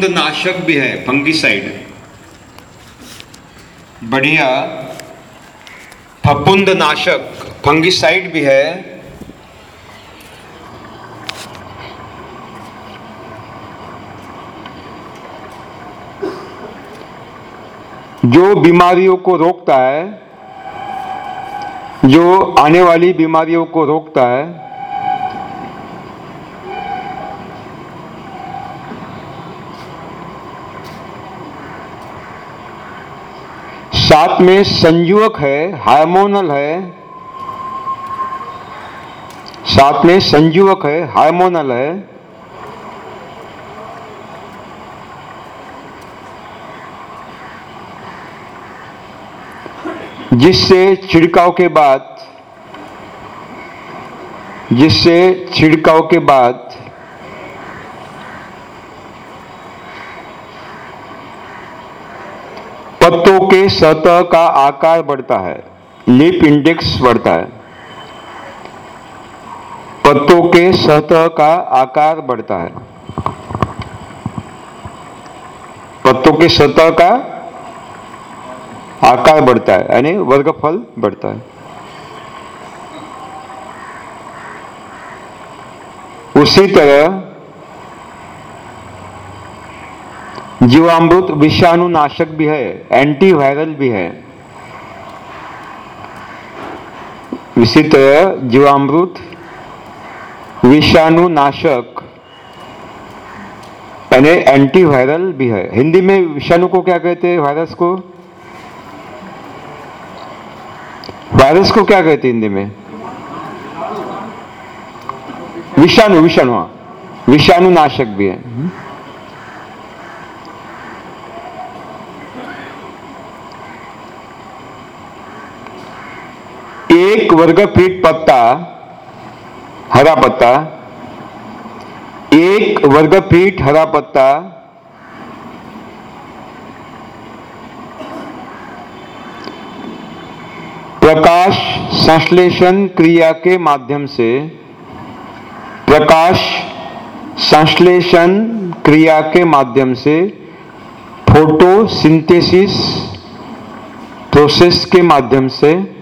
नाशक भी है फंगिसाइड बढ़िया। फपुंद नाशक फंगिसाइड भी है। जो बीमारियों को रोकता है, जो आने वाली बीमारियों को रोकता है साथ में संयुवक है, हार्मोनल है। साथ में संयुवक है, हार्मोनल है। जिससे छिड़काव के बाद, जिससे छिड़काव के बाद पत्तों के सतह का आकार बढ़ता है, लिप इंडेक्स बढ़ता है। पत्तों के सतह का आकार बढ़ता है। पत्तों के सतह का आकार बढ़ता है, यानी वर्गफल बढ़ता है। उसी तरह जीवामृत, विषाणुनाशक भी है एंटीवायरल भी है। इसी तरह जीवामृत, विषाणुनाशक, यानी एंटीवायरल भी है। हिंदी में विषाणु को क्या कहते हैं? वायरस को? वायरस को क्या कहते हैं हिंदी में? विषाणु विषाणु विषाणुनाशक भी है। एक वर्ग फीट पत्ता, हरा पत्ता, एक वर्ग फीट हरा पत्ता, प्रकाश संश्लेषण क्रिया के माध्यम से, प्रकाश संश्लेषण क्रिया के माध्यम से, फोटोसिंथेसिस प्रोसेस के माध्यम से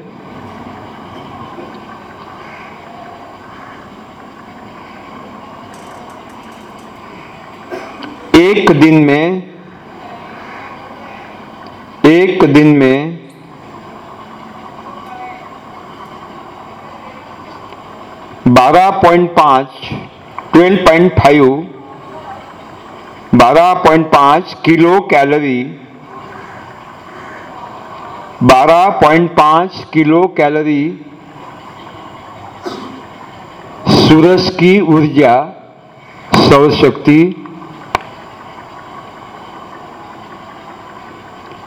एक दिन में, एक दिन में, बारह पॉइंट पाँच, ट्वेल्व पॉइंट फाइव, बारह पॉइंट पाँच किलो कैलोरी, बारह पॉइंट पाँच किलो कैलोरी, सूरज की ऊर्जा सौर शक्ति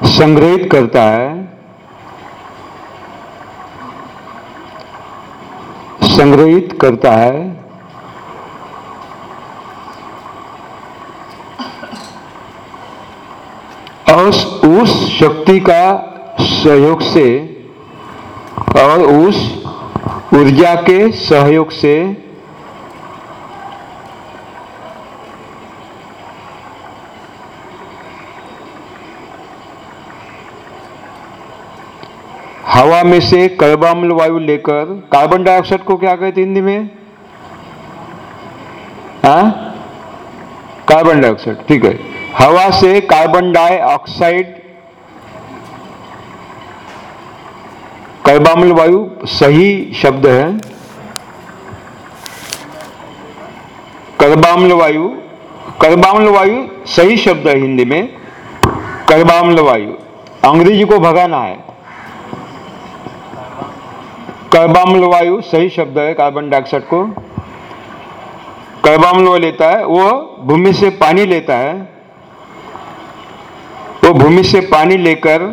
संग्रहित करता है। संग्रहित करता है। और उस शक्ति का सहयोग से, और उस ऊर्जा के सहयोग से हवा में से कार्बन वायु लेकर कार्बन डाइऑक्साइड को क्या कहते हिंदी में? हाँ कार्बन डाइऑक्साइड ठीक है। हवा से कार्बन डाइऑक्साइड कार्बाम्ल वायु सही शब्द है। कर्बाम्ल वायु कर्बाम्ल वायु सही शब्द है हिंदी में। कर्बाम्ल वायु अंग्रेज़ी को भगाना है। कार्बाम्ल वायु सही शब्द है कार्बन डाइऑक्साइड को। कार्बाम्ल वायु लेता है, वो भूमि से पानी लेता है। वो भूमि से पानी लेकर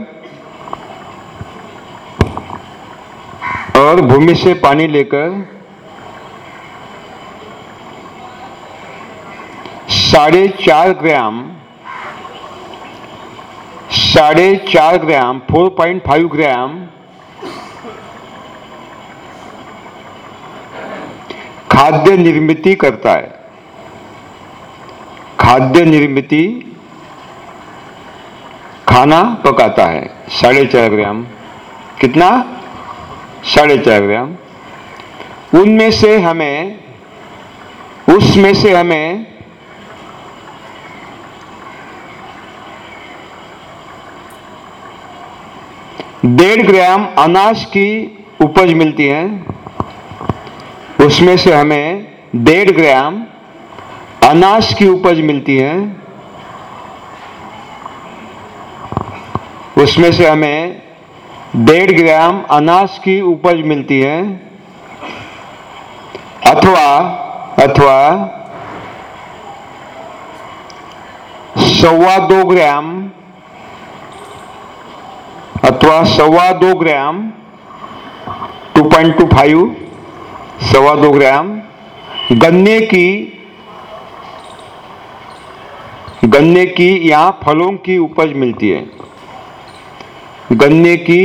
और भूमि से पानी लेकर साढ़े चार ग्राम, साढ़े चार gram four point five gram खाद्य निर्मित करता है। खाद्य निर्मिति खाना पकाता है। साढ़े चार ग्राम। कितना? साढ़े चार ग्राम। उनमें से हमें, उसमें से हमें डेढ़ ग्राम अनाज की उपज मिलती है। उसमें से हमें डेढ़ ग्राम अनाज की उपज मिलती है। उसमें से हमें डेढ़ ग्राम अनाज की उपज मिलती है। अथवा अथवा सवा दो ग्राम, अथवा सवा दो ग्राम 2.25 सवा दो ग्राम, गन्ने की गन्ने की यहाँ फलों की उपज मिलती है। गन्ने की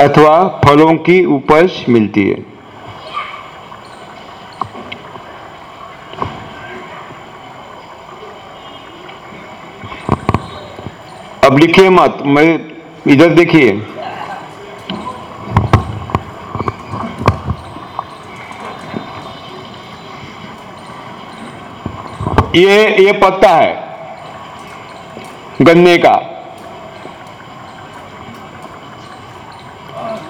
अथवा फलों की उपज मिलती है। अब लिखिए मत, मैं इधर देखिए। ये ये पत्ता है गन्ने का।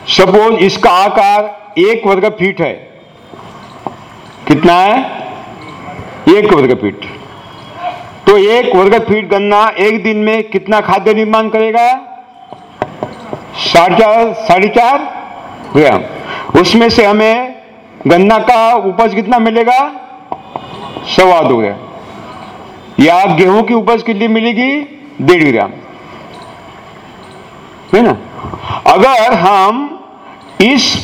सपोज़ इसका आकार एक वर्ग फीट है। कितना है? एक वर्ग फीट। तो एक वर्ग फीट गन्ना एक दिन में कितना खाद्य निर्माण करेगा? साढ़े चार साढ़े चार ग्राम। उसमें से हमें गन्ना का उपज कितना मिलेगा? सवा दो ग्राम। या गेहूँ की उपज कितनी मिलेगी डेढ़ ग्राम। है ना? अगर हम इस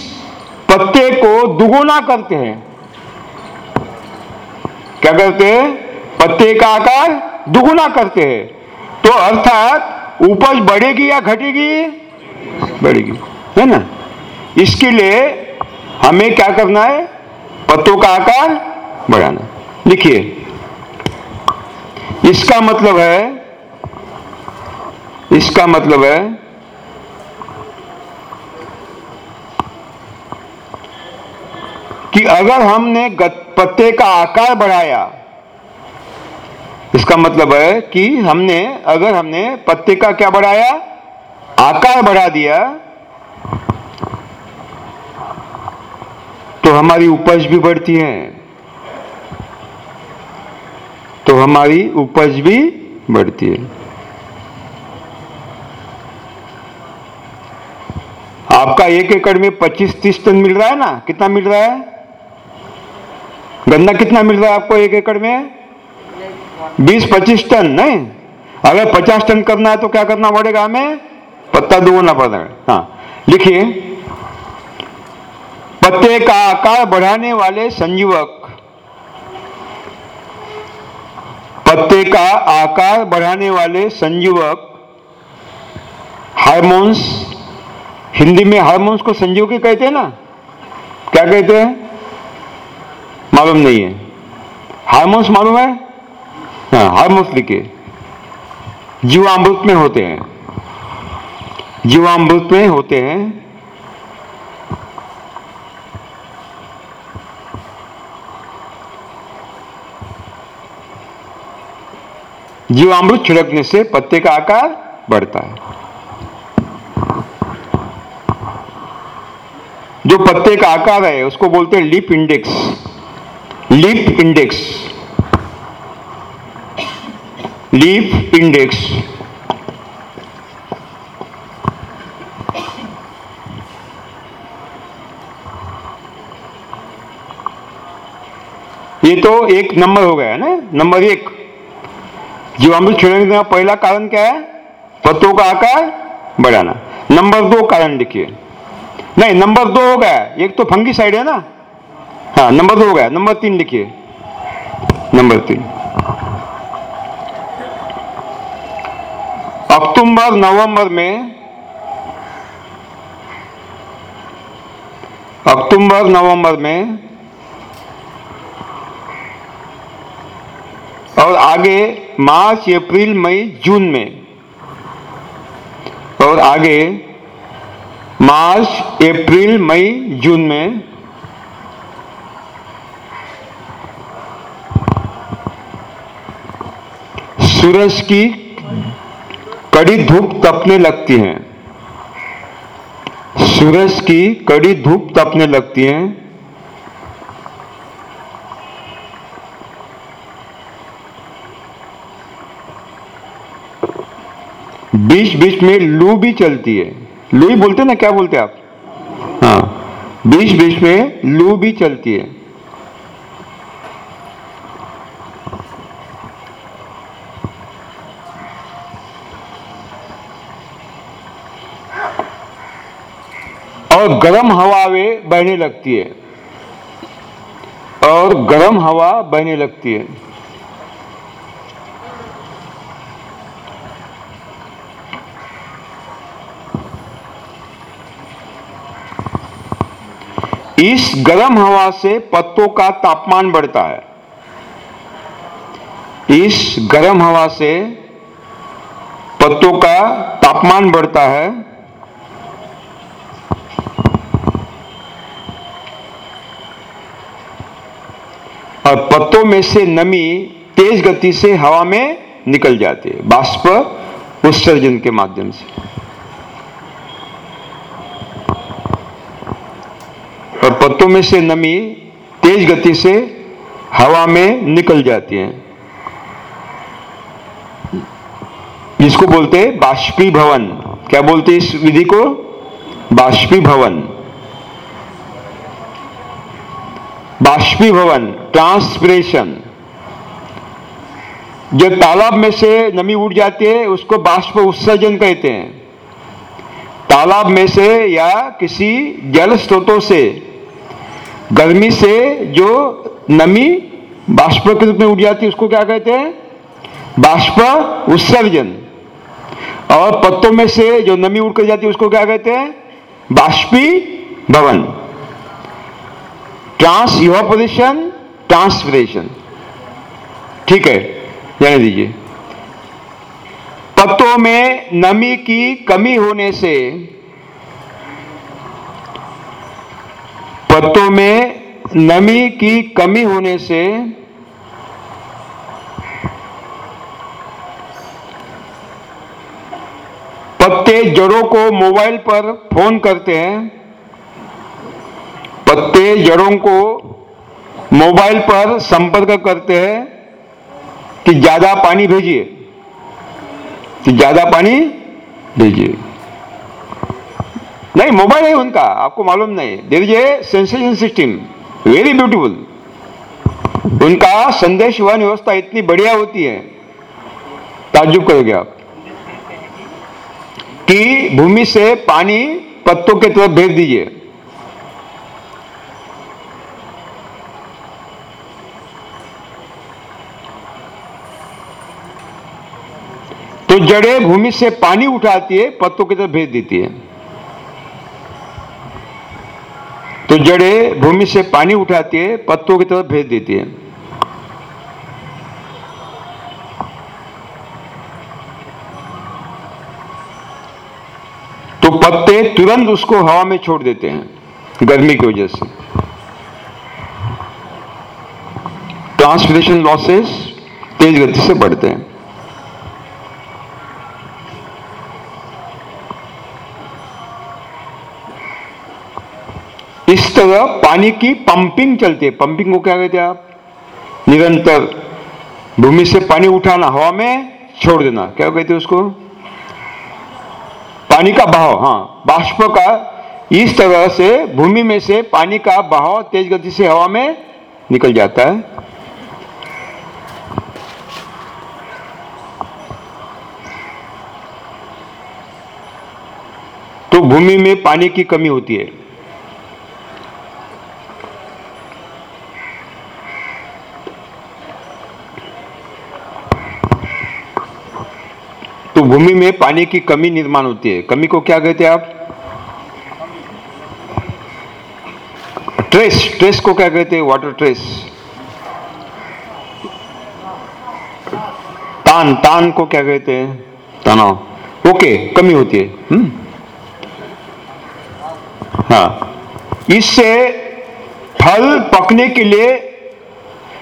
पत्ते को दुगुना करते हैं, क्या करते हैं? पत्ते का आकार दुगुना करते हैं तो अर्थात उपज बढ़ेगी या घटेगी? बढ़ेगी। है ना? इसके लिए हमें क्या करना है? पत्तों का आकार बढ़ाना लिखिए। इसका मतलब है, इसका मतलब है, कि अगर हमने पत्ते का आकार बढ़ाया, इसका मतलब है कि हमने, अगर हमने पत्ते का क्या बढ़ाया? आकार बढ़ा दिया तो हमारी उपज भी बढ़ती है। तो हमारी उपज भी बढ़ती है। आपका एक एकड़ में 25-30 टन मिल रहा है ना? कितना मिल रहा है? गन्ना कितना मिल रहा है आपको एक एकड़ में? 20-25 टन, नहीं? अगर 50 टन करना है तो क्या करना पड़ेगा हमें? पत्ता दुगना पड़ेगा। हाँ लिखिए। पत्ते का आकार बढ़ाने वाले संजीवक पत्ते का आकार बढ़ाने वाले संजीवक हार्मोन्स, हिंदी में हार्मोन्स को संजीवकी कहते हैं ना? क्या कहते हैं? मालूम नहीं है। हार्मोन्स मालूम है? हाँ हार्मोन्स लिखे। जीवामृत में होते हैं। जीवामृत में होते हैं जीवामृत छिड़कने से पत्ते का आकार बढ़ता है। जो पत्ते का आकार है, उसको बोलते हैं lip index. Lip index. Lip index. ये तो एक नंबर हो गया है ना? नंबर एक। जीवामृत छिड़कने का पहला कारण क्या है? पत्तों का आकार बढ़ाना। नंबर दो कारण लिखिए नहीं, नंबर दो हो गया। एक तो फंगी साइड है ना? हाँ नंबर दो हो गया। नंबर तीन लिखिए नंबर तीन। अक्टूबर, नवंबर में अक्टूबर, नवंबर में और आगे मार्च, अप्रैल, मई, जून में। और आगे मार्च, अप्रैल, मई, जून में। सूरज की कड़ी धूप तपने लगती है। सूरज की कड़ी धूप तपने लगती है। बीच बीच में लू भी चलती है। लू ही बोलते ना, क्या बोलते आप? हाँ बीच बीच में लू भी चलती है। और गर्म हवा हवाएँ बहने लगती है। और गर्म हवा बहने लगती है। इस गर्म हवा से पत्तों का तापमान बढ़ता है। इस गर्म हवा से पत्तों का तापमान बढ़ता है। और पत्तों में से नमी तेज गति से हवा में निकल जाती है। बाष्प उत्सर्जन के माध्यम से। और पत्तों में से नमी तेज गति से हवा में निकल जाती है। जिसको बोलते हैं बाष्पी भवन क्या बोलते हैं इस विधि को? बाष्पी भवन बाष्पी भवन ट्रांसपिरेशन। जो तालाब में से नमी उड़ जाती है, उसको बाष्प उत्सर्जन कहते हैं। तालाब में से या किसी जल स्रोतों से गर्मी से जो नमी बाष्प के रूप में उड़ जाती है, उसको क्या कहते हैं? बाष्प उत्सर्जन। और पत्तों में से जो नमी उड़ कर जाती है, उसको क्या कहते हैं? बाष्पी भवन ट्रांस इवापोरेशन ट्रांसपिरेशन ठीक है, जाने दीजिए। पत्तों में नमी की कमी होने से पत्तों में नमी की कमी होने से पत्ते जड़ों को मोबाइल पर फ़ोन करते हैं। पत्ते जड़ों को मोबाइल पर संपर्क करते हैं कि ज़्यादा पानी भेजिए। कि ज़्यादा पानी भेजिए। नहीं मोबाइल है उनका, आपको मालूम नहीं। There is a sensation system very beautiful उनका संदेश वहन व्यवस्था इतनी बढ़िया होती है। ताजुब करोगे आप। कि भूमि से पानी पत्तों के तरफ़ भेज दीजिए। तो जड़ें भूमि से पानी उठाती है, पत्तों की तरफ़ भेज देती है। तो जड़ें भूमि से पानी उठाती है, पत्तों की तरफ़ भेज देती है। तो पत्ते तुरंत उसको हवा में छोड़ देते हैं, गर्मी की वजह से। ट्रांसपिरेशन लॉसेस तेज गति से बढ़ते हैं। इस तरह पानी की पंपिंग चलती है। पंपिंग को क्या कहते हैं आप? निरंतर भूमि से पानी उठाना, हवा में छोड़ देना। क्या कहते हैं उसको? पानी का बहाव हाँ। बाष्प का इस तरह से भूमि में से पानी का बहाव तेज गति से हवा में निकल जाता है। तो भूमि में पानी की कमी होती है। भूमि में पानी की कमी निर्माण होती है। कमी को क्या कहते हैं आप? ट्रेस ट्रेस को क्या कहते हैं? वाटर ट्रेस तान तान को क्या कहते हैं? तनाव। ओके कमी होती है। हुँ? हाँ। इससे फल पकने के लिए,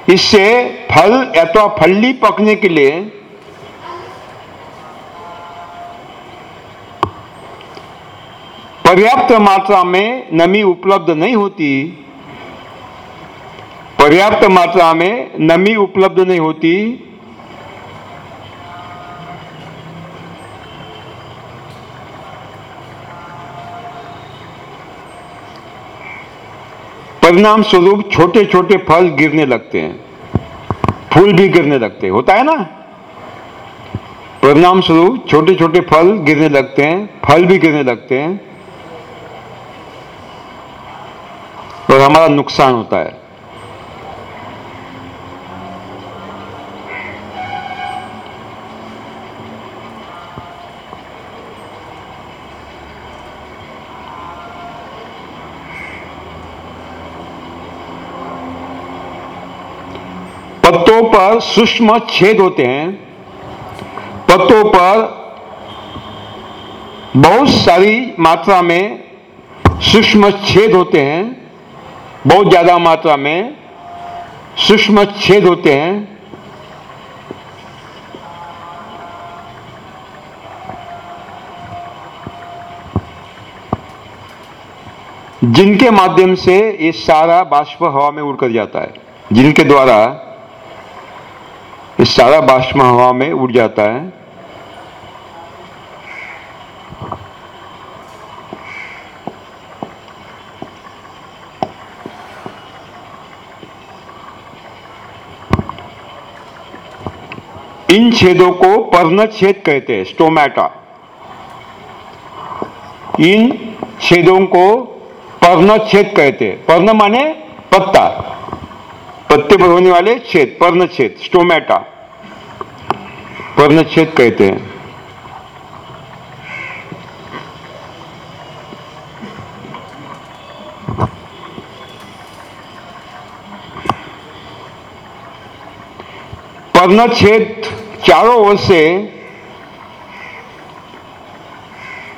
इससे फल अथवा फल्ली पकने के लिए पर्याप्त मात्रा में नमी उपलब्ध नहीं होती। पर्याप्त मात्रा में नमी उपलब्ध नहीं होती। परिणाम स्वरूप छोटे छोटे फल गिरने लगते हैं। फूल भी गिरने लगते हैं। होता है ना? परिणाम स्वरूप छोटे छोटे फल गिरने लगते हैं। फल भी गिरने लगते हैं। और हमारा नुकसान होता है। पत्तों पर सूक्ष्म छेद होते हैं। पत्तों पर बहुत सारी मात्रा में सूक्ष्म छेद होते हैं। बहुत ज़्यादा मात्रा में सूक्ष्म छेद होते हैं। जिनके माध्यम से ये सारा बाष्प हवा में उड़कर जाता है, जिनके द्वारा ये सारा बाष्प हवा में उड़ जाता है इन छेदों को पर्ण छेद कहते हैं स्टोमैटा इन छेदों को पर्ण छेद कहते हैं। पर्ण माने पत्ता। पत्ते पर होने वाले छेद पर्णछेद स्टोमेटा पर्णछेद कहते हैं। पर्णछेद चारों ओर से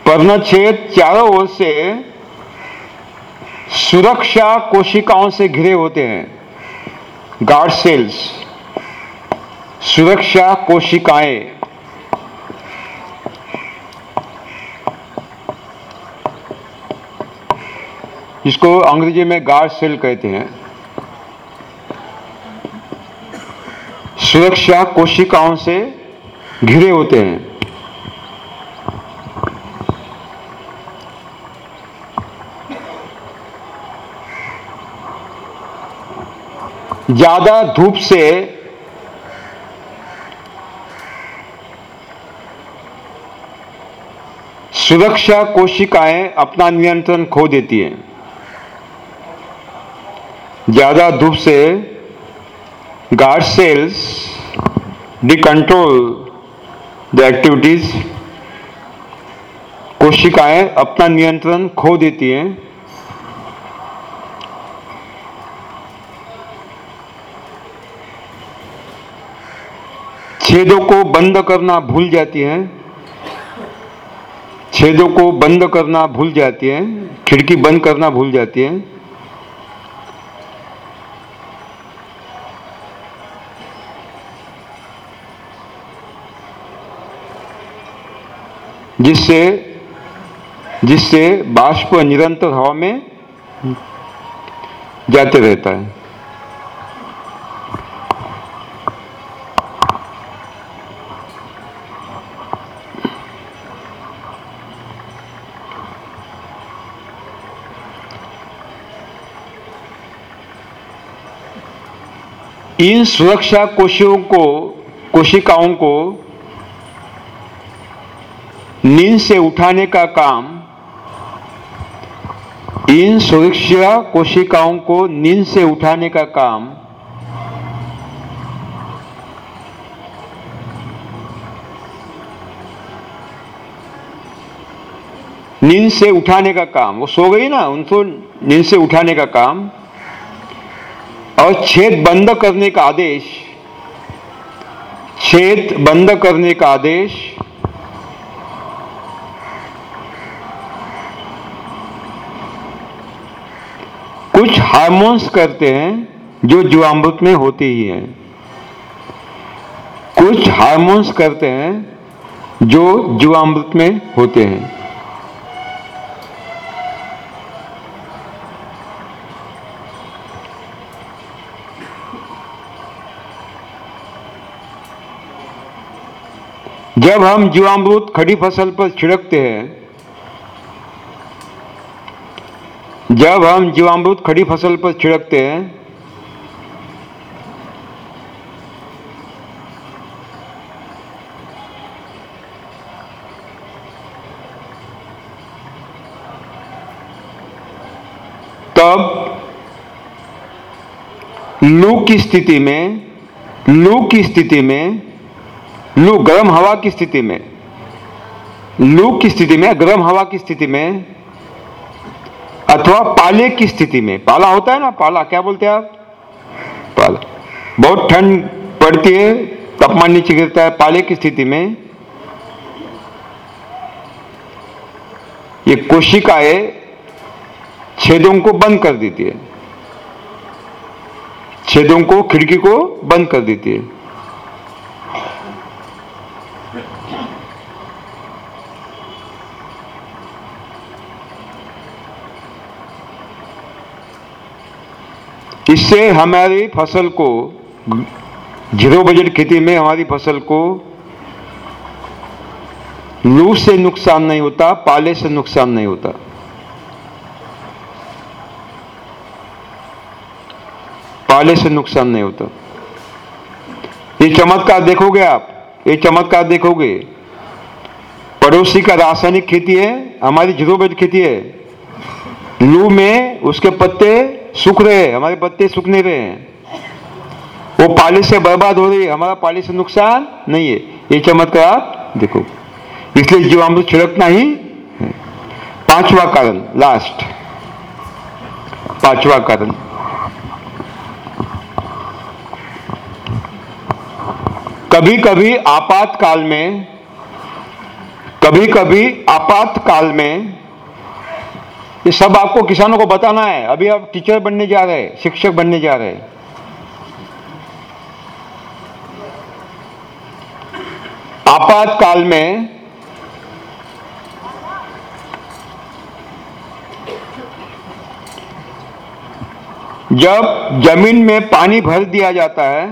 पर्णछेद चारों ओर से सुरक्षा कोशिकाओं से घिरे होते हैं। गार्ड सेल्स सुरक्षा कोशिकाएँ। जिसको अंग्रेज़ी में गार्ड सेल कहते हैं। सुरक्षा कोशिकाओं से घिरे होते हैं। ज़्यादा धूप से सुरक्षा कोशिकाएँ अपना नियंत्रण खो देती हैं। ज़्यादा धूप से guard cells the control the activities कोशिकाएँ अपना नियंत्रण खो देती हैं। छेदों को बंद करना भूल जाती हैं। छेदों को बंद करना भूल जाती हैं। खिड़की बंद करना भूल जाती हैं। जिससे जिससे बाष्प निरंतर हवा में जाते रहता है। इन सुरक्षा कोशियों को, कोशिकाओं को नींद से उठाने का काम। इन सुरक्षा कोशिकाओं को नींद से उठाने का काम। नींद से उठाने का काम। वो सो गई ना, उनको नींद से उठाने का काम। और छेद बंद करने का आदेश। छेद बंद करने का आदेश कुछ हार्मोन्स करते हैं, जो जीवामृत में होते ही हैं। कुछ हार्मोन्स करते हैं, जो जीवामृत में होते हैं। जब हम जीवामृत खड़ी फ़सल पर छिड़कते हैं जब हम जीवामृत खड़ी फ़सल पर छिड़कते हैं, तब लू की स्थिति में, लू की स्थिति में, लू गर्म हवा की स्थिति में, लू की स्थिति में, गर्म हवा की स्थिति में अथवा पाले की स्थिति में। पाला होता है ना, पाला, क्या बोलते हैं आप? पाला। बहुत ठंड पड़ती है, तापमान नीचे गिरता है, पाले की स्थिति में। ये कोशिकाएँ छेदों को बंद कर देती है। छेदों को, खिड़की को बंद कर देती है। इससे हमारी फ़सल को ज़ीरो बजट खेती में हमारी फ़सल को लू से नुकसान नहीं होता, पाले से नुकसान नहीं होता। पाले से नुकसान नहीं होता। ये चमत्कार देखोगे आप, ये चमत्कार देखोगे। पड़ोसी का रासायनिक खेती है, हमारी ज़ीरो बजट खेती है। लू में उसके पत्ते सूख रहे हैं, हमारे पत्ते सूख नहीं रहे हैं। वो पाली से बर्बाद हो रही है, हमारा पाली से नुकसान नहीं है। ये चमत्कार आप देखो। इसलिए जीवामृत छिड़कना ही पांचवा कारण लास्ट पांचवा कारण। कभी कभी आपातकाल में कभी कभी आपातकाल में ये सब आपको किसानों को बताना है। अभी आप टीचर बनने जा रहे हैं, शिक्षक बनने जा रहे हैं। आपातकाल में जब ज़मीन में पानी भर दिया जाता है,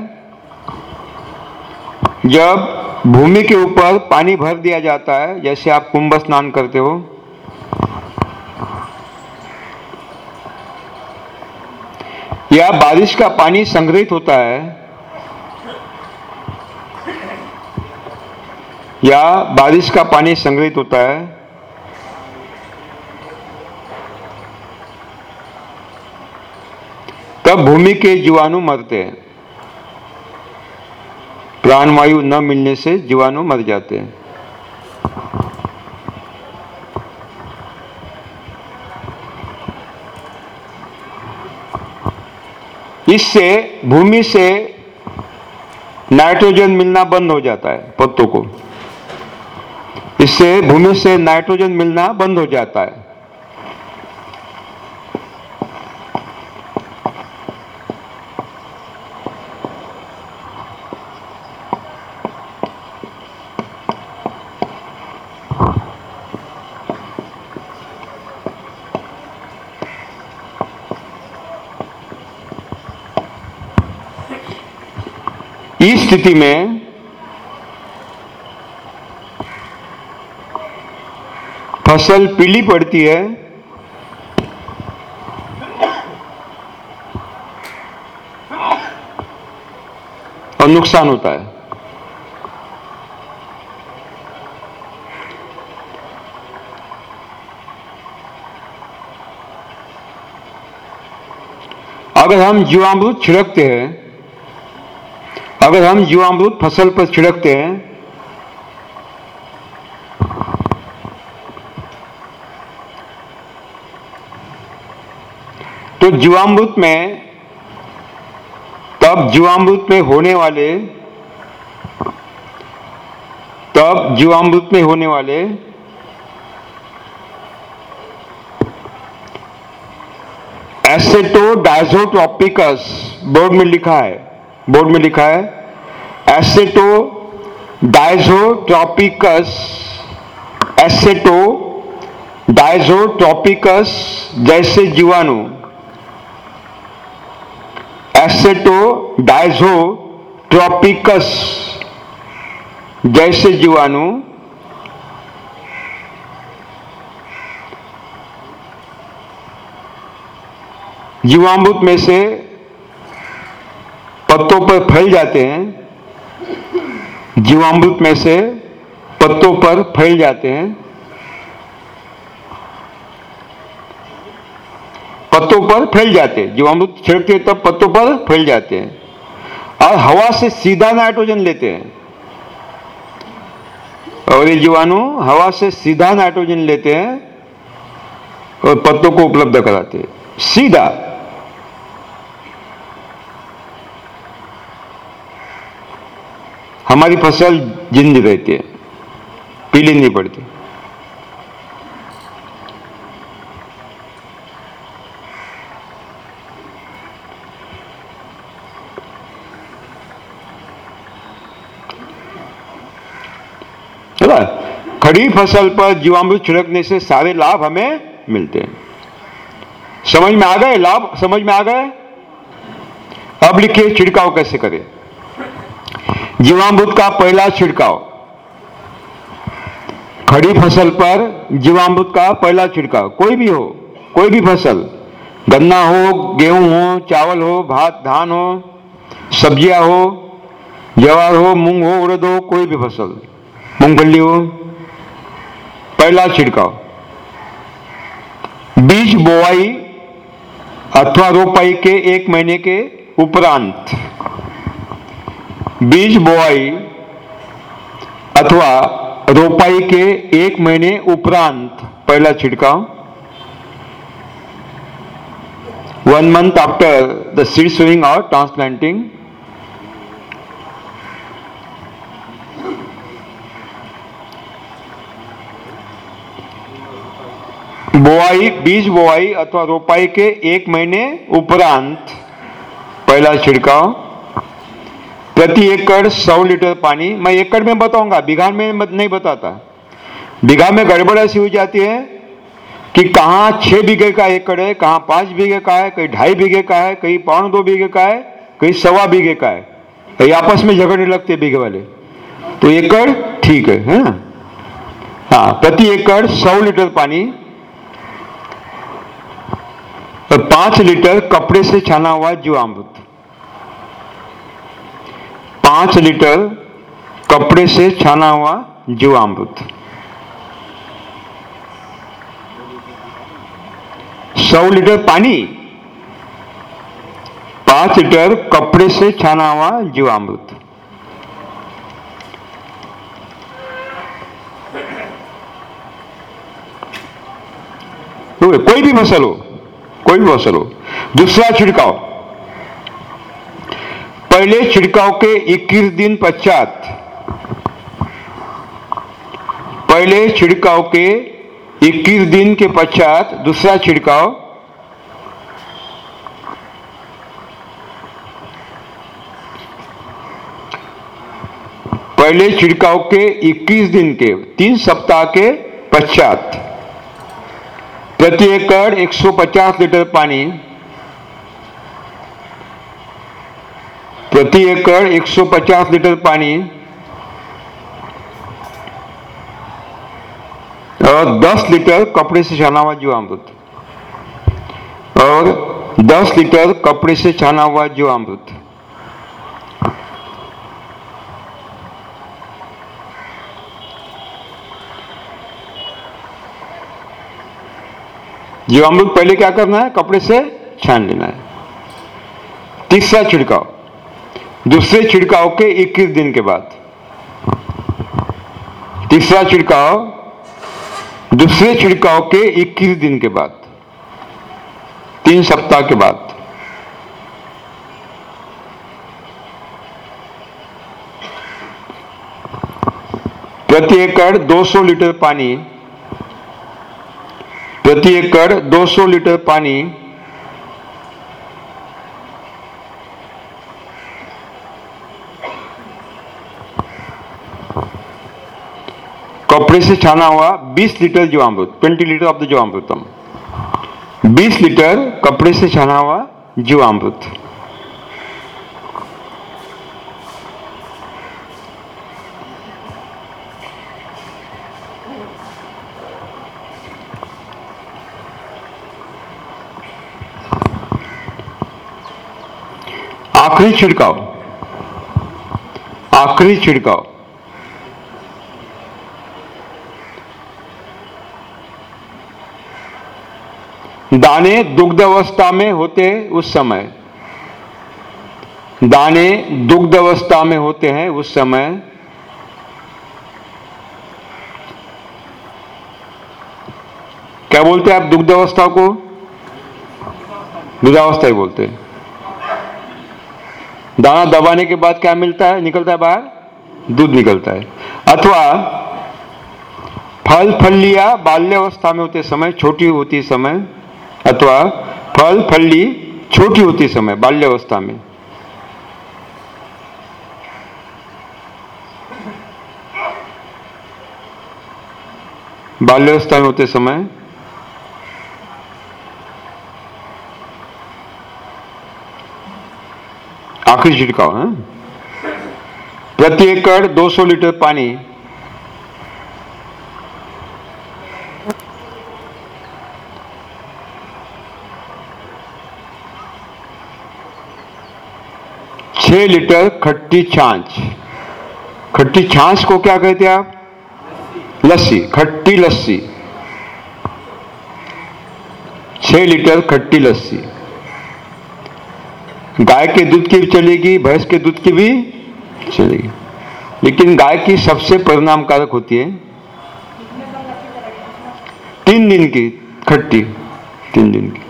जब भूमि के ऊपर पानी भर दिया जाता है, जैसे आप कुंभ स्नान करते हो या बारिश का पानी संग्रहित होता है, या बारिश का पानी संग्रहित होता है, तब भूमि के जीवाणु मरते हैं। प्राणवायु न मिलने से जीवाणु मर जाते हैं। इससे, भूमि से नाइट्रोजन मिलना बंद हो जाता है, पत्तों को। इससे, भूमि से नाइट्रोजन मिलना बंद हो जाता है इस स्थिति में फ़सल पीली पड़ती है, और नुकसान होता है। अगर हम जीवामृत छिड़कते हैं अगर हम जीवामृत फ़सल पर छिड़कते हैं तो जीवामृत में, तब जीवामृत में होने वाले, तब जीवामृत में होने वाले एसेटो डायजोट्रॉपिकस बोर्ड में लिखा है बोर्ड में लिखा है एसेटो डायजोट्रॉपिकस एसेटो डायजोट्रॉपिकस जैसे जीवाणु। एसेटो डायजोट्रॉपिकस जैसे जीवाणु। जीवामृत में से पत्तों पर फैल जाते हैं। जीवामृत में से पत्तों पर फैल जाते हैं। पत्तों पर फैल जाते हैं। जीवामृत छिड़कते हैं तब पत्तों पर फैल जाते हैं। और हवा से सीधा नाइट्रोजन लेते हैं। और ये जीवाणु हवा से सीधा नाइट्रोजन लेते हैं और पत्तों को उपलब्ध कराते हैं। सीधा। हमारी फ़सल जिंद रहती है, पीली नहीं पड़ती। खड़ी फ़सल पर जीवामृत छिड़कने से सारे लाभ हमें मिलते हैं। समझ में आ गए लाभ? समझ में आ गए? अब लिखिए छिड़काव कैसे करें? जीवामृत का पहला छिड़काव। खड़ी फ़सल पर जीवामृत का पहला छिड़काव। कोई भी हो, कोई भी फ़सल, गन्ना हो, गेहूँ हो, चावल हो, भात, धान हो, सब्ज़ियाँ हो, जवार हो, मूंग हो, उड़द हो, कोई भी फ़सल, मूंगफली हो, पहला छिड़काव। बीज बोवाई अथवा रोपाई के एक महीने के उपरांत। बीज बोआई अथवा रोपाई के एक महीने उपरांत, पहला छिड़काव। One month after the seed sowing और ट्रांसप्लांटिंग बोआई, बीज बोआई अथवा रोपाई के एक महीने उपरांत, पहला छिड़काव। प्रति एकड़ सौ लीटर पानी मैं एकड़ में बताऊँगा, बीघा में नहीं बताता। बीघा में गड़बड़ ऐसी हो जाती है कि कहाँ छह बीघे का एकड़ है, कहाँ पाँच बीघे का है, कहीं ढाई बीघे का है, कहीं पौन दो बीघे का है, कहीं सवा बीघे का है। कहीं आपस में झगड़ने लगते बीघे वाले। तो एकड़ ठीक है है ना? हाँ प्रति एकड़ सौ लीटर पानी और पाँच लीटर कपड़े से छाना हुआ जीवामृत। पाँच लीटर कपड़े से छाना हुआ जीवामृत। सौ लीटर पानी, पाँच लीटर कपड़े से छाना हुआ जीवामृत। कोई भी फ़सल हो कोई भी फ़सल हो दूसरा छिड़काव। पहले छिड़काव के 21 दिन पश्चात, पहले छिड़काव के 21 दिन के पश्चात दूसरा छिड़काव, पहले छिड़काव के 21 दिन के, तीन सप्ताह के पश्चात, प्रति एकड़ 150 लीटर पानी प्रति एकड़ 150 लीटर पानी और 10 लीटर कपड़े से छाना हुआ जीवामृत और 10 लीटर कपड़े से छाना हुआ जीवामृत जीवामृत पहले क्या करना है? कपड़े से छान लेना है। तीसरा छिड़काव। दूसरे छिड़काव के 21 दिन के बाद। तीसरा छिड़काव, दूसरे छिड़काव के 21 दिन के बाद। तीन सप्ताह के बाद। प्रति एकड़ 200 लीटर पानी, प्रति एकड़ 200 लीटर पानी कपड़े से छाना हुआ 20 लीटर जीवामृत 20 litre of the jeevamrutam. 20 litre कपड़े से छाना हुआ जीवामृत। आखिरी छिड़काव। आखिरी छिड़काव। दाने दुग्ध अवस्था में होते हैं उस समय। दाने दुग्ध अवस्था में होते हैं उस समय। क्या बोलते हैं आप दुग्ध अवस्था को? दुधावस्था ही बोलते हैं। दाना दबाने के बाद क्या मिलता है? निकलता है बाहर? दूध निकलता है। अथवा फल फलिया बाल्यावस्था में होते समय, छोटी होती समय अथवा फल फल्ली छोटी होती समय, बाल्यावस्था में। बाल्यावस्था में होते समय, आखिरी छिड़काव, है? प्रति एकड़ 200 लीटर पानी छह लीटर खट्टी छाछ। खट्टी छाछ को क्या कहते हैं आप? लस्सी, खट्टी लस्सी। छह लीटर खट्टी लस्सी। गाय के दूध की भी चलेगी, भैंस के दूध की भी चलेगी। लेकिन गाय की सबसे परिणामकारक होती है तीन दिन की, खट्टी तीन दिन की।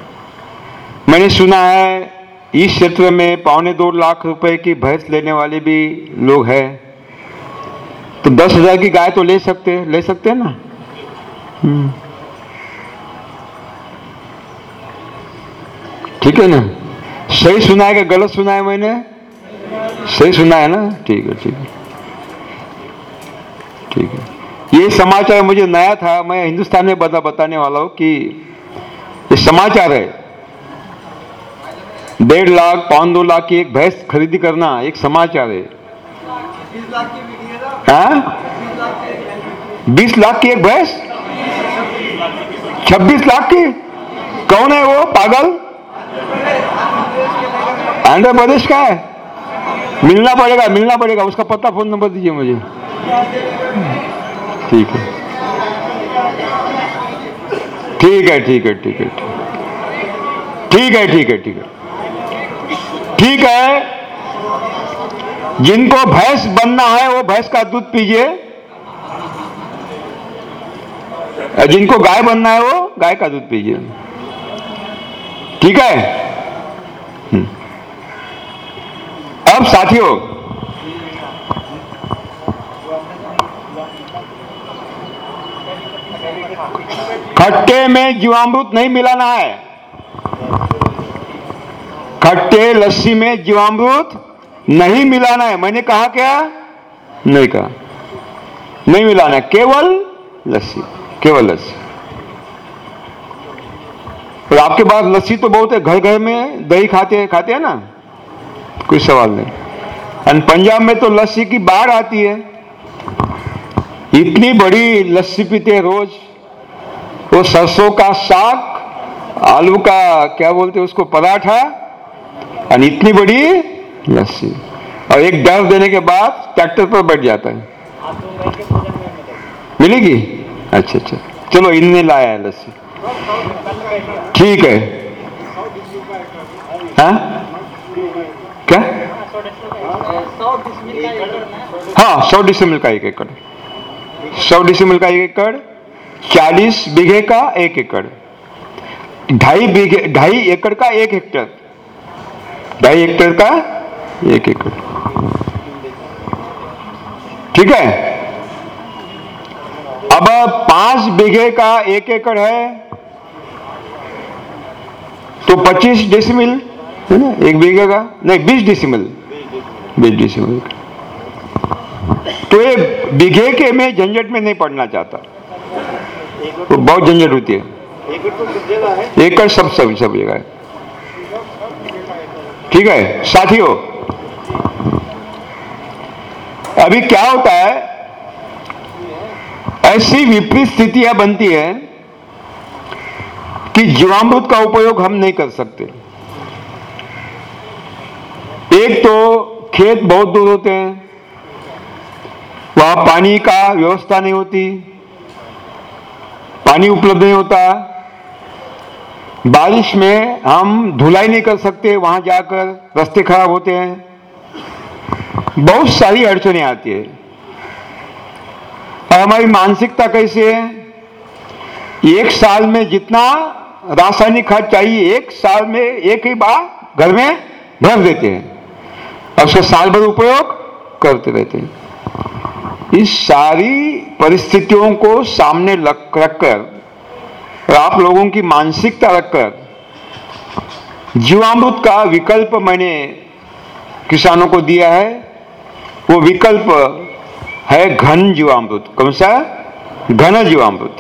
मैंने सुना है इस क्षेत्र में पौने दो लाख रुपए की भैंस लेने वाले भी लोग हैं। तो दस हज़ार की गाय तो ले सकते हैं, ले सकते हैं ना? हम्म। ठीक है ना? सही सुना है कि गलत सुना है मैंने? सही सुना है ना? ठीक है ठीक है। ठीक है। ये समाचार मुझे नया था, मैं हिंदुस्तान में बता, बताने वाला हूँ कि ये समाचार है। डेढ़ लाख, पाँच दो लाख की एक भैंस खरीदी करना, एक समाचार है। हाँ? बीस लाख की एक भैंस? छब्बीस लाख की? कौन है वो, पागल? आंध्र प्रदेश का है। मिलना पड़ेगा मिलना पड़ेगा, उसका पता फ़ोन नंबर दीजिए मुझे। ठीक है ठीक है ठीक है ठीक है। ठीक है ठीक है ठीक है। ठीक है? जिनको भैंस बनना है, वो भैंस का दूध पीजिए। जिनको गाय बनना है, वो गाय का दूध पीजिए। ठीक है? हम्म। अब साथियों, खट्टे में जीवामृत नहीं मिलाना है। खट्टे लस्सी में जीवामृत नहीं मिलाना है। मैंने कहा क्या? नहीं कहा। नहीं मिलाना है। केवल लस्सी। केवल लस्सी। और आपके पास लस्सी तो बहुत है। घर घर में दही खाते हैं खाते हैं ना? कोई सवाल नहीं। और पंजाब में तो लस्सी की बाढ़ आती है। इतनी बड़ी लस्सी पीते हैं रोज। वो सरसों का साग, आलू का, क्या बोलते हैं उसको, पराठा और इतनी बड़ी लस्सी। और एक डर देने के बाद ट्रैक्टर पर बैठ जाता है। मिलेगी? अच्छा अच्छा। चलो, इनने लाया है लस्सी। ठीक है। हाँ? क्या? हाँ सौ डिसमिल का एक एकड़। सौ डिसमिल का एक एकड़, चालीस बीघे का एक एकड़। ढाई बीघे, ढाई एकड़ का एक हेक्टर ढाई हेक्टर का? एक एकड़ ठीक है? अब पाँच बीघे का एक एकड़ है तो 25 डेसिमल है ना? एक बीघे का? नहीं 20 डेसिमल 20 डेसिमल तो ये बीघे के में झंझट में नहीं पड़ना चाहता। तो बहुत झंझट होती है। एकड़ सब सब सब जगह है। ठीक है? साथियों, अभी क्या होता है? ऐसी विपरीत स्थितियाँ बनती है कि जीवामृत का उपयोग हम नहीं कर सकते। एक तो खेत बहुत दूर होते हैं, वहाँ पानी का व्यवस्था नहीं होती, पानी उपलब्ध नहीं होता बारिश में हम धुलाई नहीं कर सकते, वहाँ जाकर रास्ते खराब होते हैं। बहुत सारी अड़चने आती है। और हमारी मानसिकता कैसी है? एक साल में जितना रासायनिक खाद चाहिए, एक साल में एक ही बार घर में भर देते हैं। और उसका साल भर उपयोग करते रहते हैं। इस सारी परिस्थितियों को सामने रखकर और आप लोगों की मानसिकता रखकर जीवामृत का विकल्प मैंने किसानों को दिया है। वो विकल्प है घन जीवामृत। कौन सा? घन जीवामृत।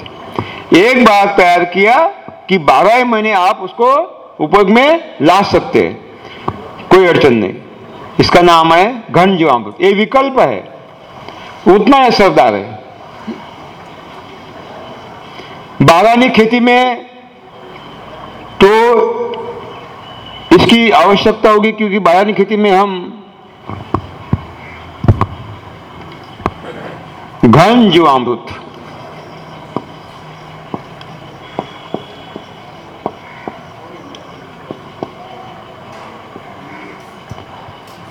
एक बार तैयार किया कि बारह महीने आप उसको उपयोग में ला सकते हैं। कोई अड़चन नहीं। इसका नाम है घन जीवामृत। ये विकल्प है। उतना असरदार है। बागानी खेती में तो इसकी आवश्यकता होगी क्योंकि बागानी खेती में हम घन जीवामृत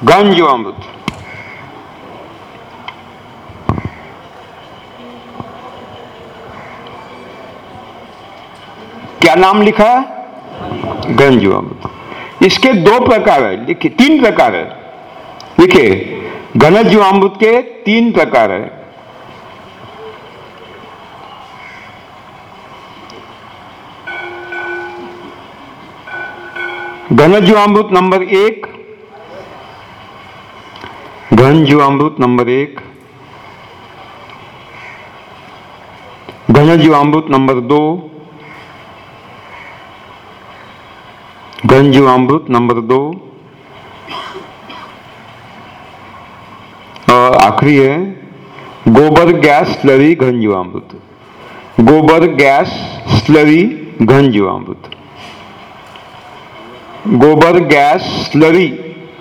घन जीवामृत क्या नाम लिखा है? इसके दो प्रकार है, लिखिए, तीन प्रकार है। लिखिए घन जीवामृत के तीन प्रकार है। घन जीवामृत नंबर एक। घन जीवामृत नंबर एक। घन जीवामृत नंबर दो। घन जीवामृत नंबर दो। आखिरी है, गोबर गैस स्लरी घन जीवामृत गोबर गैस स्लरी घन जीवामृत गोबर गैस स्लरी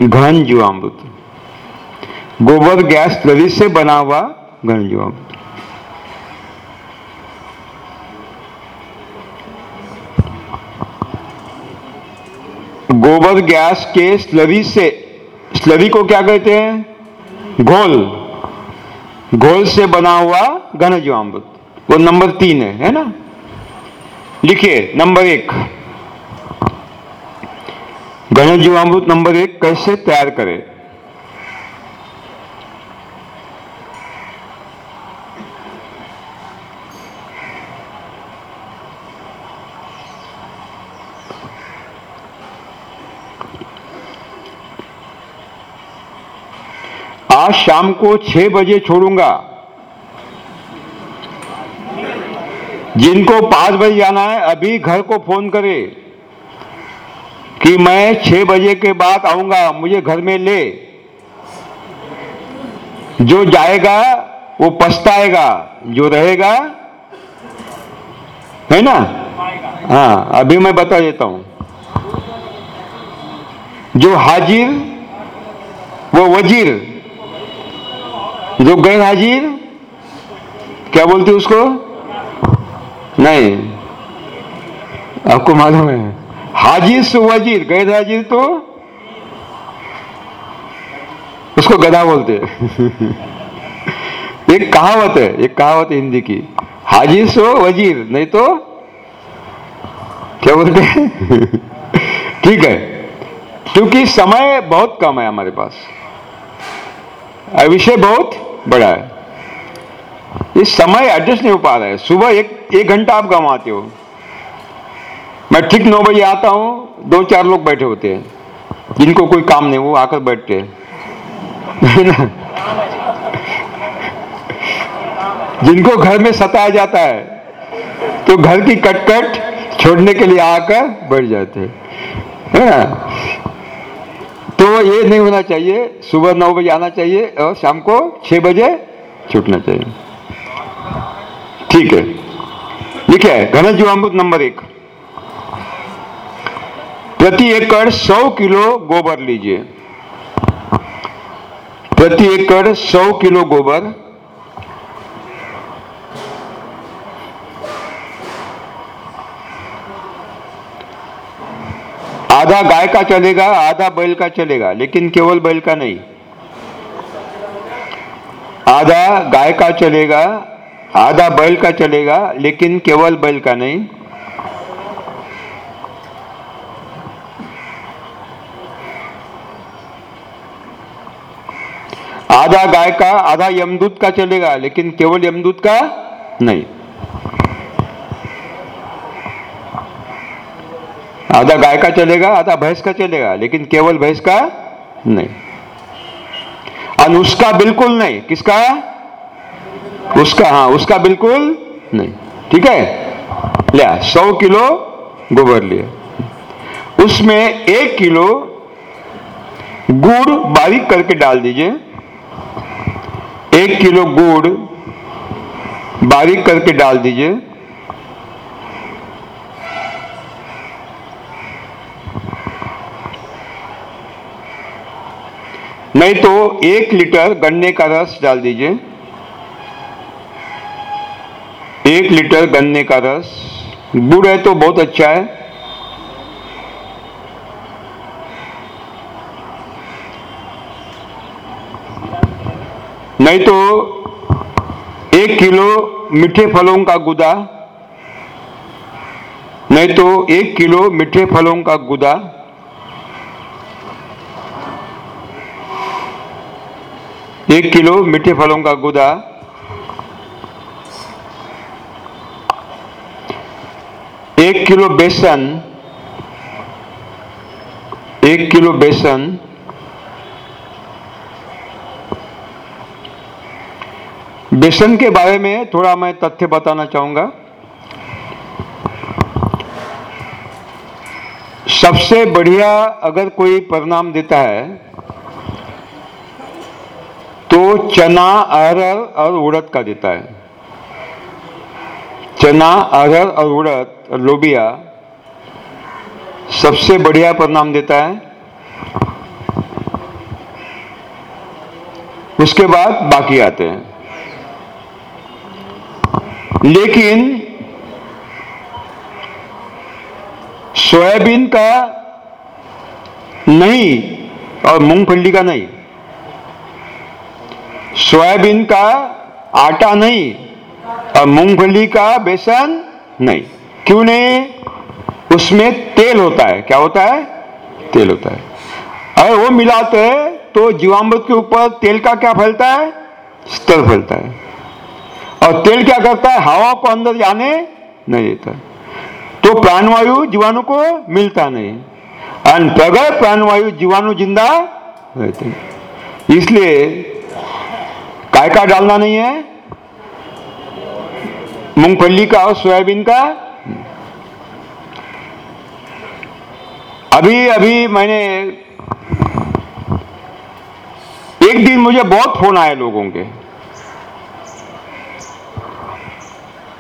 घन जीवामृत गोबर गैस स्लरी से बना हुआ घन जीवामृत गोबर, गैस के स्लरी से, स्लरी को क्या कहते हैं? घोल। घोल से बना हुआ घन जीवामृत वो नंबर तीन है है ना? लिखिए, नंबर एक। घन जीवामृत नंबर एक कैसे तैयार करें? आज शाम को छह बजे छोड़ूँगा। जिनको पाँच बजे जाना है, अभी घर को फ़ोन करे कि मैं छह बजे के बाद आऊँगा, मुझे घर में ले। जो जाएगा, वो पछताएगा, जो रहेगा, है ना? हाँ अभी मैं बता देता हूँ। जो हाजिर, वो वज़ीर जो गैर हाजिर? क्या बोलते उसको? नहीं। आपको मालूम है। हाजिर से वज़ीर, गैर हाजिर तो? उसको गधा बोलते एक कहावत है, एक कहावत है हिंदी की। हाजिर सो वज़ीर, नहीं तो? क्या बोलते ठीक है। क्योंकि समय बहुत कम है हमारे पास। विषय बहुत बड़ा है। ये समय एडजस्ट नहीं हो पा रहा है। सुबह एक एक घंटा आप गंवाते हो। मैं ठीक नौ बजे आता हूँ, दो चार लोग बैठे होते हैं। जिनको कोई काम नहीं, वो आकर बैठते हैं। जिनको घर में सताया जाता है तो घर की कटकट छोड़ने के लिए आकर बैठ जाते हैं। तो ये नहीं होना चाहिए, सुबह नौ बजे आना चाहिए और शाम को छह बजे छूटना चाहिए। ठीक है। लिखे है घन जीवामृत नंबर एक। प्रति एकड़ सौ किलो गोबर लीजिए। प्रति एकड़ सौ किलो गोबर आधा गाय का चलेगा, आधा बैल का चलेगा, लेकिन केवल बैल का नहीं। आधा गाय का चलेगा, आधा बैल का चलेगा, लेकिन केवल बैल का नहीं। आधा गाय का, आधा यमदूत का चलेगा, लेकिन केवल यमदूत का नहीं। आधा गाय का चलेगा, आधा भैंस का चलेगा, लेकिन केवल भैंस का नहीं। और उसका बिल्कुल नहीं, किसका? उसका हाँ उसका बिल्कुल नहीं। ठीक है? लिया, सौ किलो गोबर लिए। उसमें एक किलो गुड़ बारीक करके डाल दीजिए। एक किलो गुड़ बारीक करके डाल दीजिए। नहीं तो एक लीटर गन्ने का रस डाल दीजिए। एक लीटर गन्ने का रस। गुड़ है तो बहुत अच्छा है। नहीं तो एक किलो मीठे फलों का गुदा। नहीं तो एक किलो मीठे फलों का गुदा। एक किलो मीठे फलों का गुदा। एक किलो बेसन। एक किलो बेसन। बेसन के बारे में थोड़ा मैं तथ्य बताना चाहूँगा। सबसे बढ़िया अगर कोई परिणाम देता है तो चना, अरहर और उड़द का देता है। चना, अरहर और उड़द और लोबिया, सबसे बढ़िया परिणाम देता है। उसके बाद बाकी आते हैं। लेकिन सोयाबीन का नहीं और मूंगफली का नहीं। सोयाबीन का आटा नहीं, और मूंगफली का बेसन नहीं। क्यों नहीं? उसमें तेल होता है। क्या होता है? तेल होता है। और वो मिलाते हैं तो जीवामृत के ऊपर तेल का क्या फैलता है? स्तर फैलता है। और तेल क्या करता है? हवा को अंदर जाने नहीं देता। तो प्राणवायु जीवाणु को मिलता नहीं। बगैर प्राणवायु जीवाणु ज़िंदा रहते इसलिए काय का डालना नहीं है। मूंगफली का और सोयाबीन का। अभी अभी मैंने एक दिन मुझे बहुत फ़ोन आए लोगों के।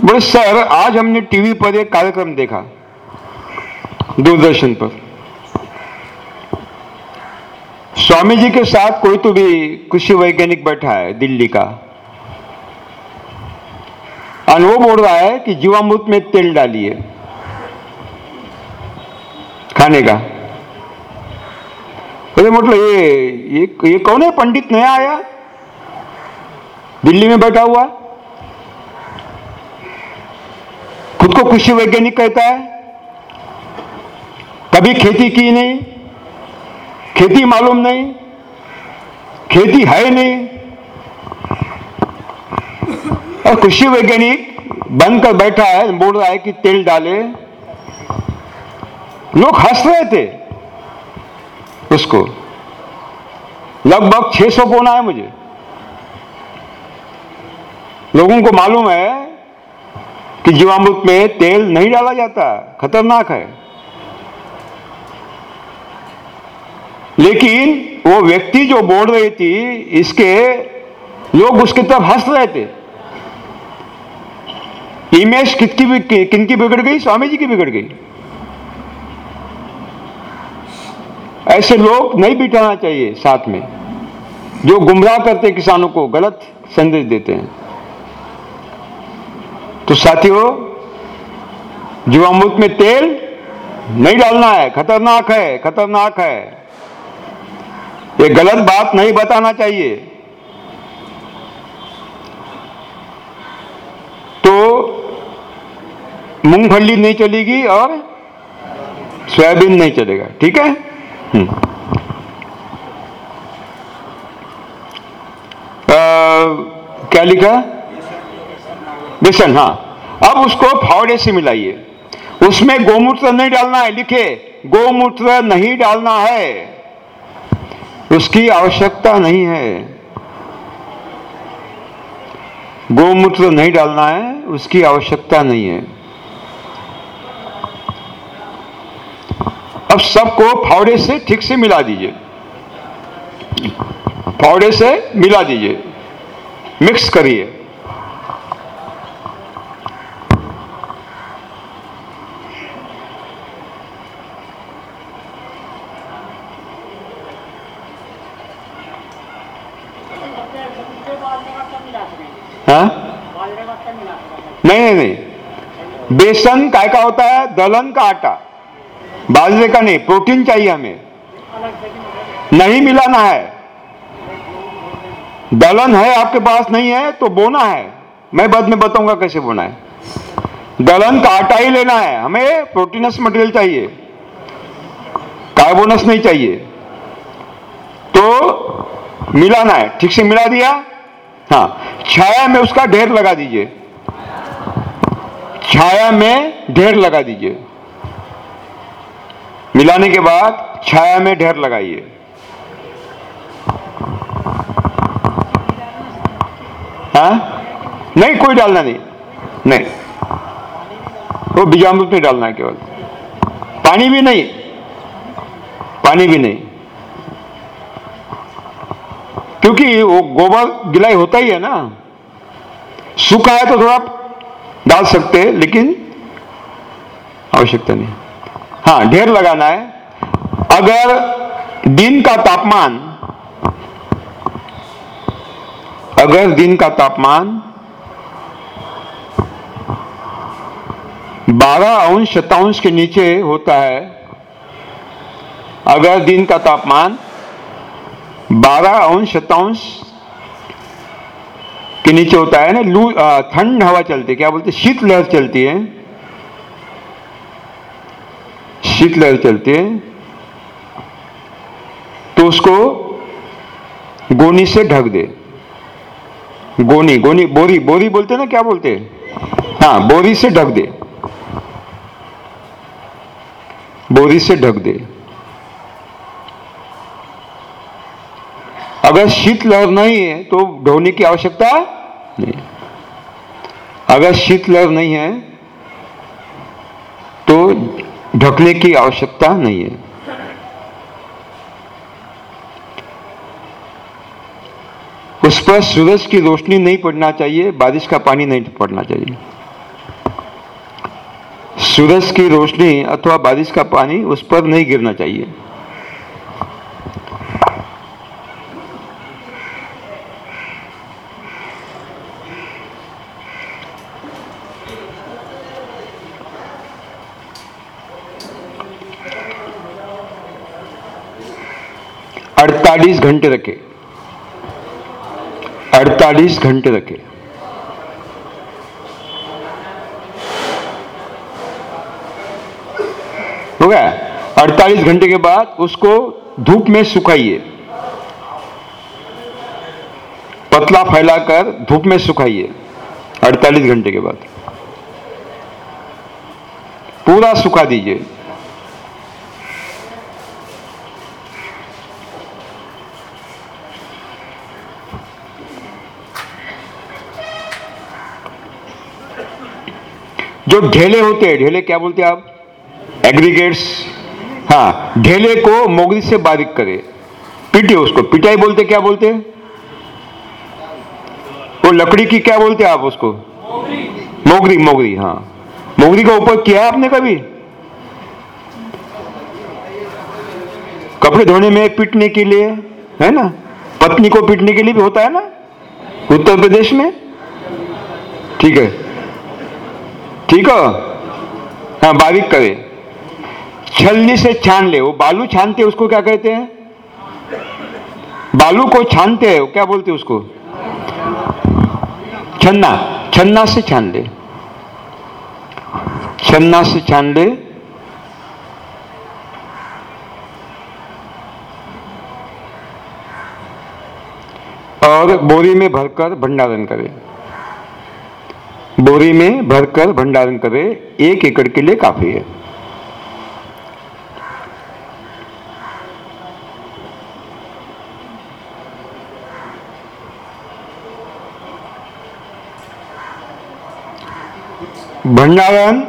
बोले, सर, आज हमने टीवी पर एक कार्यक्रम देखा दूरदर्शन पर। स्वामी जी के साथ कोई तो भी कृषि वैज्ञानिक बैठा है दिल्ली का। और वो बोल रहा है कि जीवामृत में तेल डालिए, खाने का। अरे मतलब ये ये ये कौन है? पंडित नया आया? दिल्ली में बैठा हुआ। खुद को कृषि वैज्ञानिक कहता है। कभी खेती की नहीं खेती मालूम नहीं, खेती है नहीं। और कृषि वैज्ञानिक बंद कर बैठा है, बोल रहा है कि तेल डाले। लोग हंस रहे थे उसको। लगभग 600 फ़ोन है मुझे? लोगों को मालूम है कि जीवामृत में तेल नहीं डाला जाता, खतरनाक है। लेकिन वो व्यक्ति जो बोल रही थी, इसके लोग उसकी तरफ़ हंस रहे थे। इमेज किसकी किनकी बिगड़ गई? स्वामी जी की बिगड़ गई। ऐसे लोग नहीं बिठाना चाहिए साथ में, जो गुमराह करते किसानों को, गलत संदेश देते हैं। तो साथियों, जीवामृत में तेल नहीं डालना है, खतरनाक है खतरनाक है। ये गलत बात नहीं बताना चाहिए। तो मूंगफली नहीं चलेगी और सोयाबीन नहीं चलेगा, ठीक है? हम्म। क्या लिखा? बेसन हाँ। अब उसको फावड़े से मिलाइए। उसमें गोमूत्र नहीं डालना है, लिखे, गोमूत्र नहीं डालना है। उसकी आवश्यकता नहीं है। गोमूत्र नहीं डालना है, उसकी आवश्यकता नहीं है। अब सबको फावड़े से ठीक से मिला दीजिए। फावड़े से मिला दीजिए। मिक्स करिए हाँ नहीं नहीं नहीं बेसन काय का होता? है दलहन का आटा? बाजरे का नहीं? प्रोटीन चाहिए हमें। नहीं मिलाना है। दलहन है, आपके पास नहीं है तो बोना है। मैं बाद में बताऊँगा कैसे बोना है। दलहन का आटा ही लेना है। हमें प्रोटीनस मटेरियल चाहिए। कार्बोनस नहीं चाहिए। तो मिलाना है। ठीक से मिला दिया? हाँ। छाया में उसका ढेर लगा दीजिए। छाया में ढेर लगा दीजिए। मिलाने के बाद छाया में ढेर लगाइए। हाँ? नहीं, कोई डालना नहीं। नहीं। वो तो बीजामृत में डालना है केवल। पानी भी नहीं। पानी भी नहीं। क्योंकि वो गोबर गिलाई होता ही है ना। सूखा है तो थोड़ा डाल सकते हैं, लेकिन आवश्यकता नहीं। हाँ ढेर लगाना है। अगर दिन का तापमान, अगर दिन का तापमान 12 अंश शतांश के नीचे होता है, अगर दिन का तापमान 12 अंश शतांश के नीचे होता है ना, लू ठंड हवा चलती है, क्या बोलते शीत लहर चलती है? शीत लहर चलती है तो उसको गोनी से ढक दे। गोनी गोनी, बोरी बोरी बोलते ना, क्या बोलते हाँ? बोरी से ढक दे। बोरी से ढक दे। अगर शीत लहर नहीं है तो ढोने की आवश्यकता अगर शीत लहर नहीं है तो ढकने की आवश्यकता नहीं है। उस पर सूरज की रोशनी नहीं पड़ना चाहिए, बारिश का पानी नहीं पड़ना चाहिए। सूरज की रोशनी अथवा बारिश का पानी उस पर नहीं गिरना चाहिए। अड़तालीस घंटे रखे। अड़तालीस घंटे रखे। हो गया? अड़तालीस घंटे के बाद उसको धूप में सुखाइए। पतला फैलाकर धूप में सुखाइए, अड़तालीस घंटे के बाद। पूरा सुखा दीजिए। जो ढेले होते हैं, ढेले क्या बोलते हैं आप? एग्रीगेट्स हाँ ढेले को मोगरी से बारीक करे। पीटे उसको। पिटाई बोलते क्या बोलते हैं? वो लकड़ी की क्या बोलते हैं आप उसको? मोगरी मोगरी हाँ। मोगरी का उपयोग किया है आपने कभी? कपड़े धोने में पीटने के लिए, है ना? पत्नी को पीटने के लिए भी होता है ना? उत्तर प्रदेश में? ठीक है। ठीक है? हाँ बारीक करे। छलनी से छान ले वो। बालू छानते उसको क्या कहते हैं? बालू को छानते हैं क्या बोलते उसको? छन्ना। छन्ना से छान ले। छन्ना से छान ले। और बोरी में भरकर भंडारण करें। बोरी में भरकर भंडारण करें, एक एकड़ के लिए काफ़ी है। भंडारण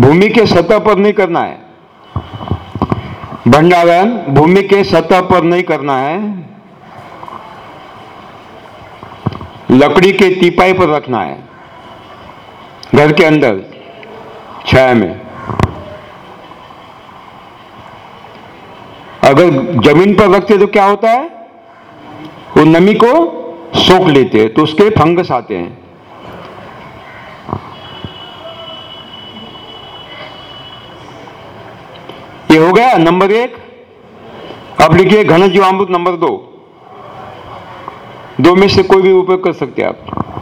भूमि के सतह पर नहीं करना है। भंडारण भूमि के सतह पर नहीं करना है। लकड़ी के तीपाई पर रखना है। घर के अंदर, छाया में। अगर ज़मीन पर रखते तो क्या होता है? वो नमी को सोख लेते हैं तो उसके फंगस आते हैं। ये हो गया नंबर एक। अब लिखिए घन जीवामृत नंबर दो। दो में से कोई भी उपयोग कर सकते हैं आप।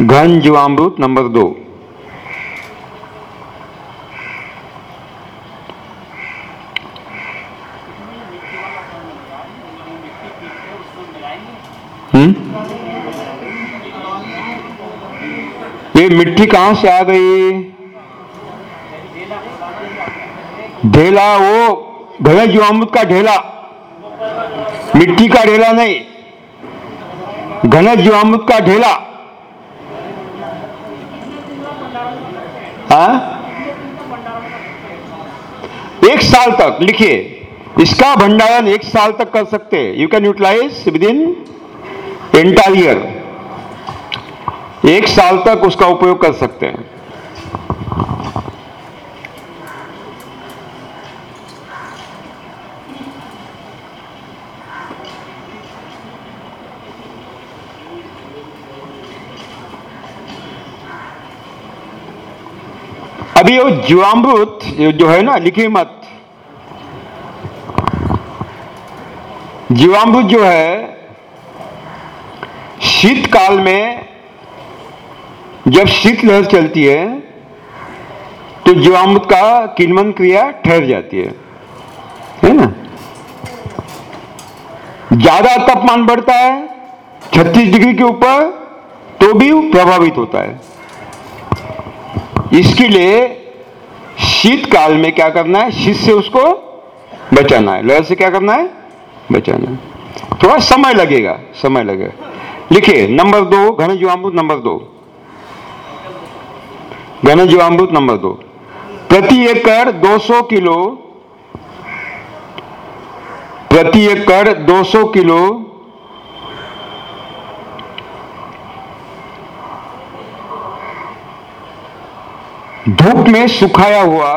घन जीवामृत नंबर दो। हम्म? ये मिट्टी कहाँ से आ गई? ढेला, वो घन जीवामृत का ढेला। मिट्टी का ढेला नहीं, घन जीवामृत का ढेला। हाँ? एक साल तक, लिखिए। इसका भंडारण एक साल तक कर सकते हैं। You can utilise within entire एक साल तक उसका उपयोग कर सकते हैं। अभी वो जीवामृत जो है ना लिखिए मत। जीवामृत जो है, शीतकाल में जब शीत लहर चलती है तो जीवामृत का किन्वन क्रिया ठहर जाती है। है ना? ज़्यादा तापमान बढ़ता है 36 डिग्री के ऊपर तो भी प्रभावित होता है। इसके लिए शीतकाल में क्या करना है? शीत से उसको बचाना है। लहर से क्या करना है? बचाना है। थोड़ा समय लगेगा समय लगेगा। लिखिए, नंबर दो घन जीवामृत नंबर दो। घन जीवामृत नंबर दो। प्रति एकड़ 200 किलो, प्रति एकड़ 200 किलो धूप में सुखाया हुआ,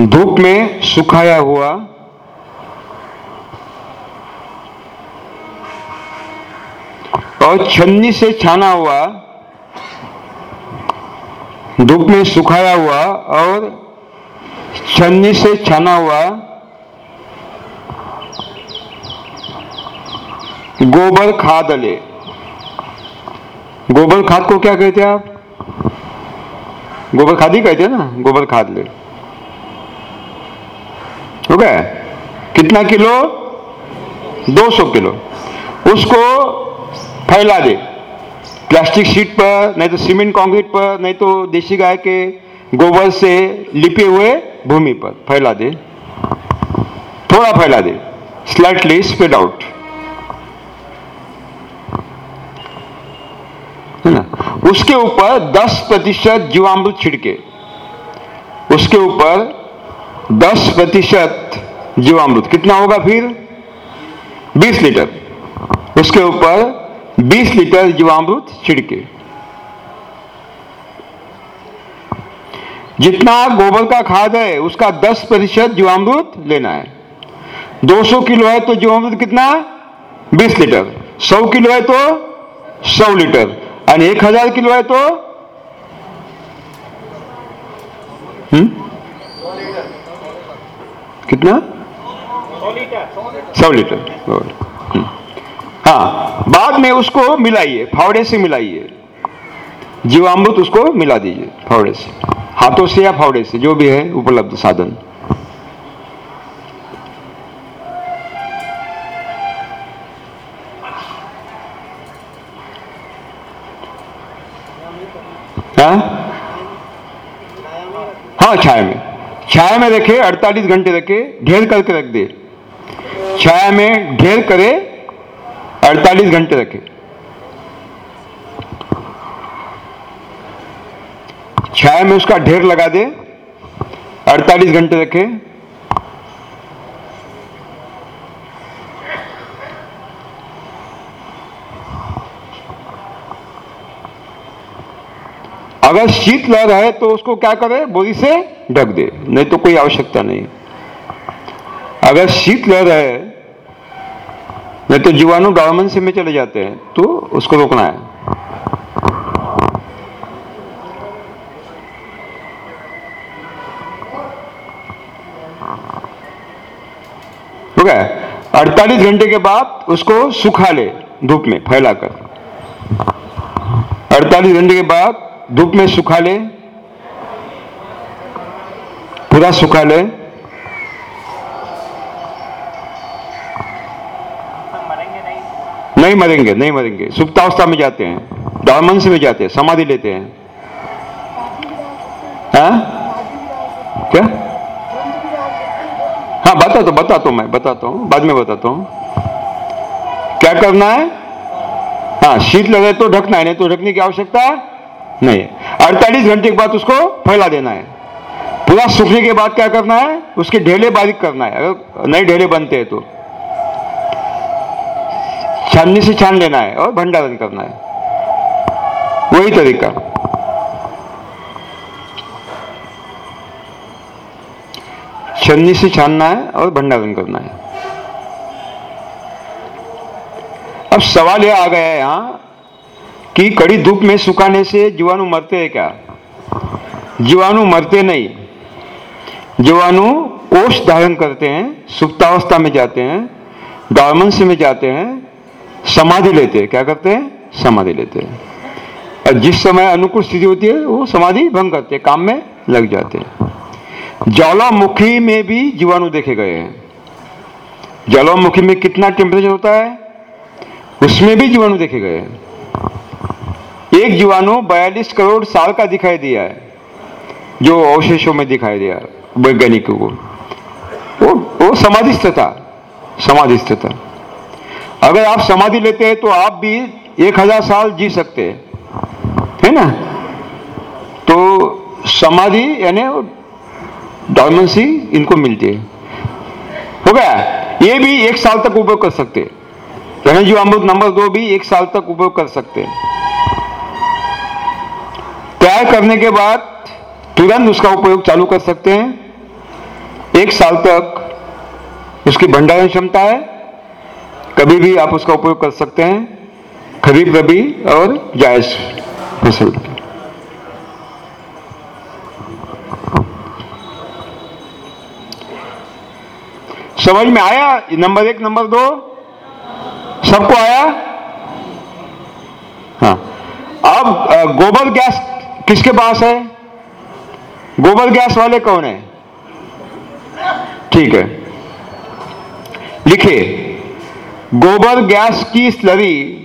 धूप में सुखाया हुआ, और छन्नी से छाना हुआ, धूप में सुखाया हुआ, और छन्नी से छाना हुआ, गोबर खाद ले गोबर खाद को क्या कहते हैं आप? गोबर खाद ही कहते हैं ना, गोबर खाद ले। हो गया? कितना किलो? 200 किलो। उसको फैला दे। प्लास्टिक शीट पर, नहीं तो सीमेंट कंक्रीट पर, नहीं तो देसी गाय के गोबर से लिपे हुए भूमि पर फैला दे। थोड़ा फैला दे। स्लाइटली स्प्रेड आउट है ना? उसके ऊपर 10 प्रतिशत जीवामृत छिड़के। उसके ऊपर 10 प्रतिशत जीवामृत। कितना होगा फिर? 20 लीटर। उसके ऊपर 20 लीटर जीवामृत छिड़के। जितना गोबर का खाद है, उसका 10 प्रतिशत जीवामृत लेना है। 200 किलो है तो जीवामृत कितना? 20 लीटर। 100 किलो है तो 100 लीटर। और 1000 किलो है तो? हम्म? कितना? सौ लीटर। हम्म। हाँ बाद में उसको मिलाइए, फावड़े से मिलाइए। जीवामृत उसको मिला दीजिए, फावड़े से। हाथों से या फावड़े से, जो भी है, उपलब्ध साधन। हाँ हाँ छाया में। छाया में रखे 48 घंटे रखे, ढेर करके रख दे। छाया में ढेर करे 48 घंटे रखे। छाया में उसका ढेर लगा दे 48 घंटे रखे। अगर शीत लग है तो उसको क्या करे? बोरी से ढक दे। नहीं तो कोई आवश्यकता नहीं। अगर शीत लग है, नहीं तो जीवाणु डॉर्मेंसी में चले जाते हैं तो उसको रोकना है। हो गया? अड़तालीस घंटे के बाद उसको सुखा ले, धूप में फैलाकर। अड़तालीस घंटे के बाद धूप में सुखा ले, पूरा सुखा ले। नहीं मरेंगे नहीं मरेंगे। सुप्तावस्था में जाते हैं डॉर्मेंस में जाते हैं, समाधि लेते हैं। हाँ? क्या? हाँ बता तो बता तो मैं, बताता हूँ, बाद में बताता हूँ। क्या करना है? हाँ शीत लगे तो ढकना है, नहीं तो ढकने की आवश्यकता नहीं। अड़तालीस घंटे के बाद उसको फैला देना है। पूरा सूखने के बाद क्या करना है? उसके ढेले बारीक करना है। अगर नए ढेले बनते हैं तो। छाननी से छान लेना है और भंडारण करना है। वही तरीका। छन्नी से छानना है और भंडारण करना है। अब सवाल यह आ गया है यहाँ कि कड़ी धूप में सुखाने से जीवाणु मरते हैं क्या? जीवाणु मरते नहीं। जीवाणु कोष धारण करते हैं, सुप्तावस्था में जाते हैं डॉर्मेंसी में जाते हैं, समाधि लेते हैं। क्या करते हैं? समाधि लेते हैं। और जिस समय अनुकूल स्थिति होती है, वो समाधि भंग करते हैं, काम में लग जाते हैं। ज्वालामुखी में भी जीवाणु देखे गए हैं। ज्वालामुखी में कितना टेम्परेचर होता है, उसमें भी जीवाणु देखे गए हैं। एक जीवाणु बयालीस करोड़ साल का दिखाई दिया है, जो अवशेषों में दिखाई दिया, वैज्ञानिकों को। वो वो समाधिस्थ था समाधिस्थ था। अगर आप समाधि लेते हैं तो आप भी एक हज़ार साल जी सकते हैं, है ना? तो समाधि, यानी डॉर्मेंसी इनको मिलती है। हो गया? ये भी एक साल तक उपयोग कर सकते हैं। जो अमृत नंबर दो भी एक साल तक उपयोग कर सकते हैं। तैयार करने के बाद तुरंत उसका उपयोग चालू कर सकते हैं। एक साल तक उसकी भंडारण क्षमता है। कभी भी आप उसका उपयोग कर सकते हैं। खरीफ, रबी और जायज़ फ़सल। समझ में आया? नंबर एक, नंबर दो। सबको आया? हाँ। अब गोबर गैस किसके पास है? गोबर गैस वाले कौन है? ठीक है। लिखिए। गोबर गैस की स्लरी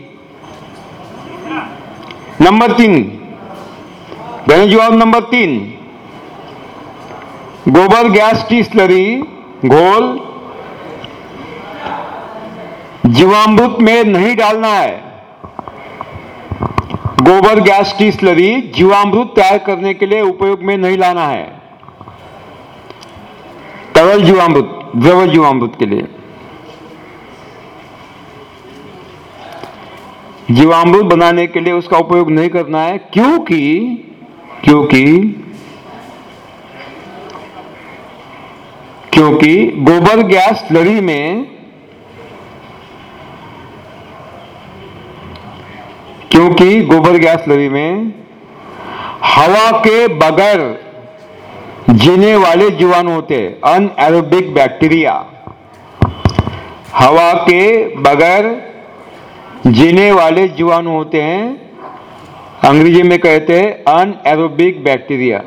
नंबर तीन। घन जवाब नंबर तीन। गोबर गैस की स्लरी घोल जीवामृत में नहीं डालना है। गोबर, गैस की स्लरी जीवामृत तैयार करने के लिए उपयोग में नहीं लाना है। तरल जीवामृत, द्रव जीवामृत के लिए। जीवामृत बनाने के लिए उसका उपयोग नहीं करना है, क्योंकि क्योंकि क्योंकि गोबर, गैस, स्लरी में क्योंकि गोबर गैस लवी में हवा के बगैर जीने वाले जीवाणु होते अन एरोबिक बैक्टीरिया। हवा के बगैर जीने वाले जीवाणु होते हैं, अंग्रेज़ी में कहते हैं अन एरोबिक बैक्टीरिया।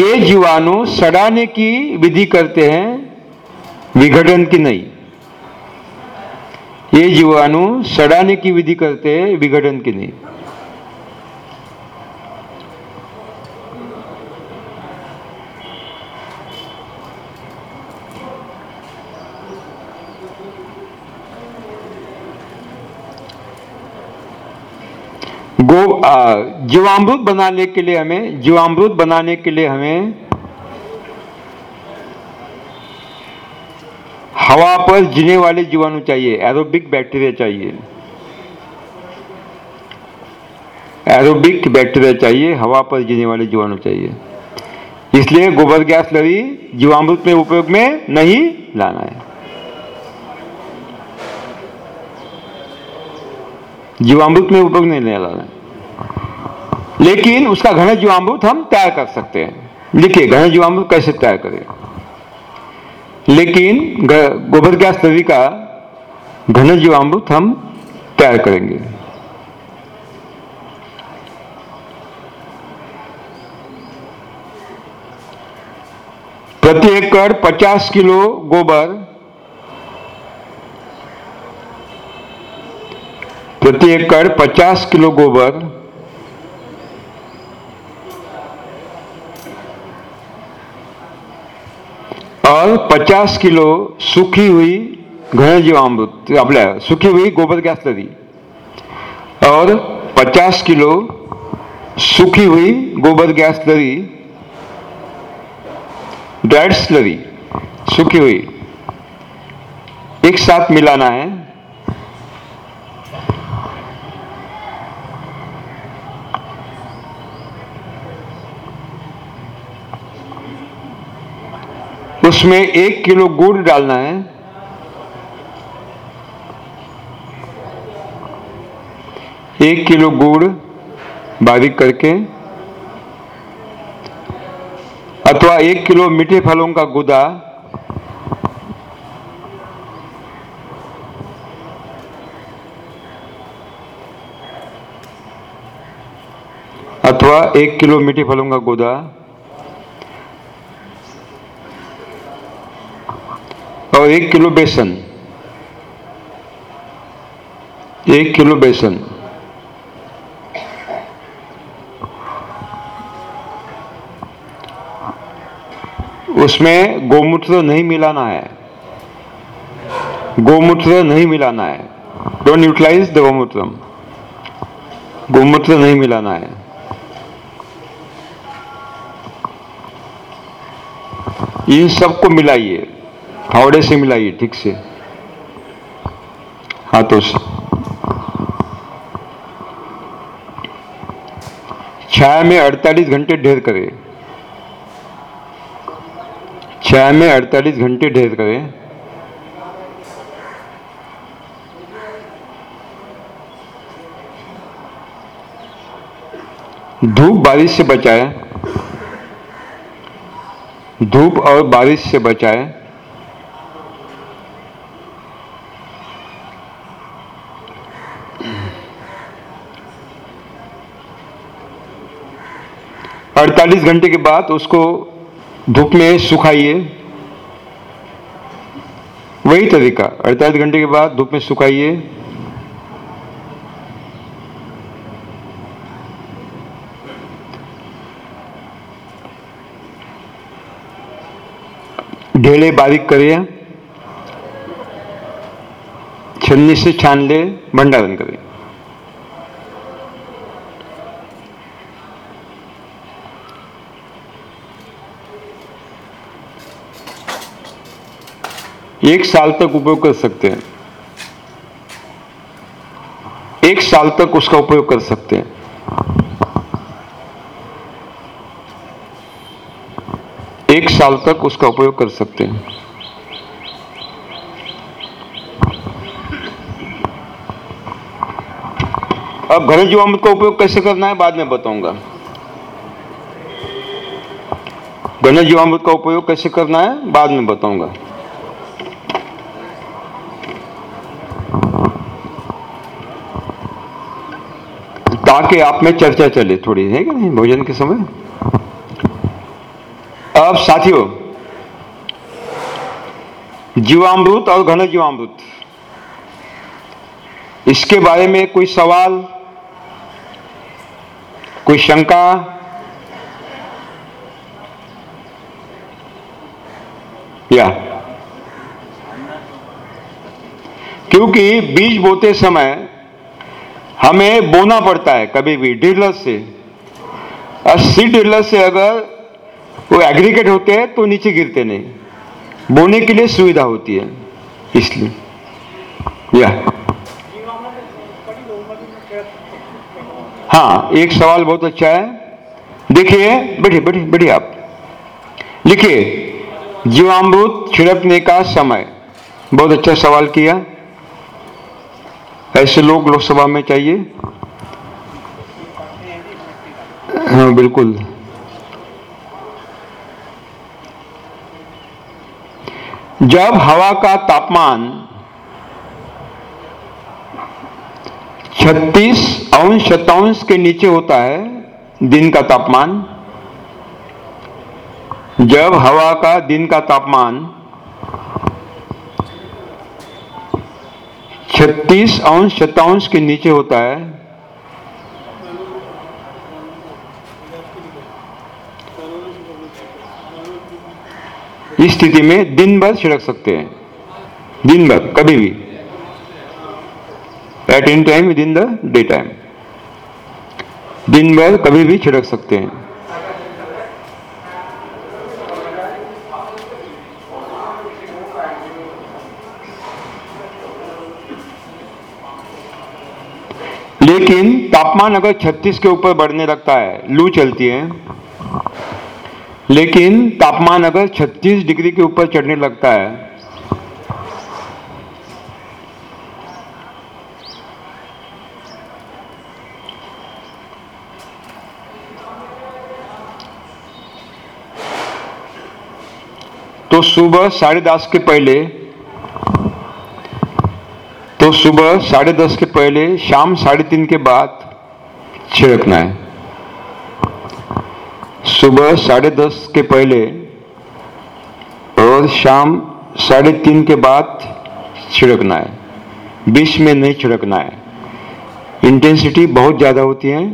ये जीवाणु सड़ाने की विधि करते हैं, विघटन की नहीं। ये जीवाणु सड़ाने की विधि करते हैं, विघटन की नहीं गो जीवामृत बनाने के लिए हमें, जीवामृत बनाने के लिए हमें हवा पर जीने वाले जीवाणु चाहिए एरोबिक बैक्टीरिया चाहिए। एरोबिक बैक्टीरिया चाहिए, हवा पर जीने वाले जीवाणु चाहिए। इसलिए गोबर गैस लड़ी, जीवामृत में उपयोग में नहीं लाना है। जीवामृत में उपयोग नहीं लाना है। लेकिन उसका घन जीवामृत हम तैयार कर सकते हैं। लिखिए घन जीवामृत कैसे तैयार करें? लेकिन गोबर गैस नदी का घन जीवामृत हम तैयार करेंगे। प्रति एकड़ 50 किलो गोबर, प्रति एकड़ 50 किलो गोबर और 50 किलो सुखी हुई घन जीवामृत अपने सुखी हुई गोबर गैस नदी और 50 किलो सुखी हुई गोबर गैस नदी ड्राइड स्लरी सूखी हुई. एक साथ मिलाना है. उसमें एक किलो गुड़ डालना है। एक किलो गुड़ बारीक करके, अथवा एक किलो मीठे फलों का गुदा। अथवा एक किलो मीठे फलों का गुदा। और एक किलो बेसन। एक किलो बेसन। उसमें गोमूत्र नहीं मिलाना है। गोमूत्र नहीं मिलाना है। डोंट यूटिलाइज द गोमूत्र। गोमूत्र नहीं मिलाना है। इन सबको मिलाइए। फावड़े से मिलाइए ठीक से। हाथों से। छाया में 48 घंटे ढेर करें। छाया में 48 घंटे ढेर करें। धूप बारिश से बचाए। धूप और बारिश से बचाए। अड़तालीस घंटे के बाद उसको धूप में सुखाइए। वही तरीका, अड़तालीस घंटे के बाद धूप में सुखाइए। ढेले बारीक करिए, छन्नी से छान ले, भंडारण करें एक साल तक उपयोग कर सकते हैं। एक साल तक उसका उपयोग कर सकते हैं। एक साल तक उसका उपयोग कर सकते हैं। अब घन जीवामृत का उपयोग कैसे करना है, बाद में बताऊँगा। घन जीवामृत का उपयोग कैसे करना है, बाद में बताऊँगा। ताकि आप में चर्चा चले थोड़ी, है कि नहीं? भोजन के समय? अब साथियों, जीवामृत और घन जीवामृत। इसके बारे में कोई सवाल, कोई शंका? या? क्योंकि बीज बोते समय हमें बोना पड़ता है कभी भी ड्रिलर से। और सीड ड्रिलर से अगर वो एग्रीगेट होते हैं तो नीचे गिरते नहीं। बोने के लिए सुविधा होती है, इसलिए। या। हाँ एक सवाल बहुत अच्छा है। देखिए, बैठिए बैठिए बैठिए आप। लिखिए। जीवामृत छिड़कने का समय। बहुत अच्छा सवाल किया। ऐसे लोग लोकसभा में चाहिए? हाँ बिल्कुल। जब हवा का तापमान 36 अंश शतांश के नीचे होता है, दिन का तापमान, जब हवा का दिन का तापमान छत्तीस अंश शतांश के नीचे होता है। इस स्थिति में दिन भर छिड़क सकते हैं। दिन भर, कभी भी। At any time within the day time दिन भर कभी भी छिड़क सकते हैं। लेकिन तापमान अगर 36 के ऊपर बढ़ने लगता है, लू चलती है, लेकिन तापमान अगर 36 डिग्री के ऊपर चढ़ने लगता है तो सुबह साढ़े दस के पहले तो सुबह साढ़े दस के पहले, शाम साढ़े तीन के बाद छिड़कना है। सुबह साढ़े दस के पहले और शाम साढ़े तीन के बाद छिड़कना है। बीच में नहीं छिड़कना है। इंटेंसिटी बहुत ज़्यादा होती है।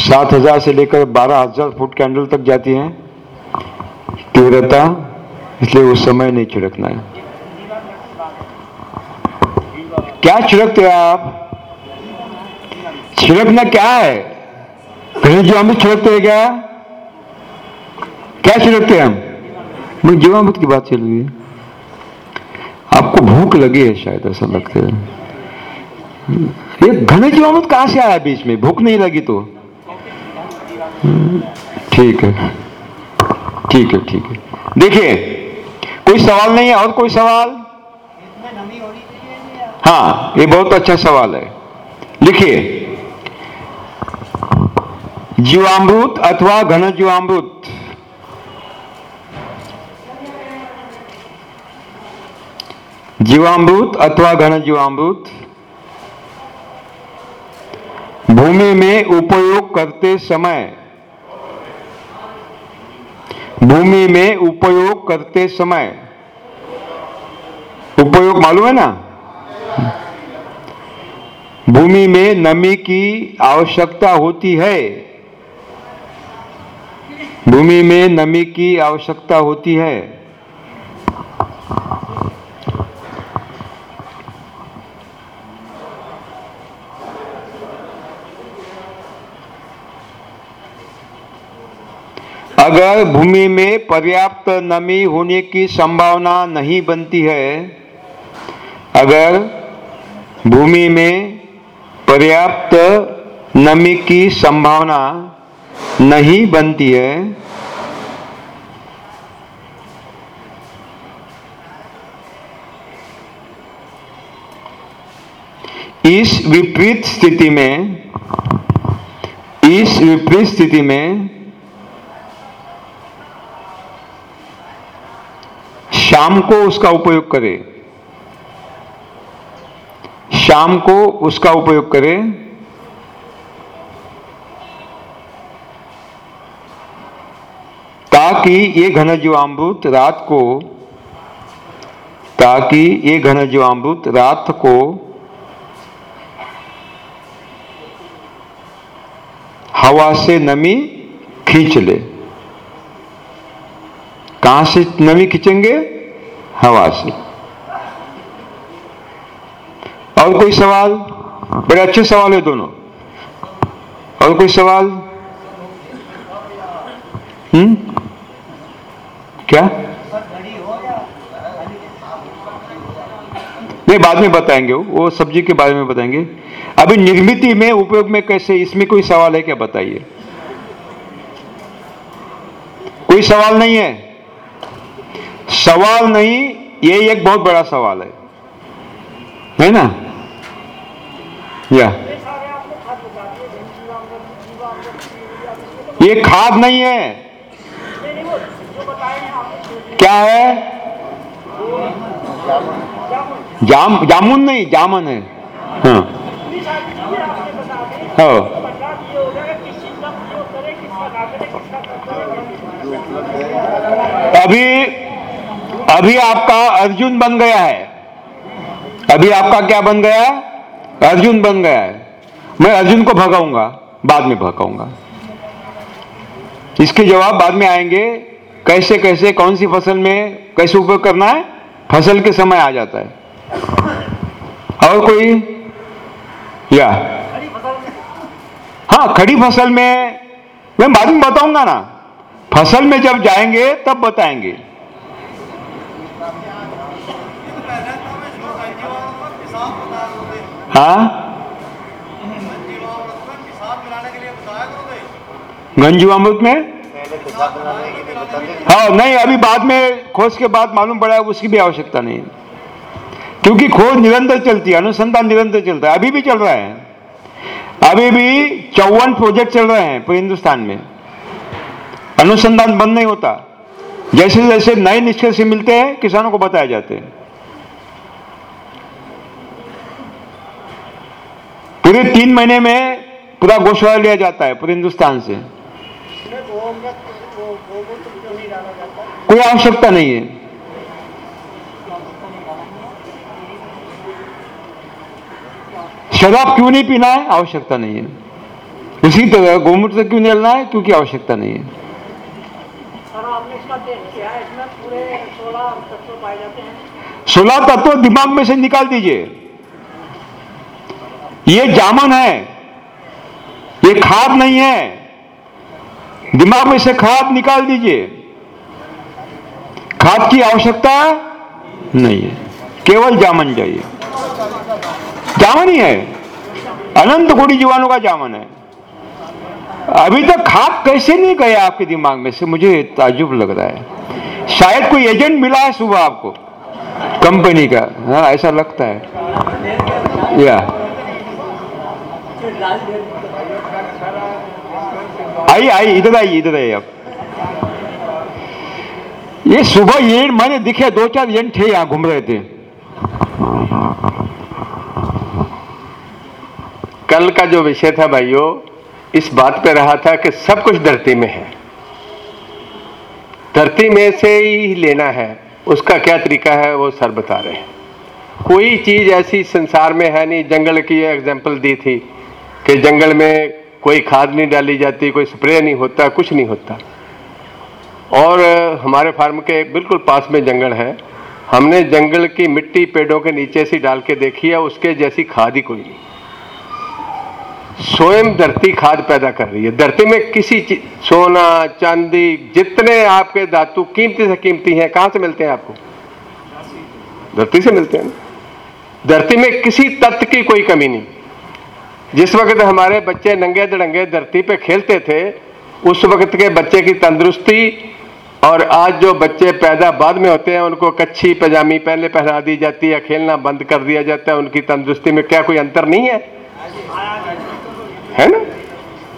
सात हज़ार से लेकर बारह हज़ार फुट कैंडल तक जाती है। तीव्रता, इसलिए उस समय नहीं छिड़कना है। क्या छिड़कते हो आप? छिड़कना क्या है? कहीं जीवामृत छिड़कते हैं क्या? क्या छिड़कते हैं हम? मुझे जीवामृत की बात चल रही है। आपको भूख लगी है शायद, ऐसा लगता है। ये घने जीवामृत कहाँ से आया बीच में? भूख नहीं लगी तो। ठीक है। ठीक है ठीक है। देखिए, कोई सवाल नहीं है और कोई सवाल? हाँ ये बहुत अच्छा सवाल है। लिखिए। जीवामृत अथवा घन जीवामृत। जीवामृत अथवा घन जीवामृत। भूमि में उपयोग करते समय। भूमि में उपयोग करते समय। उपयोग मालूम है ना? भूमि में नमी की आवश्यकता होती है। भूमि में नमी की आवश्यकता होती है। अगर भूमि में पर्याप्त नमी होने की संभावना नहीं बनती है, अगर भूमि में पर्याप्त नमी की संभावना नहीं बनती है। इस विपरीत स्थिति में, इस विपरीत स्थिति में शाम को उसका उपयोग करें। शाम को उसका उपयोग करें। ताकि ये घन जीवामृत रात को, ताकि ये घन जीवामृत रात को हवा से नमी खींच ले। कहाँ से नमी खींचेंगे? हवा से। और कोई सवाल? बड़े अच्छे सवाल है दोनों। और कोई सवाल? हम्म? क्या? नहीं, बाद में बताएँगे वो। वो सब्ज़ी के बारे में बताएँगे। अभी निर्मित में उपयोग में कैसे, इसमें कोई सवाल है क्या, बताइए। कोई सवाल नहीं है? सवाल नहीं, ये एक बहुत बड़ा सवाल है। है ना? या। ये खाद नहीं है। क्या है? जाम, जामुन नहीं, जामन है। हाँ। हाँ। अभी अभी आपका अर्जुन बन गया है। अभी आपका क्या बन गया? है अर्जुन बन गया है। मैं अर्जुन को भगाऊँगा, बाद में भगाऊँगा। इसके जवाब बाद में आएँगे, कैसे कैसे, कौन सी फ़सल में कैसे उपयोग करना है? फ़सल के समय आ जाता है। और कोई? या। हाँ खड़ी फ़सल में, मैं बाद में बताऊँगा ना। फ़सल में जब जाएँगे, तब बताएँगे। हाँ? अमृत में? हाँ नहीं, अभी बाद में खोज के बाद मालूम पड़ा है, उसकी भी आवश्यकता नहीं क्योंकि खोज निरंतर चलती है, अनुसंधान निरंतर चलता है, अभी भी चल रहा है। अभी भी चौवन प्रोजेक्ट चल रहे हैं पूरे हिंदुस्तान में। अनुसंधान बंद नहीं होता। जैसे जैसे नए निष्कर्ष मिलते हैं, किसानों को बताए जाते हैं। पूरे तीन महीने में पूरा गोशवारा लिया जाता है, पूरे हिंदुस्तान से। कोई आवश्यकता नहीं है। शराब क्यों नहीं पीना है? आवश्यकता नहीं है। इसी तरह गोमूत्र क्यों नहीं है? क्योंकि आवश्यकता नहीं है। सोलह तत्व दिमाग में से निकाल दीजिए। ये जामन है। ये खाद नहीं है। दिमाग में से खाद निकाल दीजिए। खाद की आवश्यकता नहीं है। केवल जामन चाहिए। जामन ही है। अनंत कोटि जीवाणु का जामन है। अभी तक खाद कैसे नहीं गया आपके दिमाग में से? मुझे ताजुब लग रहा है। शायद कोई एजेंट मिला है सुबह आपको। कंपनी का। हाँ ऐसा लगता है। या। आई आई इधर आई इधर आई अब ये सुबह ये मैंने दिखे, दो चार एजेंट थे यहाँ घूम रहे थे। कल का जो विषय था भाइयों, इस बात पे रहा था कि सब कुछ धरती में है। धरती में से ही लेना है, उसका क्या तरीका है, वो सर बता रहे हैं। कोई चीज़ ऐसी संसार में है नहीं, जंगल की एग्ज़ाम्पल दी थी। कि जंगल में कोई खाद नहीं डाली जाती, कोई स्प्रे नहीं होता, कुछ नहीं होता। और हमारे फार्म के बिल्कुल पास में जंगल है। हमने जंगल की मिट्टी पेड़ों के नीचे से डाल के देखी है, उसके जैसी खाद ही कोई नहीं। स्वयं धरती खाद पैदा कर रही है। धरती में किसी सोना, चांदी, जितने आपके धातु कीमती से कीमती हैं, कहाँ से मिलते हैं आपको? धरती से मिलते हैं धरती में किसी तत्व की कोई कमी नहीं। जिस वक्त हमारे बच्चे नंगे दड़ंगे धरती पे खेलते थे, उस वक्त के बच्चे की तंदुरुस्ती और आज जो बच्चे पैदा बाद में होते हैं, उनको कच्ची पजामी पहले पहना दी जाती है, खेलना बंद कर दिया जाता है, उनकी तंदुरुस्ती में क्या कोई अंतर नहीं है? है ना?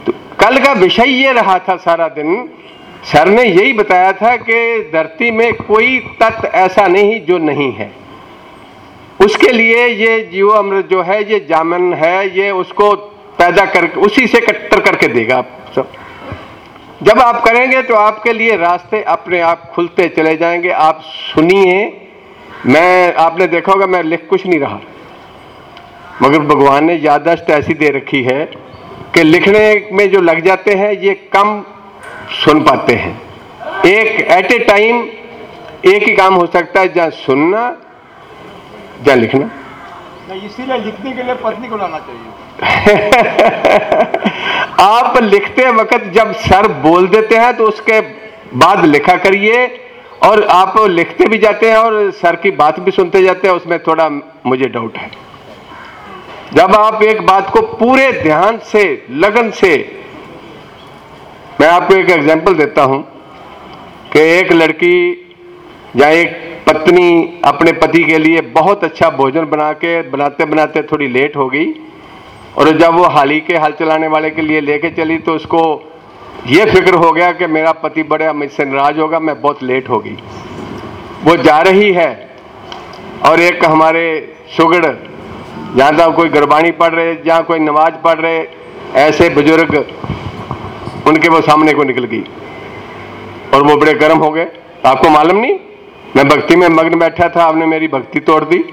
तो कल का विषय ये रहा था सारा दिन। सर ने यही बताया था कि धरती में कोई तत्व ऐसा नहीं जो नहीं है। उसके लिए ये जीव अमृत जो है, ये जामन है, ये उसको पैदा करके उसी से कट्टर करके देगा आप सब। जब आप करेंगे तो आपके लिए रास्ते अपने आप खुलते चले जाएँगे। आप सुनिए, मैं, आपने देखा होगा, मैं लिख कुछ नहीं रहा। मगर भगवान ने याददाश्त ऐसी दे रखी है कि लिखने में जो लग जाते हैं, ये कम सुन पाते हैं। एक एट ए टाइम एक ही काम हो सकता है, जहाँ सुनना जहाँ लिखना? इसीलिए लिखने के लिए पत्नी को लाना चाहिए। आप लिखते वक्त जब सर बोल देते हैं तो उसके बाद लिखा करिए और आप लिखते भी जाते हैं और सर की बात भी सुनते जाते हैं उसमें थोड़ा मुझे डाउट है। जब आप एक बात को पूरे ध्यान से लगन से मैं आपको एक एग्जांपल देता हूँ कि एक लड़की या एक पत्नी अपने पति के लिए बहुत अच्छा भोजन बना के बनाते बनाते थोड़ी लेट हो गई। और जब वो हाली के हल चलाने वाले के लिए लेके चली तो उसको ये फ़िक्र हो गया कि मेरा पति बड़े मुझसे नाराज़ होगा, मैं बहुत लेट होगी वो जा रही है और एक हमारे सुगड़ जहाँ तक कोई गुरबानी पढ़ रहे, जहाँ कोई नमाज़ पढ़ रहे, ऐसे बुज़ुर्ग, उनके वो सामने को निकल गई। और वो बड़े गर्म हो गए। आपको मालूम नहीं? मैं भक्ति में मग्न बैठा था, आपने मेरी भक्ति तोड़ दी।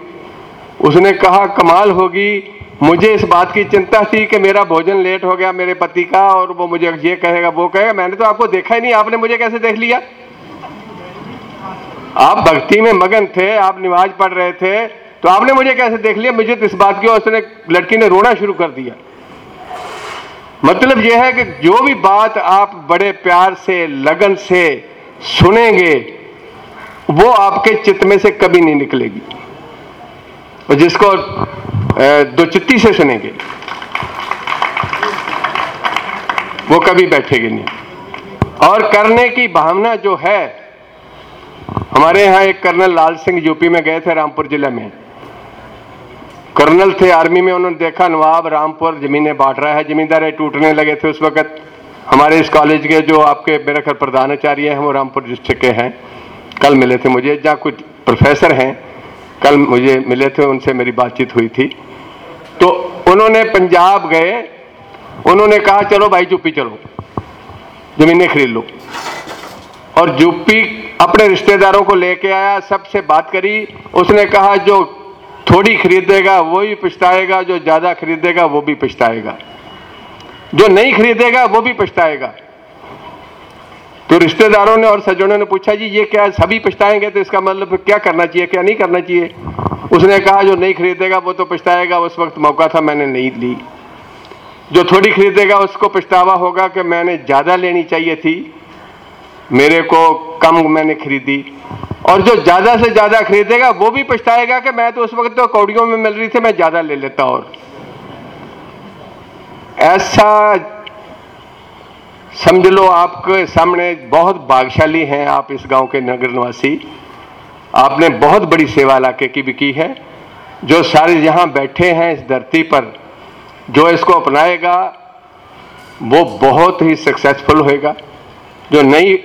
उसने कहा, कमाल होगी, मुझे इस बात की चिंता थी कि मेरा भोजन लेट हो गया मेरे पति का, और वो मुझे ये कहेगा, वो कहेगा, मैंने तो आपको देखा ही नहीं, आपने मुझे कैसे देख लिया? आप भक्ति में मगन थे, आप नमाज़ पढ़ रहे थे तो आपने मुझे कैसे देख लिया? मुझे तो इस बात की उसने लड़की ने रोना शुरू कर दिया। मतलब यह है कि जो भी बात आप बड़े प्यार से, लगन से सुनेंगे वो आपके चित्त में से कभी नहीं निकलेगी। और जिसको दो चित्ती से सुनेंगे, वो कभी बैठेगी नहीं। और करने की भावना जो है, हमारे यहाँ एक कर्नल लाल सिंह यूपी में गए थे रामपुर ज़िले में। कर्नल थे आर्मी में, उन्होंने देखा नवाब रामपुर जमीनें बांट रहा है, जमींदारे टूटने लगे थे उस वक्त। हमारे इस कॉलेज के जो आपके मेरे घर प्रधानाचार्य हैं, वो रामपुर डिस्ट्रिक्ट के हैं। कल मिले थे मुझे, जहाँ कुछ प्रोफेसर हैं, कल मुझे मिले थे, उनसे मेरी बातचीत हुई थी। तो उन्होंने पंजाब गए, उन्होंने कहा, चलो भाई, यूपी चलो, जमीनें खरीद लो। और यूपी अपने रिश्तेदारों को लेके आया, सबसे बात करी। उसने कहा, जो थोड़ी खरीदेगा, वो भी पछताएगा, जो ज़्यादा खरीदेगा, वो भी पछताएगा। जो नहीं खरीदेगा, वो भी पछताएगा। तो रिश्तेदारों ने और सज्जनों ने पूछा, जी, ये क्या सभी पछताएँगे तो इसका मतलब क्या करना चाहिए? क्या नहीं करना चाहिए? उसने कहा, जो नहीं खरीदेगा वो तो पछताएगा, उस वक्त मौका था मैंने नहीं ली। जो थोड़ी खरीदेगा उसको पछतावा होगा कि मैंने ज़्यादा लेनी चाहिए थी, मेरे को कम मैंने खरीदी। और जो ज़्यादा से ज़्यादा खरीदेगा वो भी पछताएगा कि मैं तो उस वक्त तो कौड़ियों में मिल रही थी, मैं ज़्यादा ले लेता और। ऐसा समझ लो आपके सामने बहुत भागशाली हैं आप इस गाँव के नगर निवासी। आपने बहुत बड़ी सेवा इलाके की भी की है। जो सारे यहाँ बैठे हैं इस धरती पर, जो इसको अपनाएगा, वो बहुत ही सक्सेसफुल होएगा। जो नहीं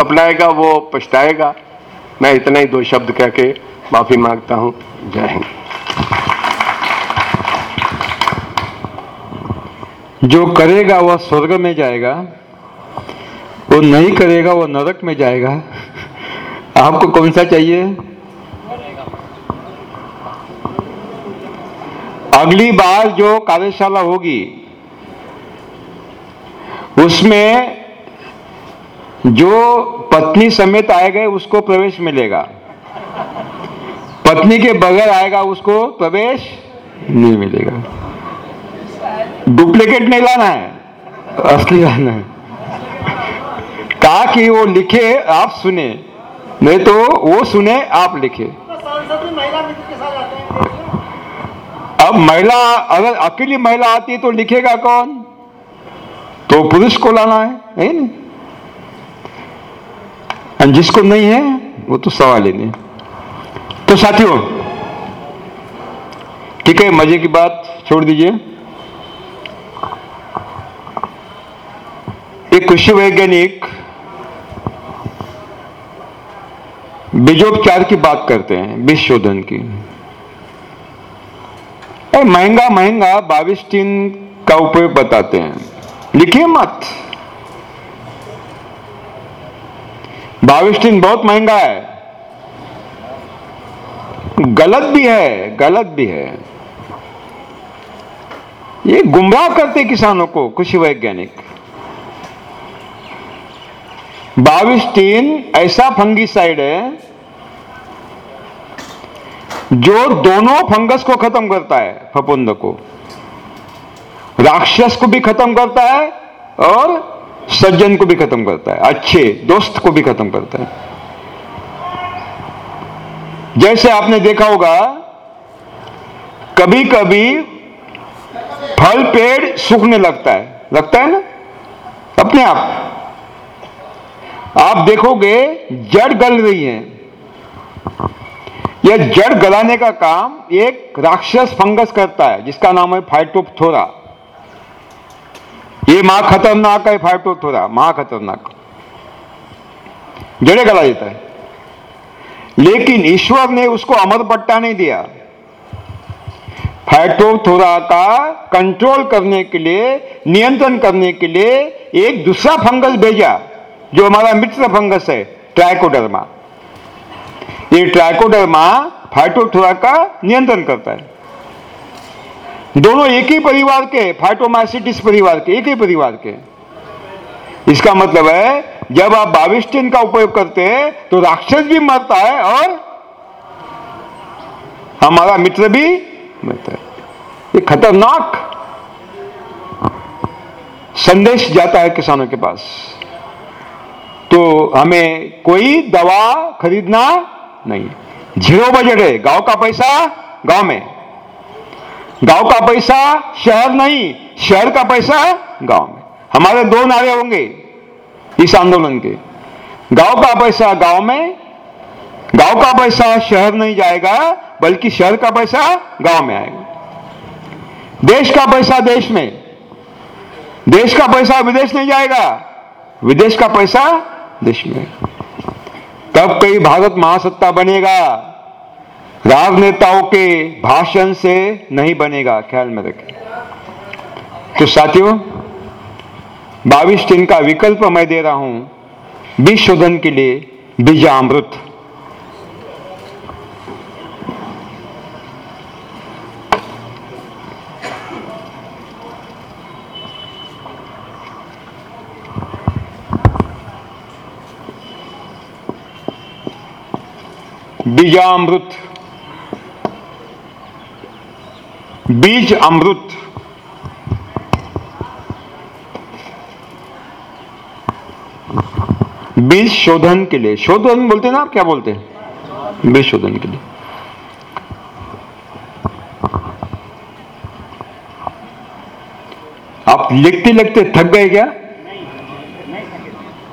अपनाएगा, वो पछताएगा। मैं इतना ही दो शब्द कह के माफ़ी माँगता हूँ। जय हिंद। जो करेगा, वह स्वर्ग में जाएगा। वो नहीं करेगा वो नरक में जाएगा। आपको कौन सा चाहिए? अगली बार जो कार्यशाला होगी, उसमें जो पत्नी समेत आएगा उसको प्रवेश मिलेगा। पत्नी के बगैर आएगा, उसको प्रवेश नहीं मिलेगा। डुप्लीकेट नहीं लाना है। असली लाना है। कहा कि वो लिखे, आप सुने। नहीं तो वो सुने, आप लिखे। अब महिला, अगर अकेली महिला आती है तो लिखेगा कौन? तो पुरुष को लाना है है ना? जिसको नहीं है, वो तो सवाल ही नहीं। तो साथियों, ठीक है, मज़े की बात छोड़ दीजिए। एक कृषि वैज्ञानिक बीजोपचार की बात करते हैं बीज शोधन की। ए, महँगा महँगा बाविस टीन का उपयोग बताते हैं। लिखिए मत। बाविस टीन बहुत महँगा है। गलत भी है गलत भी है। ये गुमराह करते किसानों को कृषि वैज्ञानिक। बाविस टीन ऐसा फंगीसाइड है, जो दोनों फंगस को खत्म करता है, फपुंद को। राक्षस को भी खत्म करता है, और सज्जन को भी खत्म करता है, अच्छे, दोस्त को भी खत्म करता है। जैसे आपने देखा होगा कभी कभी फल, पेड़ सूखने लगता है। लगता है ना? अपने आप। आप देखोगे, जड़ गल रही है। यह जड़ गलाने का काम एक राक्षस फंगस करता है, जिसका नाम है फाइटोथोरा ये माँ खतरनाक है फाइटोथोरा महा खतरनाक। जड़े गला देता है। लेकिन ईश्वर ने उसको अमर पट्टा नहीं दिया। फाइटोथोरा का कंट्रोल करने के लिए, नियंत्रण करने के लिए एक दूसरा फंगस भेजा। जो हमारा मित्र फंगस है, ट्राइकोडर्मा। ये ट्राइकोडर्मा फाइटोथोरा का नियंत्रण करता है। दोनों एक ही परिवार के फाइटोमाइसिटिस परिवार के, एक ही परिवार के। इसका मतलब है, जब आप बाविस्टिन का उपयोग करते हैं तो राक्षस भी मरता है और हमारा मित्र भी मरता है। ये खतरनाक संदेश जाता है किसानों के पास। तो हमें कोई दवा खरीदना नहीं। ज़ीरो बजट है। गाँव का पैसा गाँव में। गाँव का पैसा शहर नहीं, शहर का पैसा गाँव में। हमारे दो नारे होंगे इस आंदोलन के। गाँव का पैसा गाँव में, गाँव का पैसा शहर नहीं जाएगा, बल्कि शहर का पैसा गाँव में आएगा। देश का पैसा देश में। देश का पैसा विदेश नहीं जाएगा। विदेश का पैसा देश में। तब कई भारत महासत्ता बनेगा? राजनेताओं के भाषण से नहीं बनेगा, ख्याल में रखें। तो साथियों बाविस टिन का विकल्प मैं दे रहा हूँ, विश्वधन के लिए बीजामृत। बीजामृत बीज अमृत बीज शोधन के लिए। शोधन बोलते हैं ना आप, क्या बोलते हैं? बीज शोधन के लिए। आप लिखते लिखते थक गए क्या?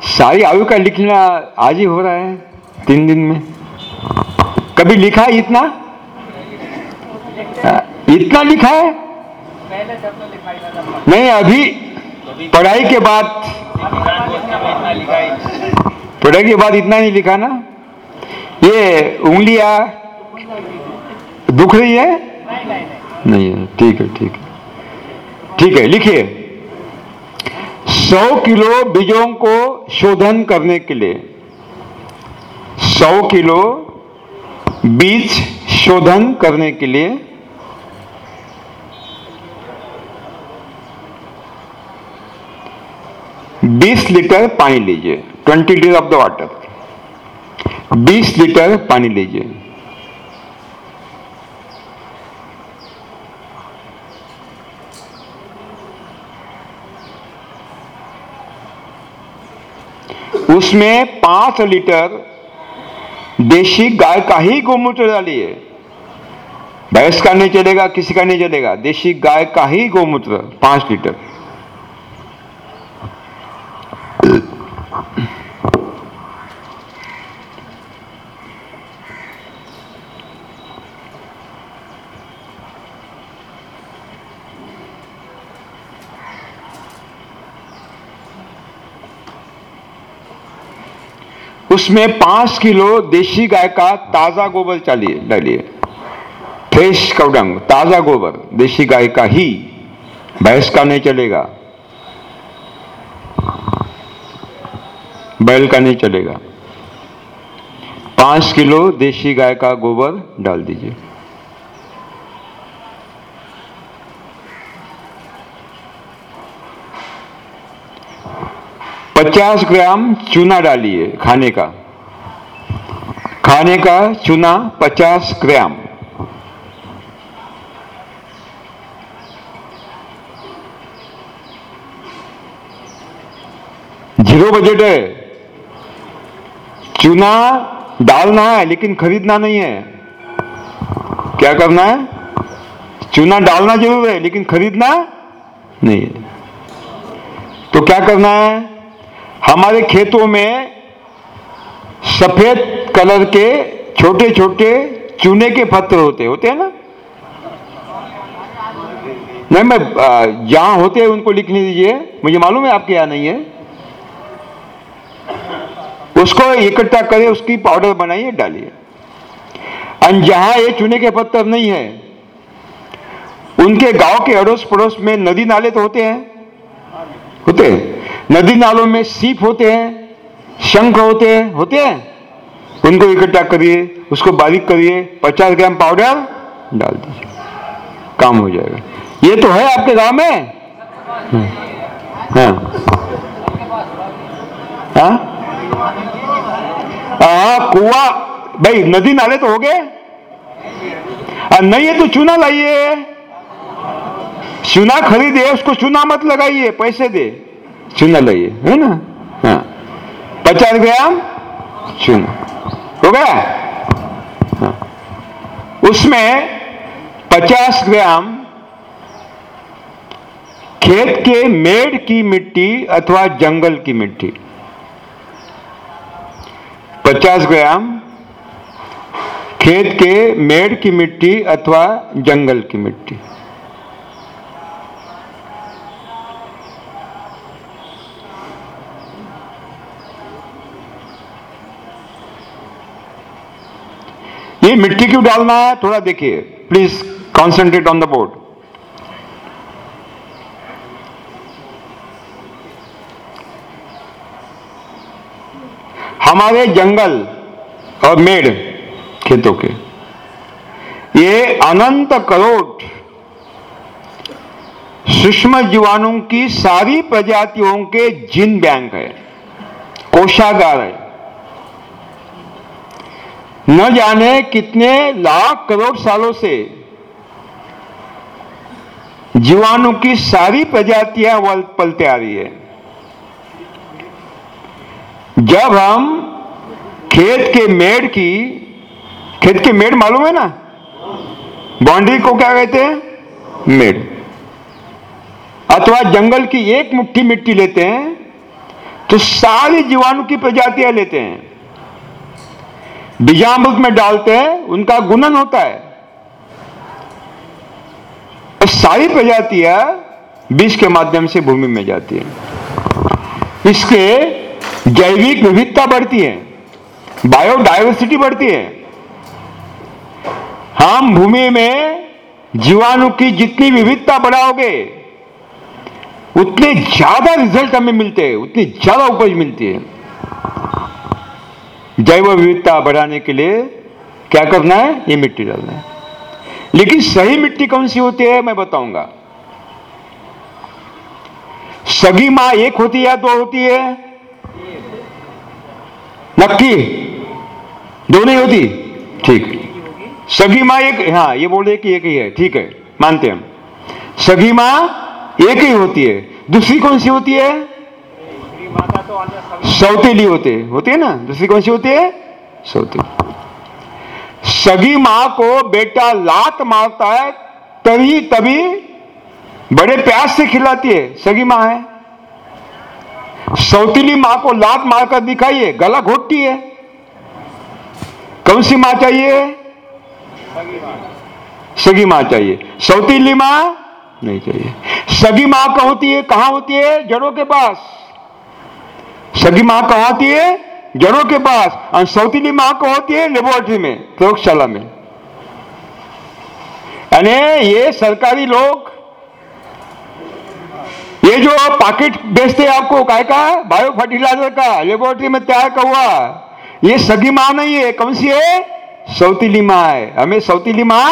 सारी आयु का लिखना आज ही हो रहा है, तीन दिन में। कभी लिखा है इतना? हाँ, इतना लिखा है? नहीं अभी पढ़ाई के बाद पढ़ाई के बाद इतना नहीं लिखा ना? ये उंगलियाँ दुख रही है? नहीं है ठीक है ठीक है। ठीक है लिखिए। सौ किलो बीजों को शोधन करने के लिए सौ किलो बीज शोधन करने के लिए बीस लीटर पानी लीजिए, twenty litre of the water. बीस लीटर पानी लीजिए। उसमें पाँच लीटर देशी गाय का ही गोमूत्र डालिए। भैंस का नहीं चलेगा, किसी का नहीं चलेगा। देशी गाय का ही गोमूत्र, पाँच लीटर। उसमें पाँच किलो देशी गाय का ताज़ा गोबर चालिए डालिए। फ्रेश कवडंग, ताज़ा गोबर देशी गाय का ही। भैंस का नहीं चलेगा। बैल का नहीं चलेगा। पाँच किलो देशी गाय का गोबर डाल दीजिए। पचास ग्राम चूना डालिए खाने का। खाने का चूना पचास ग्राम। ज़ीरो बजट है। चूना डालना है, लेकिन खरीदना नहीं है। क्या करना है? चूना डालना ज़रूर है, लेकिन खरीदना नहीं है। तो क्या करना है? हमारे खेतों में सफ़ेद कलर के छोटे छोटे चूने के पत्थर होते होते हैं ना? नहीं, मैं जहाँ होते हैं उनको लिखने दीजिए। मुझे मालूम है आपके यहाँ नहीं है। उसको इकट्ठा करें, उसकी पाउडर बनाइए, डालिए। और जहाँ ये चूने के पत्थर नहीं है, उनके गाँव के अड़ोस पड़ोस में नदी नाले तो होते हैं। होते हैं। नदी नालों में सीप होते हैं, शंख होते हैं होते हैं। उनको इकट्ठा करिए, उसको बारीक करिए, पचास ग्राम पाउडर डाल दीजिए। काम हो जाएगा। ये तो है आपके गाँव में? हाँ। हाँ? हाँ कुआ। भाई, नदी नाले तो हो गए। नहीं है तो चूना लाइए। चूना खरीदे, उसको चूना मत लगाइए, पैसे दे। चुना लाइए, है ना? हाँ। पचास ग्राम चूना। हो गया? हाँ। उसमें पचास ग्राम खेत के मेड़ की मिट्टी अथवा जंगल की मिट्टी। पचास ग्राम खेत के मेड़ की मिट्टी अथवा जंगल की मिट्टी। ये मिट्टी क्यों डालना है? थोड़ा देखिए। Please concentrate on the board हमारे जंगल और मेड़ खेतों के, ये अनंत करोड़ सूक्ष्म जीवाणुओं की सारी प्रजातियों के जिन बैंक है। कोषागार है। न जाने कितने लाख करोड़ सालों से जीवाणु की सारी प्रजातियाँ वल- पलते आ रही है। जब हम खेत के मेड़ की, खेत के मेड़ मालूम है ना? बाउंड्री को क्या कहते हैं? मेड़। अथवा जंगल की एक मुट्ठी मिट्टी लेते हैं तो सारी जीवाणु की प्रजातियाँ लेते हैं। बीजामृत में डालते हैं, उनका गुणन होता है। और सारी प्रजातियाँ बीज के माध्यम से भूमि में जाती है। इसके जैविक विविधता बढ़ती है बायोडायवर्सिटी बढ़ती है। हम भूमि में जीवाणु की जितनी विविधता बढ़ाओगे, उतने ज़्यादा रिज़ल्ट हमें मिलते हैं, उतनी ज़्यादा उपज मिलती है। जैव विविधता बढ़ाने के लिए क्या करना है? ये मिट्टी डालना है। लेकिन सही मिट्टी कौन सी होती है? मैं बताऊँगा। सगी माँ एक होती है या दो होती है? नक्की? दोनों ही होती? ठीक। सगी माँ एक हाँ ये बोल रहे कि एक ही है। ठीक है, मानते हैं हम। सगी माँ एक ही होती है। दूसरी कौन सी होती है? सौतेली होते होती है ना? दूसरी कौन सी होती है? सौतेली। सगी माँ को बेटा लात मारता है तभी तभी बड़े प्यार से खिलाती है। सगी माँ है। सौतीली माँ को लात मारकर दिखाइए गला घोटती है। कौन सी माँ चाहिए? सगी माँ चाहिए। सौतीली माँ नहीं चाहिए। सगी माँ कहाँ होती है? कहाँ होती है? जड़ों के पास। सगी माँ होती है जड़ों के पास, और सौतीली माँ को होती है, लेबोरेटरी में, प्रयोगशाला में। यानी ये सरकारी लोग, ये जो पैकेट बेचते हैं आपको, काय का? बायो फर्टिलाइज़र का, लेबोरेटरी में तैयार का हुआ। ये सगी माँ नहीं है, कौन सी है? सौतीली माँ है। हमें सौतीली माँ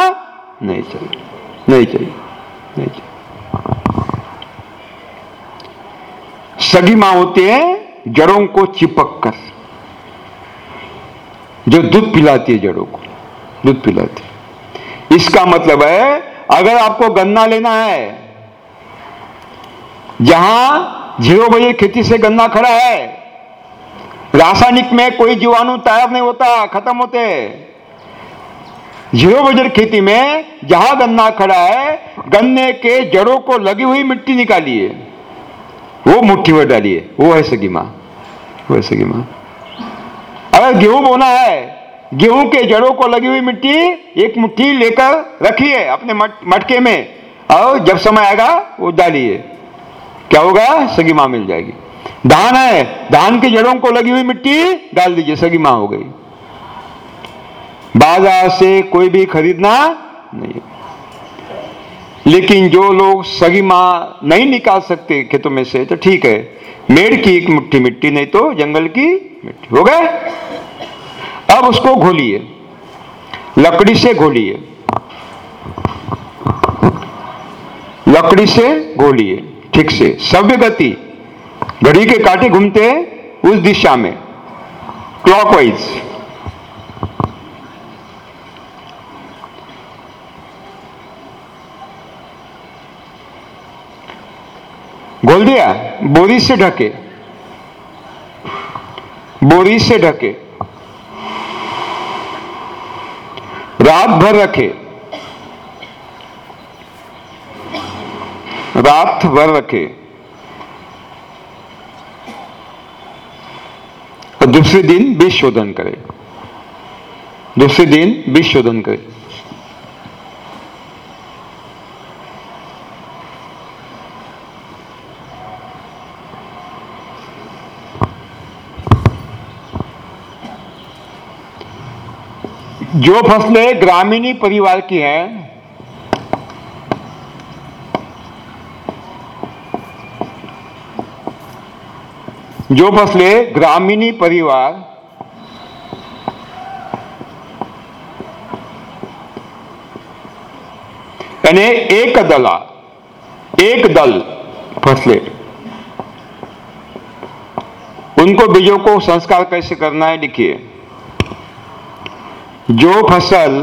नहीं चाहिए नहीं चाहिए नहीं चाहिए। सगी माँ होती हैं जड़ों को चिपक कर। जो दूध पिलाती है जड़ों को, दूध पिलाती है। इसका मतलब है, अगर आपको गन्ना लेना है, जहाँ ज़ीरो बजे खेती से गन्ना खड़ा है, रासायनिक में कोई जीवाणु तैयार नहीं होता, खत्म होते। ज़ीरो बजट खेती में जहाँ गन्ना खड़ा है, गन्ने के जड़ों को लगी हुई मिट्टी निकालिए। वो मुट्ठी में डालिए वो है सगी माँ वो है सगी माँ अगर गेहूँ बोना है गेहूँ के जड़ों को लगी हुई मिट्टी एक मुट्ठी लेकर रखिए अपने मट, मटके में और जब समय आएगा वो डालिए। क्या होगा? सगी माँ मिल जाएगी। धान है धान के जड़ों को लगी हुई मिट्टी डाल दीजिए सगी माँ हो गई। बाज़ार से कोई भी खरीदना नहीं। लेकिन जो लोग सगी माँ नहीं निकाल सकते खेतों में से तो ठीक है। मेड़ की एक मुट्ठी मिट्टी, नहीं तो जंगल की मिट्टी। हो गए अब उसको घोलिए। लकड़ी से घोलिए। लकड़ी से घोलिए, ठीक से। सभ्य गति। घड़ी के कांटे घूमते उस दिशा में। क्लॉकवाइज घोल दिया? बोरी से ढके। बोरी से ढके। रात भर रखे। रात भर रखे। और दूसरे दिन बीज शोधन करे। दूसरे दिन बीज शोधन करे। जो फ़सलें ग्रामीणी परिवार की हैं, जो फ़सलें ग्रामीणी परिवार यानी एक दला, एक दल फ़सलें, उनको बीजों को संस्कार कैसे करना है लिखिए जो फ़सल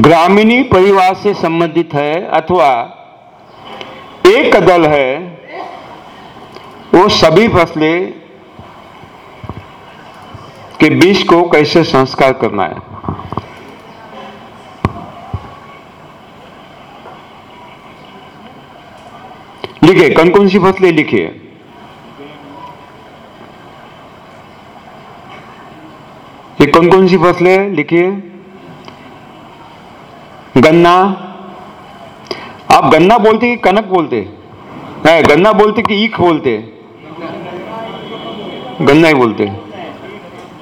ग्रामीणी परिवार से संबंधित है अथवा एक दल है, वो सभी फ़सलें के बीज को कैसे संस्कार करना है? लिखिए कौन कौन सी फ़सलें लिखिए ये कौन कौन सी फ़सलें? लिखिए. गन्ना. आप गन्ना बोलते कि कनक बोलते? है, गन्ना बोलते कि ईख बोलते? गन्ना ही बोलते.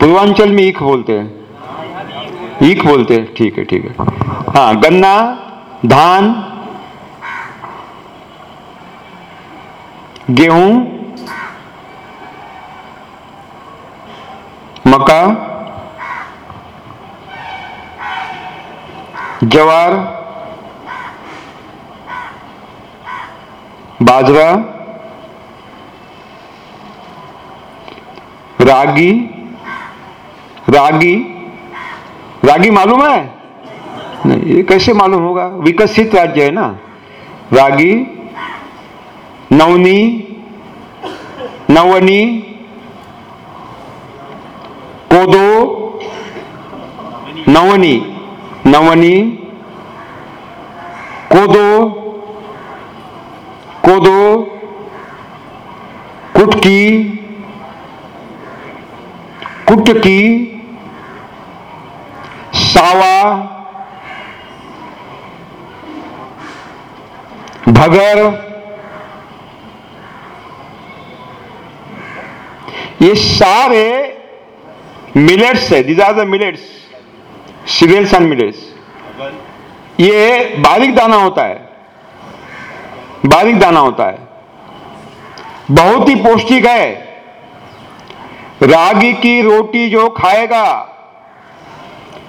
पूर्वांचल में ईख बोलते. हैं ईख बोलते. हैं ठीक है ठीक है. हाँ गन्ना, धान, गेहूँ मका ज्वार, बाजरा, रागी रागी रागी मालूम है? नहीं, ये कैसे मालूम होगा? विकसित राज्य है ना। रागी, नवनी नवनी, कोदो, नवनी। नवनी, कोदो कोदो, कुटकी कुटकी, सावा, भगर, ये सारे मिलेट्स है these are the millets cereals and millets ये बारीक दाना होता है। बारीक दाना होता है। बहुत ही पौष्टिक है। रागी की रोटी जो खाएगा,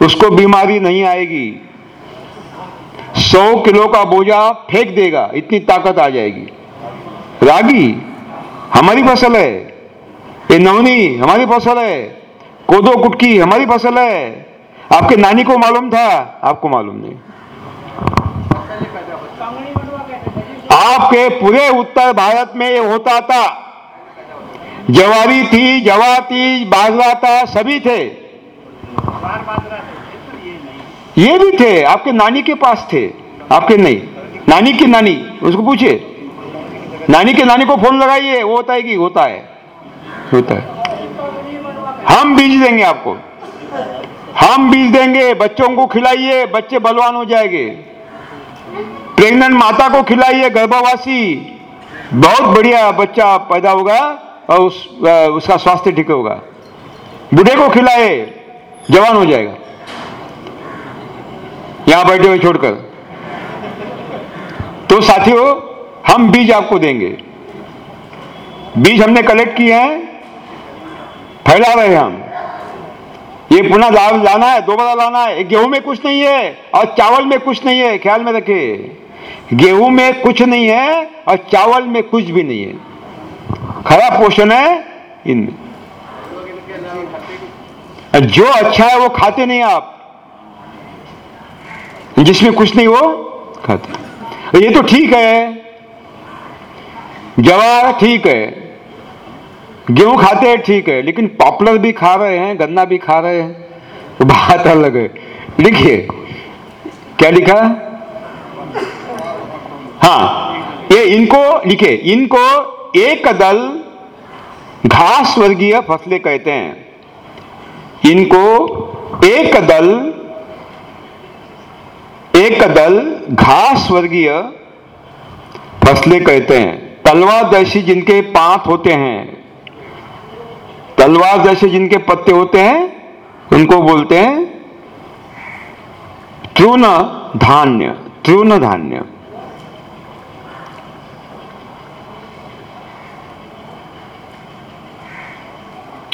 उसको बीमारी नहीं आएगी। सौ किलो का बोझा फेंक देगा, इतनी ताकत आ जाएगी। रागी, हमारी फ़सल है। ये नवनी, हमारी फ़सल है। कोदो कुटकी, हमारी फ़सल है। आपके नानी को मालूम था? आपको मालूम नहीं। आपके पूरे उत्तर भारत में ये होता था। जवारी थी, जवा थी, बाजरा था, सभी थे। ये भी थे। आपके नानी के पास थे। आपके नहीं। नानी की नानी, उसको पूछिए। नानी के नानी को फ़ोन लगाइए, वो होता है कि होता है। होता है। हम बीज देंगे आपको। हम बीज देंगे बच्चों को खिलाइए बच्चे बलवान हो जाएँगे। प्रेग्नेंट माता को खिलाइए गर्भावासी। बहुत बढ़िया बच्चा पैदा होगा और उस, उसका स्वास्थ्य ठीक होगा। बूढ़े को खिलाए जवान हो जाएगा। यहाँ बैठे हुए छोड़कर। तो साथियों हम बीज आपको देंगे। बीज हमने कलेक्ट किए हैं फैला रहे हैं हम। ये पुनः ला, लाना है दोबारा लाना है। गेहूँ में कुछ नहीं है और चावल में कुछ नहीं है ख्याल में रखिए गेहूँ में कुछ नहीं है और चावल में कुछ भी नहीं है। खराब पोषण है इनमें। जो अच्छा है वो खाते नहीं आप। जिसमें कुछ नहीं वो खाते। ये तो ठीक है। जवार ठीक है। गेहूँ खाते हैं, ठीक है, लेकिन पॉपुलर भी खा रहे हैं, गन्ना भी खा रहे हैं तो बात अलग है। लिखिए, क्या लिखा? हाँ ये इनको लिखे इनको एक दल घास वर्गीय फ़सलें कहते हैं। इनको एक दल एक दल घास वर्गीय फ़सलें कहते हैं। तलवार जैसी जिनके पांत होते हैं तलवार जैसे जिनके पत्ते होते हैं, उनको बोलते हैं तृण धान्य तृण धान्य।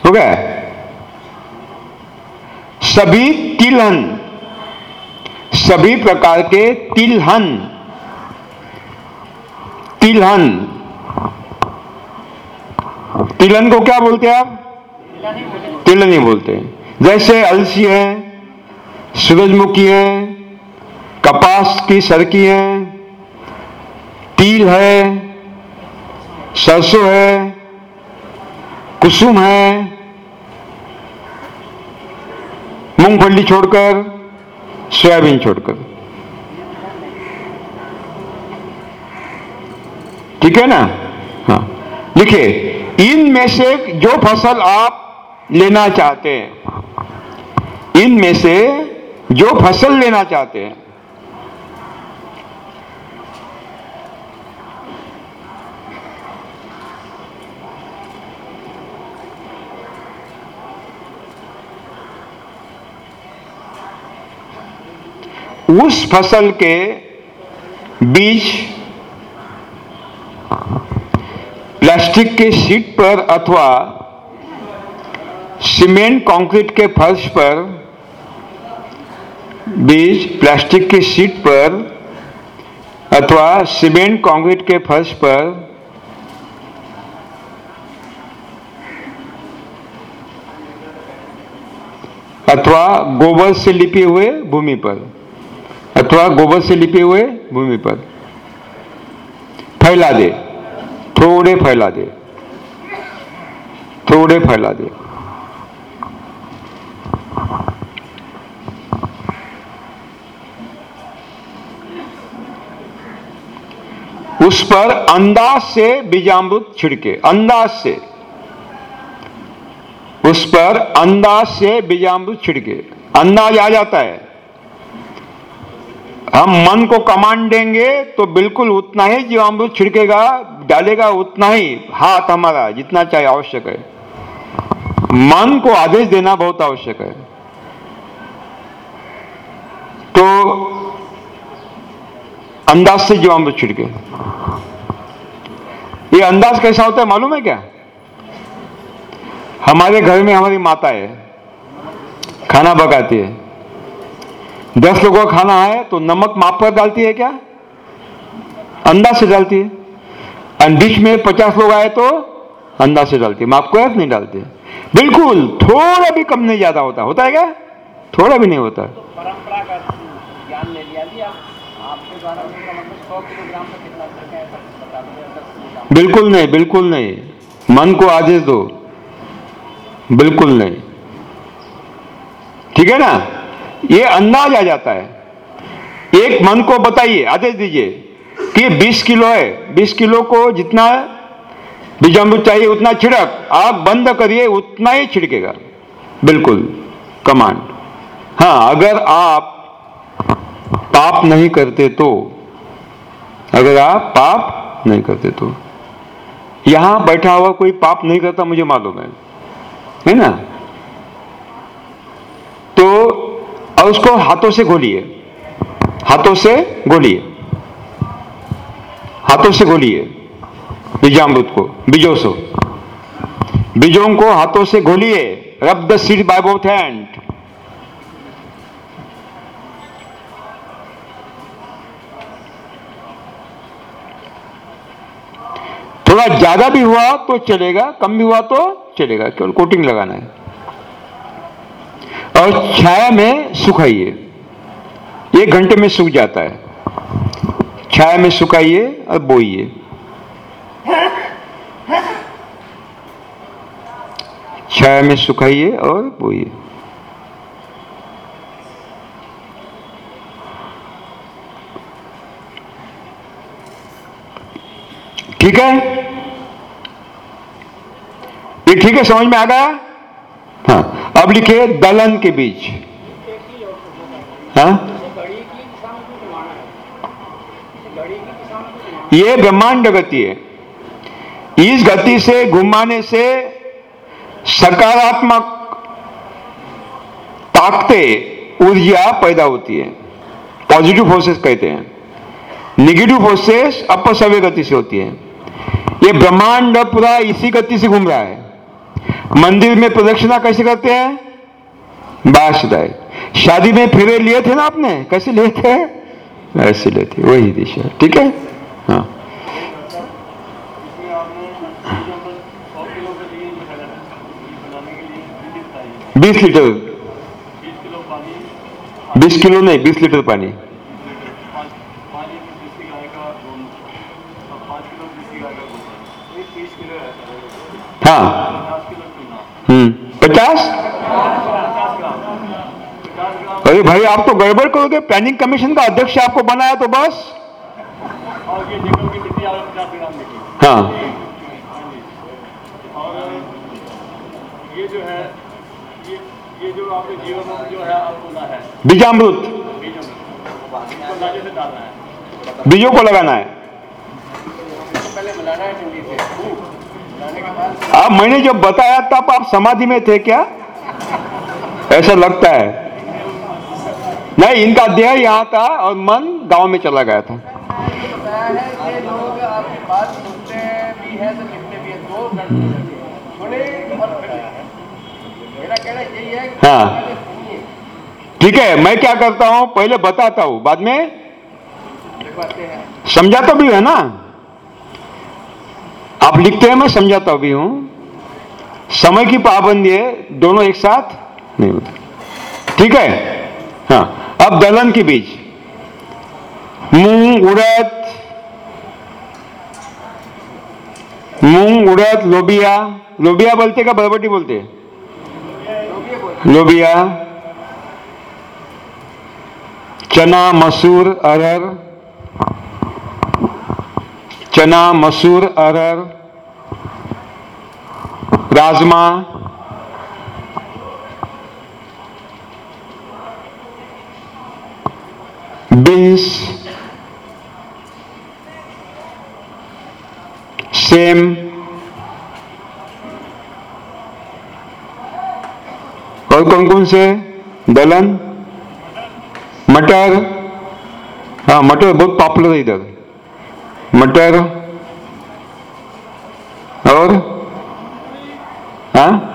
हो गया? सभी तिलहन, सभी प्रकार के तिलहन तिलहन। तिलहन को क्या बोलते हैं आप? तिलहनी बोलते? जैसे अलसी है, सूरजमुखी है, कपास की सरकी है, तिल है, सरसों है, कुसुम है, मूंगफली छोड़कर, सोयाबीन छोड़कर। ठीक है ना? हाँ। लिखिए इनमें से जो फ़सल आप लेना चाहते हैं। इनमें से जो फ़सल लेना चाहते हैं। उस फ़सल के बीज प्लास्टिक के शीट पर अथवा सीमेंट कंक्रीट के फर्श पर बीज प्लास्टिक की सीट पर, अथवा सीमेंट कंक्रीट के फर्श पर, अथवा गोबर से लिपे हुए भूमि पर, अथवा गोबर से लिपे हुए भूमि पर। फैला दे, थोड़े फैला दे, थोड़े फैला दे। उस पर अंदाज से बीजामृत छिड़के अंदाज से। उस पर अंदाज से बीजामृत छिड़के अंदाज आ जाता है। हम मन को कमांड देंगे तो बिल्कुल उतना ही जीवामृत छिड़केगा, डालेगा उतना ही हाथ हमारा, जितना चाहे आवश्यक है। मन को आदेश देना बहुत आवश्यक है। तो अंदाज से जीवामृत छिड़के। ये अंदाज कैसा होता है मालूम है क्या? हमारे घर में हमारी माता है, खाना पकाती है। दस लोगों का खाना है तो नमक माप कर डालती है क्या? अंदाज से डालती है। डिश में पचास लोग आए तो अंदाज से डालती है माप कर नहीं डालती बिल्कुल थोड़ा भी कम नहीं ज़्यादा होता। होता है क्या? थोड़ा भी नहीं होता। परंपरा का ज्ञान ले लिया जी आप। आपके द्वारा उसका मतलब बिल्कुल नहीं बिल्कुल नहीं। मन को आदेश दो। बिल्कुल नहीं। ठीक है ना? ये अंदाज आ जाता है। एक मन को बताइए आदेश दीजिए कि 20 किलो है। 20 किलो को जितना बीजामृत चाहिए उतना छिड़क। आप बंद करिए, उतना ही छिड़केगा। बिल्कुल, कमांड। हाँ अगर आप पाप नहीं करते तो अगर आप पाप नहीं करते तो। यहाँ बैठा हुआ कोई पाप नहीं करता, मुझे मालूम है। है ना? तो और उसको हाथों से घोलिए। हाथों से घोलिए। हाथों से घोलिए। बीजामृत को, बीजों से। बीजों को हाथों से घोलिए। Rub the seed by both hand थोड़ा ज़्यादा भी हुआ तो चलेगा, कम भी हुआ तो चलेगा, केवल कोटिंग लगाना है। और छाया में सुखाइए। एक घंटे में सूख जाता है। छाया में सुखाइए और बोइए। छाया में सुखाइए और बोइए। ठीक है? ये ठीक है? समझ में आ गया? हाँ। अब लिखिए दलहन के बीच। हाँ? ये ब्रह्मांड गति है। इस गति से, घुमाने से सकारात्मक ताकतें ऊर्जा पैदा होती है। पॉजिटिव फोर्सेस कहते हैं। निगेटिव फोर्सेस अपसव्य गति से होती है। ये ब्रह्मांड पूरा इसी गति से घूम रहा है। मंदिर में प्रदक्षिणा कैसे करते हैं? बासदाय शादी में फेरे लिए थे ना आपने? कैसे लिए थे? ऐसे लिए थे। वही दिशा। ठीक है? हाँ। बीस लीटर। बीस किलो नहीं, बीस लीटर पानी। हाँ। हम्म पचास? अरे भाई, आप तो गड़बड़ करोगे। प्लानिंग कमीशन का अध्यक्ष आपको बनाया तो बस। हाँ। ये जो है ये जो जो है है। बीजामृत। बीज को लगाना है। है आप मैंने जब बताया तब आप समाधि में थे क्या? ऐसा लगता है। नहीं इनका देह यहाँ था और मन गाँव में चला गया था। है लोग आपकी बात सुनते भी है तो लिखते भी है दो घंटे सुने और फिर लिखे। मेरा कहना यही है। हाँ। ठीक है, मैं क्या करता हूँ, पहले बताता हूँ, बाद में? समझाता भी है ना? आप लिखते हैं, मैं समझाता भी हूँ। समय की पाबंदी है, दोनों एक साथ नहीं होता। ठीक है? हाँ अब दलहन के बीज। मूंग, उड़द मूंग, उड़द, लोबिया। लोबिया बोलते का बरबटी बोलते लोबिया चना मसूर अरहर चना मसूर अरहर राजमा बीन्स सेम और कौन कौन से दलहन मटर। हाँ मटर बहुत पॉपुलर है इधर। मटर। और? हाँ?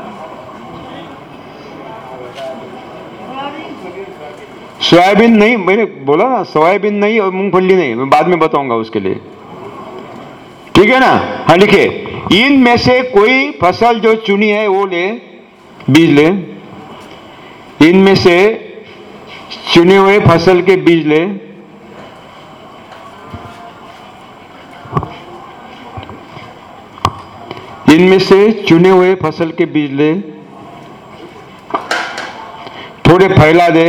सोयाबीन नहीं, मैंने बोला ना, सोयाबीन नहीं और मूंगफली नहीं। मैं बाद में बताऊँगा उसके लिए। ठीक है ना? हाँ लिखिए इनमें से कोई फ़सल जो चुनी है, वो ले, बीज ले। इनमें से चुने हुए फ़सल के बीज ले। इनमें से चुने हुए फ़सल के बीज ले। थोड़े फैला दे।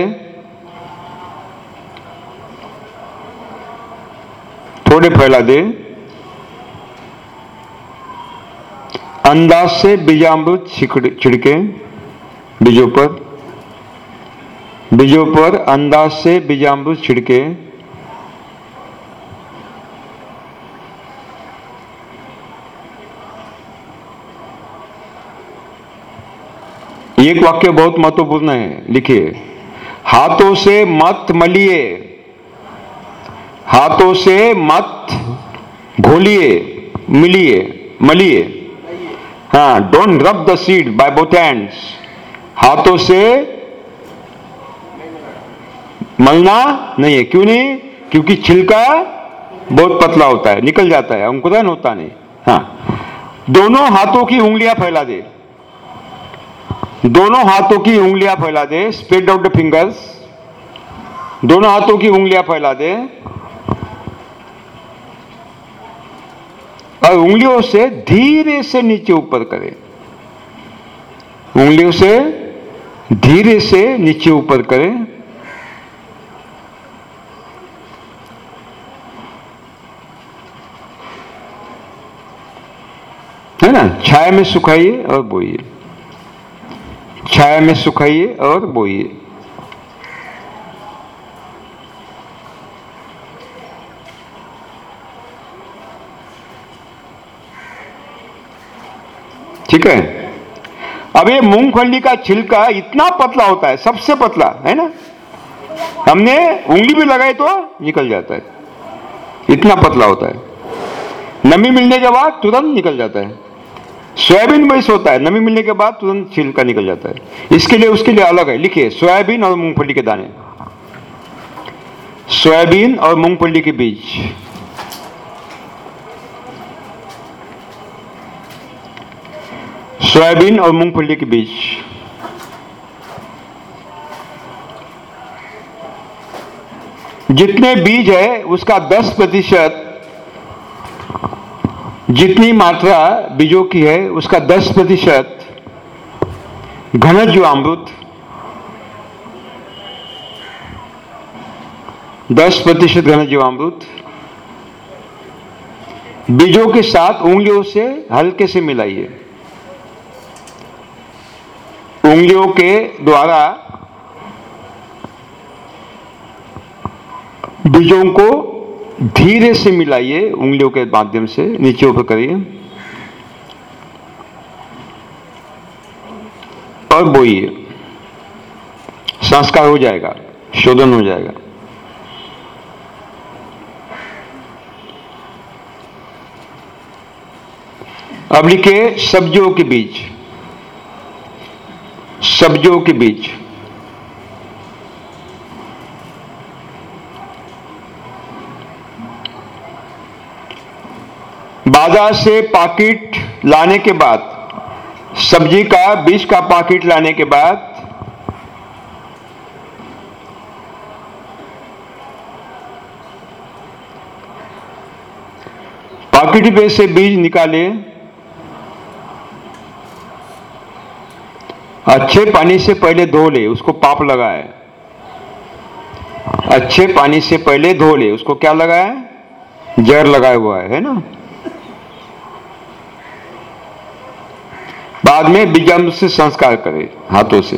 थोड़े फैला दे। अंदाज से बीजामृत छिड़के बीजों पर। बीजों पर अंदाज से बीजामृत छिड़के। एक वाक्य बहुत महत्वपूर्ण है, लिखिए। हाथों से मत मलिए। हाथों से मत घोलिए, मिलिए, मलिए। हाँ don't rub the seed by both hands हाथों से मलना नहीं है, क्यों नहीं? क्योंकि छिलका बहुत पतला होता है, निकल जाता है अंकुरन होता नहीं। हाँ। दोनों हाथों की उंगलियाँ फैला दे। दोनों हाथों की उंगलियाँ फैला दे स्प्रेड आउट द फिंगर्स दोनों हाथों की उंगलियाँ फैला दे। और उंगलियों से धीरे से नीचे ऊपर करें। उंगलियों से धीरे से नीचे ऊपर करें। है ना? छाया में सुखाइए और बोइए। छाया में सुखाइए और बोइए। ठीक है? अब ये मूंगफली का छिलका इतना पतला होता है, सबसे पतला, है ना? हमने उंगली भी लगाई तो निकल जाता है। इतना पतला होता है। नमी मिलने के बाद तुरंत निकल जाता है। सोयाबीन वैसे होता है, नमी मिलने के बाद तुरंत छिलका निकल जाता है। इसके लिए, उसके लिए अलग है। लिखिए, सोयाबीन और मूंगफली के दाने। सोयाबीन और मूंगफली के बीज। सोयाबीन और मूंगफली के बीज। जितने बीज है, उसका 10 प्रतिशत जितनी मात्रा बीजों की है, उसका 10 प्रतिशत घनज अमृत 10 प्रतिशत घनज अमृत, बीजों के साथ उंगलियों से हल्के से मिलाइए। उंगलियों के द्वारा बीजों को धीरे से मिलाइए उंगलियों के माध्यम से, नीचे ऊपर करिए। और बोइए। संस्कार हो जाएगा, शोधन हो जाएगा। अब लिखिए सब्जियों के बीज। सब्जियों के बीज। बाज़ार से पाकिट लाने के बाद, सब्ज़ी का, बीज का पाकिट लाने के बाद, पाकिट में से बीज निकाले, अच्छे पानी से पहले धो ले, उसको पाप लगाए। अच्छे पानी से पहले धो ले, उसको क्या लगाए जर लगाया हुआ है ना? बाद में विज्ञान से संस्कार करे, हाथों से।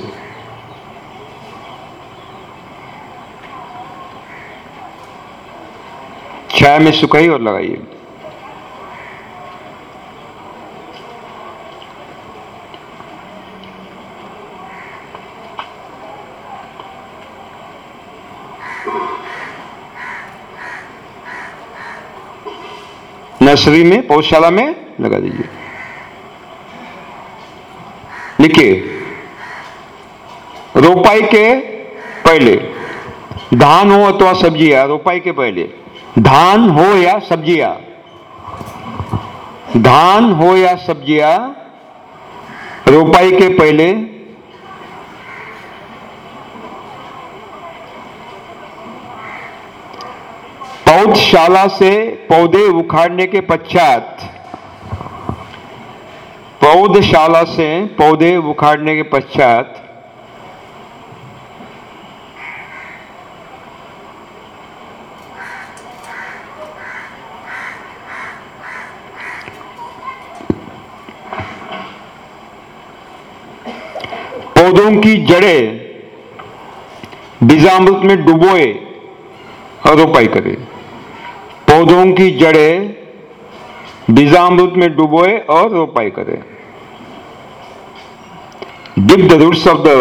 छाया में सुखाई और लगाइए। नर्सरी में, पौधशाला में लगा दीजिए। लिखिए। रोपाई के पहले। धान हो अथवा सब्ज़ियाँ, रोपाई के पहले। धान हो या सब्ज़ियाँ? धान हो या सब्ज़ियाँ? रोपाई के पहले। पौधशाला से पौधे उखाड़ने के पश्चात पौधशाला से पौधे उखाड़ने के पश्चात पौधों की जड़ें बीजामृत में डुबोए और रोपाई करें। पौधों की जड़ें बीजामृत में डुबोए और रोपाई करें। Dip the roots of the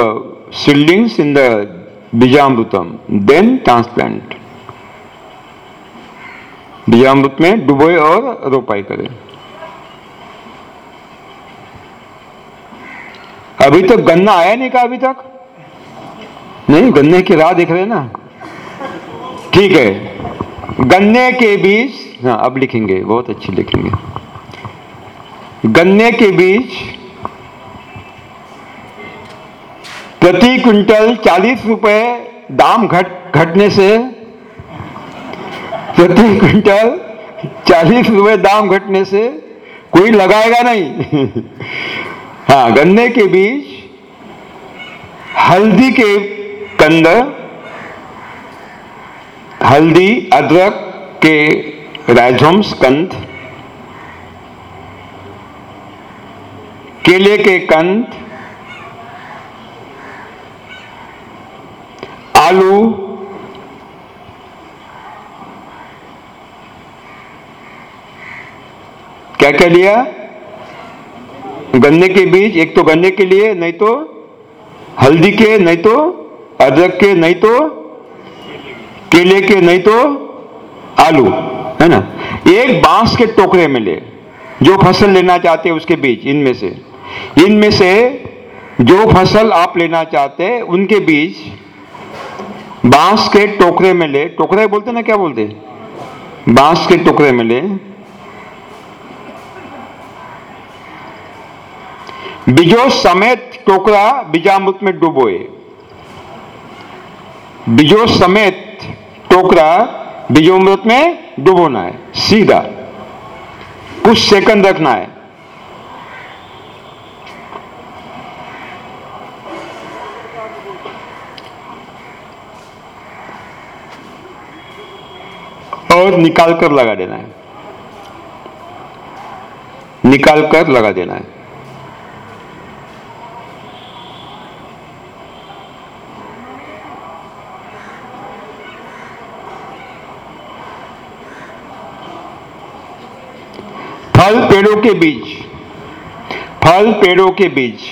seedlings in the बीजामृतम then transplant. Bijamrit में डुबोए और रोपाई करें अभी तक गन्ना आया नहीं का अभी तक नहीं गन्ने की राह देख रहे ना ठीक है गन्ने के बीज हाँ अब लिखेंगे बहुत अच्छी लिखेंगे गन्ने के बीज प्रति क्विंटल चालीस रुपए दाम घट, घटने से प्रति क्विंटल चालीस रुपए दाम घटने से कोई लगाएगा नहीं। हाँ गन्ने के बीज, हल्दी के कंद, हल्दी, अदरक के राइजोम्स कंद, केले के कंद आलू। क्या क्या लिया? गन्ने के बीज, एक तो गन्ने के लिए, नहीं तो हल्दी के, नहीं तो अदरक के, नहीं तो केले के, नहीं तो आलू, है ना? एक बाँस के टोकरे में ले, जो फ़सल लेना चाहते हैं उसके बीज, इनमें से। इनमें से जो फ़सल आप लेना चाहते हैं, उनके बीज बाँस के टोकरे में ले, टोकरे बोलते ना, क्या बोलते बाँस के टोकरे में ले। बीजो समेत टोकरा बीजामृत में डुबोए। बीजो समेत टोकरा बीजोमृत में डुबोना है, सीधा। कुछ सेकंड रखना है। और निकाल कर लगा देना है। निकाल कर लगा देना है। फल पेड़ों के बीज, फल पेड़ों के बीज।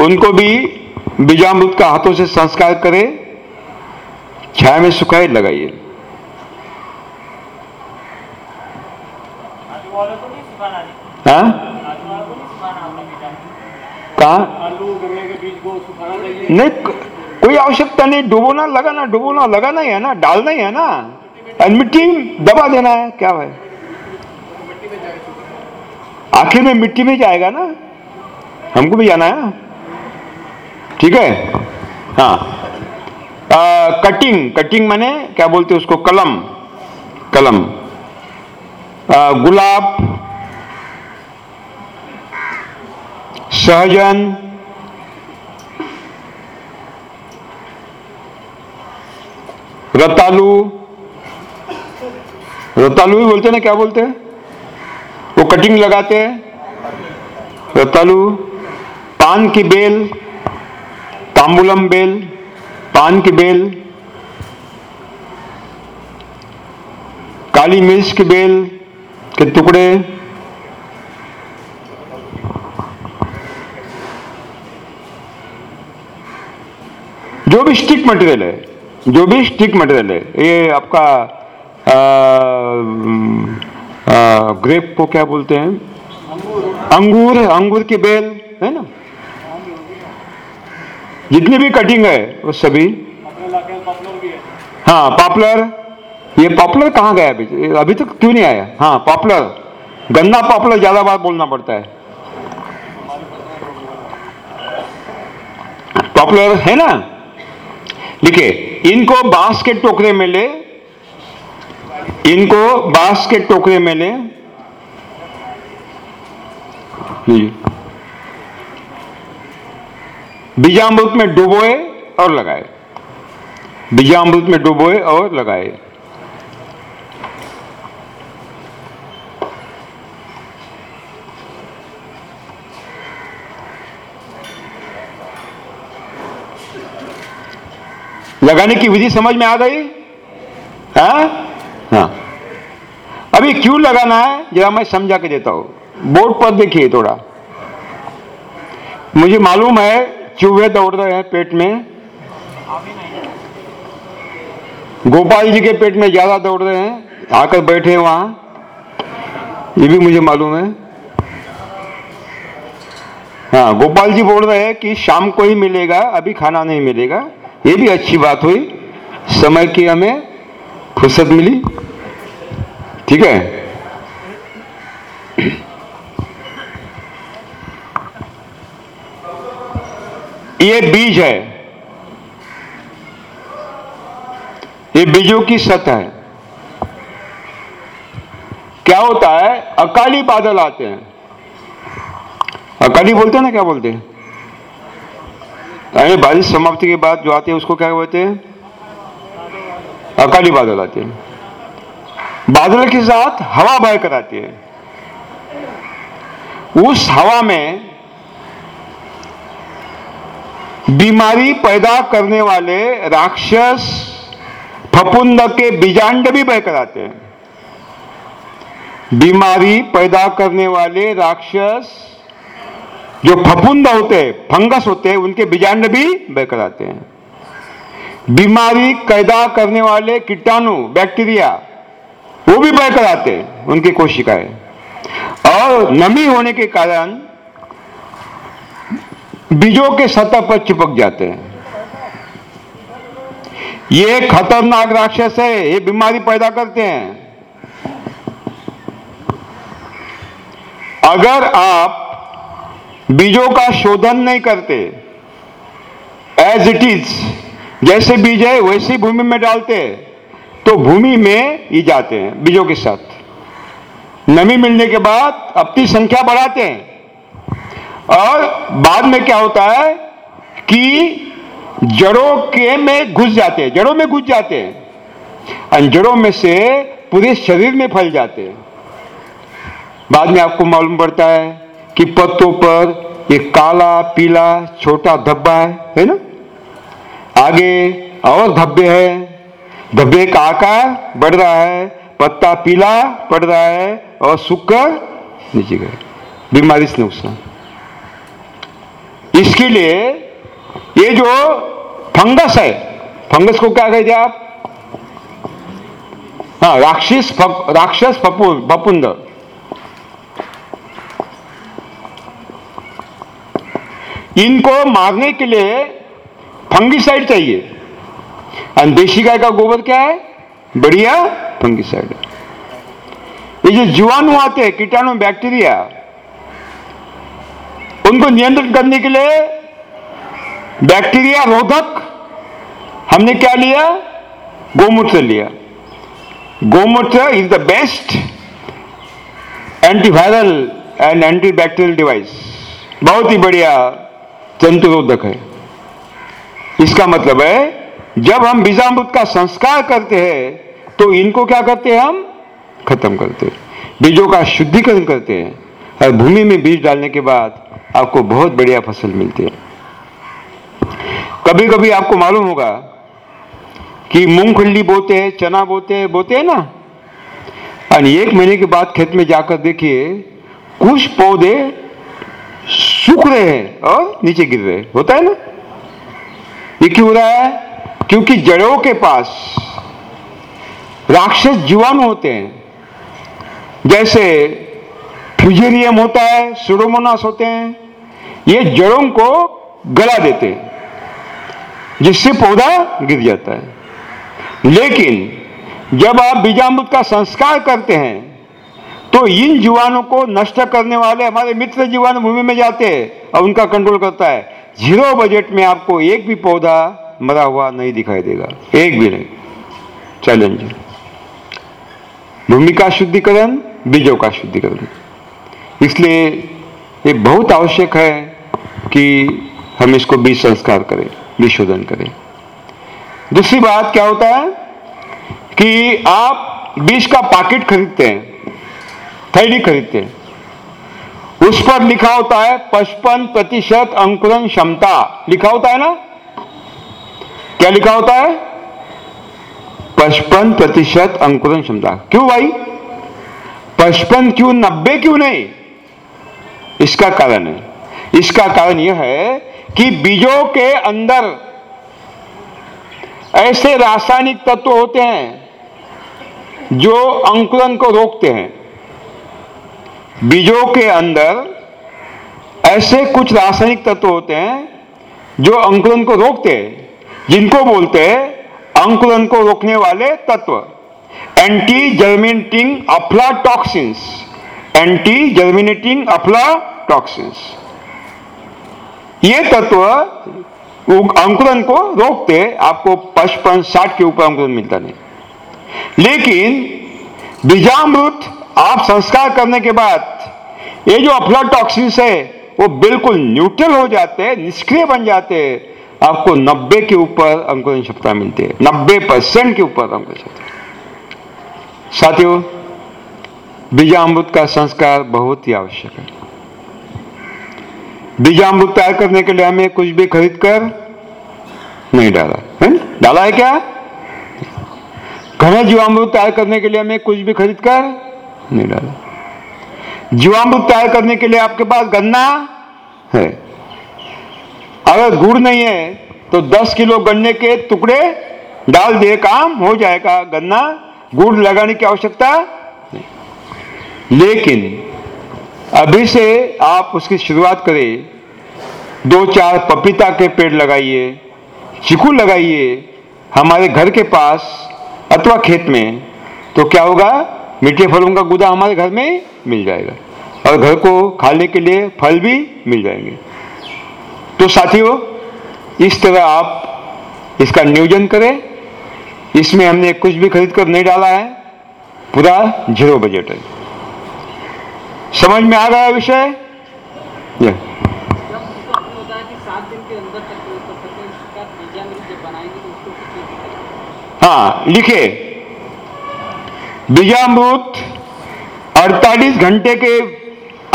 उनको भी बीजामृत का हाथों से संस्कार करे। छाया में सुखाए लगाइए। हाँ? कहा? नहीं कोई आवश्यकता नहीं। डुबोना, लगाना डुबोना, लगाना ही है ना। डालना ही है ना। मिट्टी दबा देना है। क्या है आखिर में मिट्टी में जाएगा ना। हमको भी जाना है। ठीक है? हाँ। आ, कटिंग कटिंग माने क्या बोलते हैं उसको? कलम। कलम। आ, गुलाब। सहजन। रतालू। रतालू भी बोलते ना क्या बोलते हैं? वो कटिंग लगाते हैं। रतालू। पान की बेल। तांबुलम बेल, पान की बेल, काली मिर्च की बेल के टुकड़े, जो भी स्टिक मटेरियल है, जो भी स्टिक मटेरियल है, ये आपका ग्रेप को क्या बोलते हैं? अंगूर अंगूर की बेल, है ना? जितनी भी कटिंग है, वो सभी। हाँ पॉपुलर ये पॉपुलर कहाँ गया अभी? अभी तक क्यों नहीं आया? हाँ पॉपुलर गन्ना पॉपुलर ज़्यादा बार बोलना पड़ता है। पॉपुलर है ना? देखिए, इनको बाँस के टोकरे में ले। इनको बाँस के टोकरे में ले। बीजामृत में डुबोए और लगाए। बीजामृत में डुबोए और लगाए। लगाने की विधि समझ में आ गई? हाँ? हाँ। अभी क्यों लगाना है? जरा मैं समझा के देता हूँ। बोर्ड पर देखिए थोड़ा। मुझे मालूम है चूहे दौड़ रहे हैं पेट में। गोपाल जी के पेट में ज़्यादा दौड़ रहे हैं। आकर बैठे हैं वहाँ। ये भी मुझे मालूम है। हाँ गोपाल जी बोल रहे हैं कि शाम को ही मिलेगा, अभी खाना नहीं मिलेगा। ये भी अच्छी बात हुई। समय की हमें फुर्सत मिली। ठीक है? ये बीज है। ये बीजों की सतह है। क्या होता है? अकाली बादल आते हैं। अकाली बोलते हैं ना, क्या बोलते हैं? बारिश समाप्ति के बाद जो आते हैं, उसको क्या बोलते हैं? अकाली बादल आते हैं। बादल के साथ हवा बह कर आती है। उस हवा में बीमारी पैदा करने वाले राक्षस फपुंद के बीजांड भी बहकर आते हैं। बीमारी पैदा करने वाले राक्षस जो फपुंद होते हैं फंगस होते हैं उनके बीजांड भी बहकर आते हैं। बीमारी पैदा करने वाले कीटाणु, बैक्टीरिया, वो भी बहकर आते हैं, उनकी कोशिकाएँ। और नमी होने के कारण बीजों के सतह पर चिपक जाते हैं। ये खतरनाक राक्षस है, ये बीमारी पैदा करते हैं। अगर आप बीजों का शोधन नहीं करते एज इट इज़ जैसे बीज है, वैसे ही भूमि में डालते तो भूमि में ही जाते हैं, बीजों के साथ। नमी मिलने के बाद अपनी संख्या बढ़ाते हैं। और बाद में क्या होता है कि जड़ों के में घुस जाते हैं, जड़ों में घुस जाते हैं। और जड़ों में से पूरे शरीर में फैल जाते हैं। बाद में आपको मालूम पड़ता है कि पत्तों पर एक काला, पीला, छोटा धब्बा है है ना? आगे और धब्बे हैं। धब्बे का आकार बढ़ रहा है, पत्ता पीला पड़ रहा है और सूखकर नीचे गए बीमारी से नुकसान इसके लिए ये जो फंगस है, फंगस को क्या कहते आप? हाँ राक्षस राक्षस फपुंद। इनको मारने के लिए फंगिसाइड चाहिए। और देशी गाय का गोबर क्या है? बढ़िया फंगिसाइड ये जो जीवाणु आते हैं, कीटाणु, बैक्टीरिया उनको नियंत्रित करने के लिए बैक्टीरिया रोधक हमने क्या लिया? गोमूत्र लिया। Gomutra is the best antiviral and anti bacterial device बहुत ही बढ़िया जंतुरोधक है। इसका मतलब है, जब हम बीजामृत का संस्कार करते हैं तो इनको क्या करते हैं हम? खत्म करते हैं। बीजों का शुद्धिकरण करते हैं। और भूमि में बीज डालने के बाद आपको बहुत बढ़िया फ़सल मिलती है। कभी कभी आपको मालूम होगा कि मूंगफली बोते हैं, चना बोते हैं बोते हैं ना? और एक महीने के बाद खेत में जाकर देखिए, कुछ पौधे सूख रहे हैं और नीचे गिर रहे हैं। होता है ना? ये क्यों हो रहा है? क्योंकि जड़ों के पास राक्षस जीवाणु होते हैं। जैसे फ्यूजेरियम होता है, सुडोमोनास होते हैं ये जड़ों को गला देते हैं, जिससे पौधा गिर जाता है। लेकिन जब आप बीजामृत का संस्कार करते हैं तो इन जीवाणु को नष्ट करने वाले हमारे मित्र जीवाणु भूमि में जाते हैं और उनका कंट्रोल करता है। ज़ीरो बजट में आपको एक भी पौधा मरा हुआ नहीं दिखाई देगा। एक भी नहीं। चैलेंज भूमि का शुद्धिकरण, बीजों का शुद्धिकरण। इसलिए ये बहुत आवश्यक है कि हम इसको बीज संस्कार करें, बीज शोधन करें। दूसरी बात क्या होता है कि आप बीज का पैकेट खरीदते हैं, थैली खरीदते हैं, उस पर लिखा होता है पचपन प्रतिशत अंकुरन क्षमता। लिखा होता है ना? क्या लिखा होता है? पचपन प्रतिशत अंकुरन क्षमता। क्यों भाई? पचपन क्यों? नब्बे क्यों नहीं? इसका कारण है। इसका कारण यह है कि बीजों के अंदर ऐसे रासायनिक तत्व होते हैं जो अंकुरन को रोकते हैं। बीजों के अंदर ऐसे कुछ रासायनिक तत्व होते हैं जो अंकुरन को रोकते हैं, जिनको बोलते हैं अंकुरन को रोकने वाले तत्व। Anti germinating aflatoxins anti germinating aflatoxins ये तत्व अंकुरन को रोकते आपको पचपन, साठ के ऊपर अंकुरन मिलता नहीं। लेकिन बीजामृत आप संस्कार करने के बाद, ये जो अफ्लाटॉक्सिन्स है, वो बिल्कुल न्यूट्रल हो जाते हैं निष्क्रिय बन जाते हैं आपको 90 के ऊपर अंकुरण क्षमता मिलती है। 90 परसेंट के ऊपर अंकुरण क्षमता। साथियों, बीजामृत का संस्कार बहुत ही आवश्यक है। बीजामृत तैयार करने के लिए हमें कुछ भी खरीद कर नहीं डाला। है? डाला है क्या? घना जीवामृत तैयार करने के लिए हमें कुछ भी खरीद कर नहीं डाला। जीवामृत तैयार करने के लिए आपके पास गन्ना है। अगर गुड़ नहीं है तो 10 किलो गन्ने के टुकड़े डाल दिए, काम हो जाएगा। गन्ना, गुड़ लगाने की आवश्यकता लेकिन अभी से आप उसकी शुरुआत करें। दो चार पपीता के पेड़ लगाइए, चीकू लगाइए हमारे घर के पास अथवा खेत में तो क्या होगा? मीठे फलों का गुदा हमारे घर में मिल जाएगा और घर को खाने के लिए फल भी मिल जाएँगे। तो साथियों, इस तरह आप इसका नियोजन करें। इसमें हमने कुछ भी खरीद कर नहीं डाला है। पूरा ज़ीरो बजट है। समझ में आ गया विषय? है लिखे बीजामृत 48 घंटे के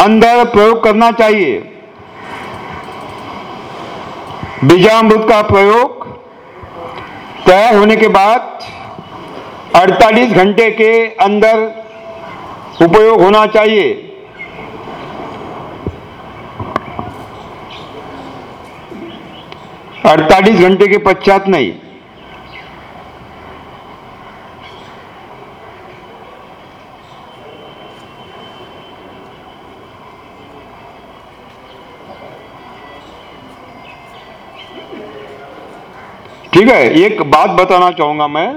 अंदर प्रयोग करना चाहिए। बीजामृत का प्रयोग तैयार होने के बाद 48 घंटे के अंदर उपयोग होना चाहिए। अड़तालीस घंटे के पश्चात नहीं। ठीक है, एक बात बताना चाहूँगा मैं।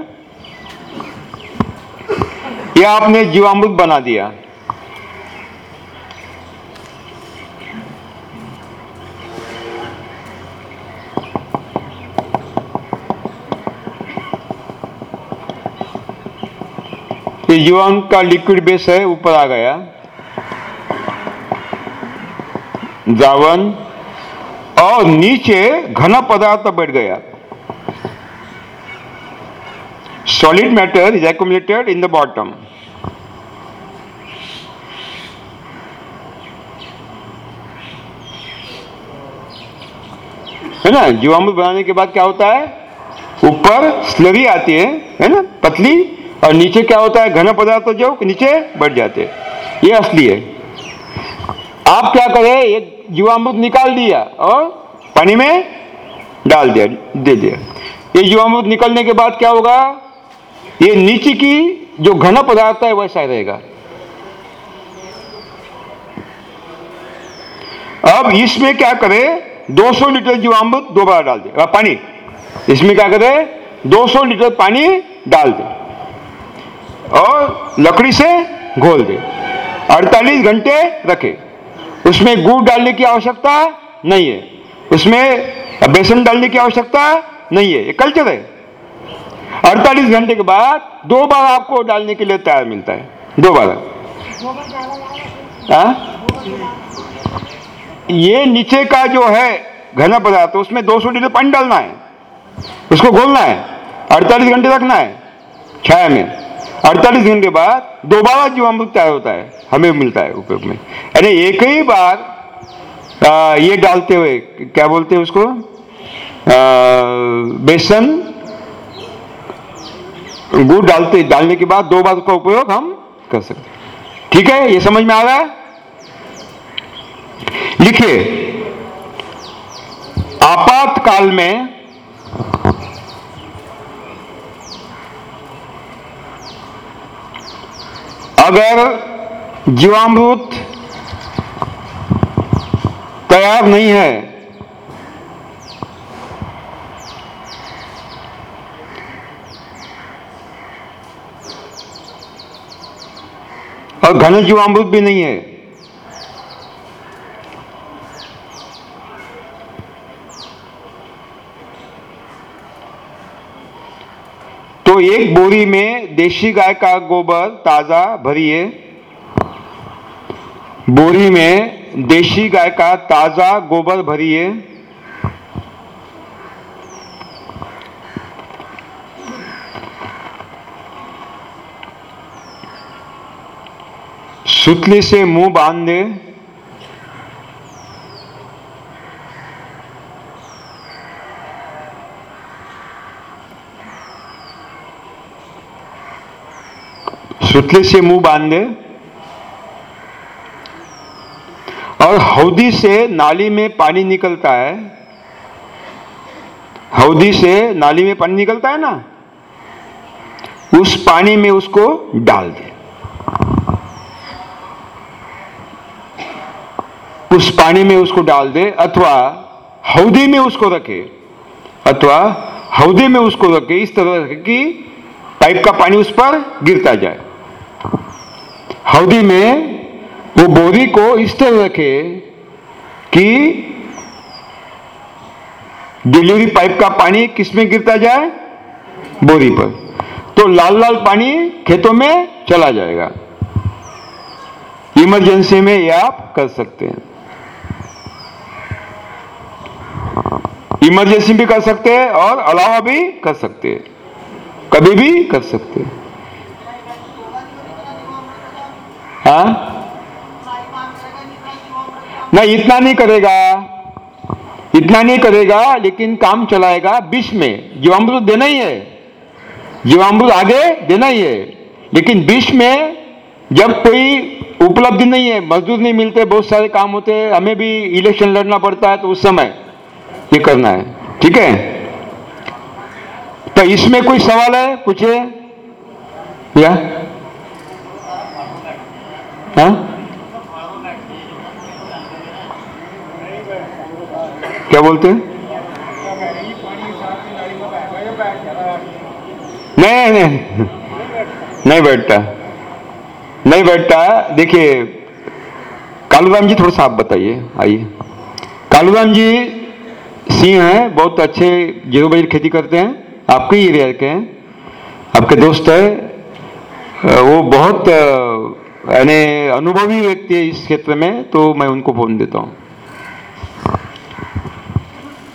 ये आपने जीवामृत बना दिया। ये जीवाणु का लिक्विड बेस है, ऊपर आ गया। द्रावण और नीचे घना पदार्थ बैठ गया। Solid matter is accumulated in the bottom है ना? जीवामृत बनाने के बाद क्या होता है? ऊपर स्लरी आती है है ना? पतली और नीचे क्या होता है? घना पदार्थ जो नीचे बढ़ जाते ये असली है। आप क्या करें? एक जीवामृत निकाल दिया और पानी में डाल दिया, दे दिया। ये जीवामृत निकलने के बाद क्या होगा? ये नीचे की जो घना पदार्थ है वैसा ही रहेगा। अब इसमें क्या करें? 200 लीटर जीवामृत दोबारा डाल दे। पानी। इसमें क्या करें? 200 लीटर पानी डाल दे। और लकड़ी से घोल दे। 48 घंटे रखे। उसमें गुड़ डालने की आवश्यकता नहीं है। उसमें बेसन डालने की आवश्यकता नहीं है। ये कल्चर है। 48 घंटे के बाद दो बार आपको डालने के लिए तैयार मिलता है। दो बार। हाँ? ये नीचे का जो है घना पदार्थ, उसमें 200 लीटर पानी डालना है। उसको घोलना है। 48 घंटे रखना है। छाया में। 48 घंटे बाद दोबारा जीवामृत तैयार होता है हमें मिलता है उपयोग में। यानी एक ही बार आ, ये डालते हुए क्या बोलते हैं उसको? आ, बेसन गुड़ डालते डालने के बाद दो बार उसका उपयोग हम कर सकते ठीक है? ये समझ में आ रहा है? लिखिए आपातकाल में अगर जीवामृत तैयार नहीं है और घन जीवामृत भी नहीं है तो एक बोरी में देशी गाय का गोबर ताज़ा भरिए। बोरी में देशी गाय का ताज़ा गोबर भरिए। सुतली से मुँह बाँध। दे सुतले से मुँह बाँध दे और हौदी से नाली में पानी निकलता है। हौदी से नाली में पानी निकलता है ना? उस पानी में उसको डाल दे। उस पानी में उसको डाल दे अथवा हौदी में उसको रखे, अथवा हौदी में उसको रखे, इस तरह रखे कि पाइप का पानी उस पर गिरता जाए। हौदी में वो बोरी को इस तरह रखे कि डिलीवरी पाइप का पानी किसमें गिरता जाए? बोरी पर। तो लाल लाल पानी खेतों में चला जाएगा। इमरजेंसी में ये आप कर सकते हैं। इमरजेंसी भी कर सकते हैं और अलावा भी कर सकते हैं। कभी भी कर सकते हैं। हाँ? नहीं, इतना नहीं करेगा। इतना नहीं करेगा, लेकिन काम चलाएगा बीच में। जीवामृत देना ही है। जीवामृत आगे देना ही है। लेकिन बीच में जब कोई उपलब्धि नहीं है, मजदूर नहीं मिलते, बहुत सारे काम होते हैं, हमें भी इलेक्शन लड़ना पड़ता है तो उस समय ये करना है। ठीक है? तो इसमें कोई सवाल है? पूछिए। या? हाँ? क्या बोलते हैं? नहीं नहीं नहीं बैठता। नहीं बैठता। देखिए, कालूराम जी थोड़ा सा आप बताइए, आइए। कालूराम जी सिंह हैं, बहुत अच्छे ज़ीरो बजट खेती करते हैं, आपके ही एरिया के हैं। आपके दोस्त है। वो बहुत यानी अनुभवी व्यक्ति है इस क्षेत्र में तो मैं उनको फ़ोन देता हूँ।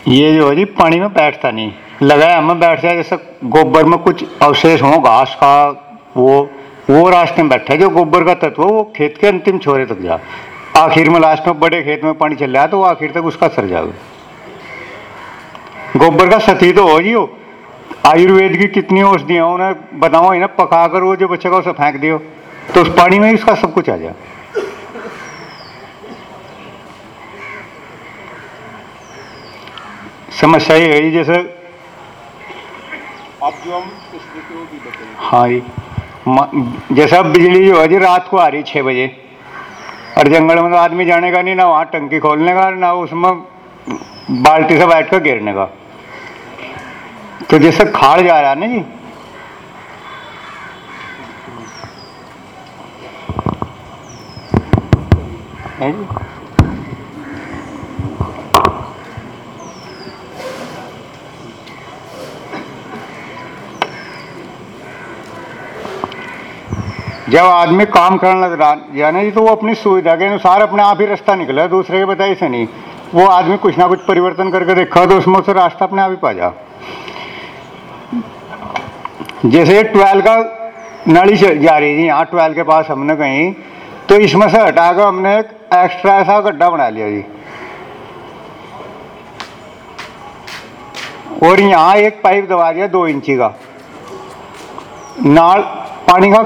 ये जो है जी, पानी में बैठता नहीं। लगाया हमें बैठ जाए, जैसे गोबर में कुछ अवशेष हो, घास का, वो वो रास्ते में बैठा जो गोबर का तत्व वो खेत के अंतिम छोरे तक जा। आखिर में लास्ट में बड़े खेत में पानी चल रहा है तो वो आखिर तक उसका सर जाएगा गोबर का सती तो हो जी वो। आयुर्वेद की कितनी औषधियाँ उन्हें बताओ इन्हें पका कर वो जो बच्चे का उसे फेंक दियो। तो उस पानी में ही उसका सब कुछ आ जाए। समस्या ये है जी जैसे अब जो हम हाँ जी। जैसे अब बिजली जो है जी रात को आ रही छः बजे। और जंगल में तो आदमी जाने का नहीं ना वहाँ टंकी खोलने का ना उसमें बाल्टी से बैठ कर गिरने का। तो जैसे खाड़ जा रहा है ना जी है जी। जब आदमी काम करने लग जाना जी तो वो अपनी सुविधा के अनुसार अपने आप ही रास्ता निकला, दूसरे के बताए से नहीं। वो आदमी कुछ ना कुछ परिवर्तन करके देखा तो उसमें से रास्ता अपने आप ही पा जा। जैसे ट्वेल्व का नली जा रही थी, यहाँ ट्वेल्व के पास हमने कहीं तो इसमें से हटाकर हमने एक एक्स्ट्रा ऐसा गड्ढा बना लिया जी। और यहाँ एक पाइप दबा दिया दो इंची का। नाल पानी का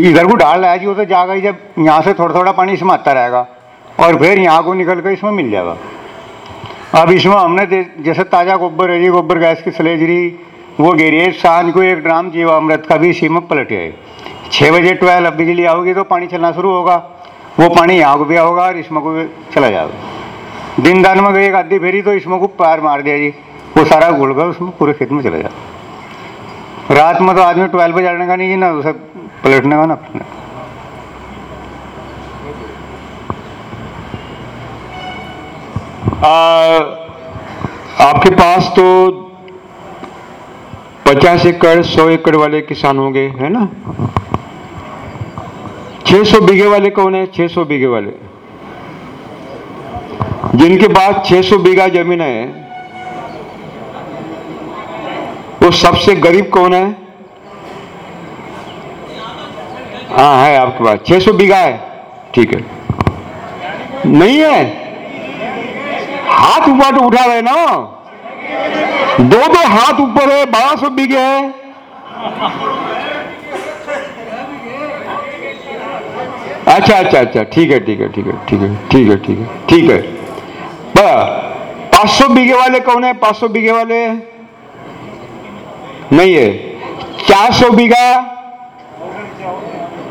इधर को डाल रहा है जी वो तो जाएगा जब यहाँ से थोड़ा थोड़ा पानी इसमें आता रहेगा और फिर यहाँ को निकल कर इसमें मिल जाएगा। अब इसमें हमने जैसे ताज़ा गोबर है जी, गोबर गैस की स्लेजरी, वो गिरी है शाम को एक ड्राम जीवामृत का भी इसी में पलटे है छः बजे ट्वेल्व अब बिजली आओगी तो पानी चलना शुरू होगा। वो पानी यहाँ को भी होगा और इसमें को भी चला जाएगा। दिन दान में गई एक आधी फेरी तो इसमें को पार मार दिया जी। वो सारा घुल गया, उसमें पूरे खेत में चला जाएगा रात में तो आदमी ट्वेल्व बजे जाने का नहीं जी, ना उसे पलटने का, ना अपने आपके पास तो पचास एकड़, सौ एकड़ वाले किसान होंगे, है ना? 600 बीघे वाले कौन है? 600 बीघे वाले। जिनके पास 600 बीघा ज़मीन है, वो सबसे गरीब कौन है? हाँ है आपके पास। 600 बीघा है। ठीक है। नहीं है? हाथ ऊपर उठा रहे ना? दो दो हाथ ऊपर है बारह सौ बीघे है। अच्छा अच्छा अच्छा ठीक है ठीक है ठीक है ठीक है ठीक है ठीक है ठीक है। पाँच सौ बीघे वाले कौन है? पाँच सौ बीघे वाले? नहीं है। चार सौ बीघा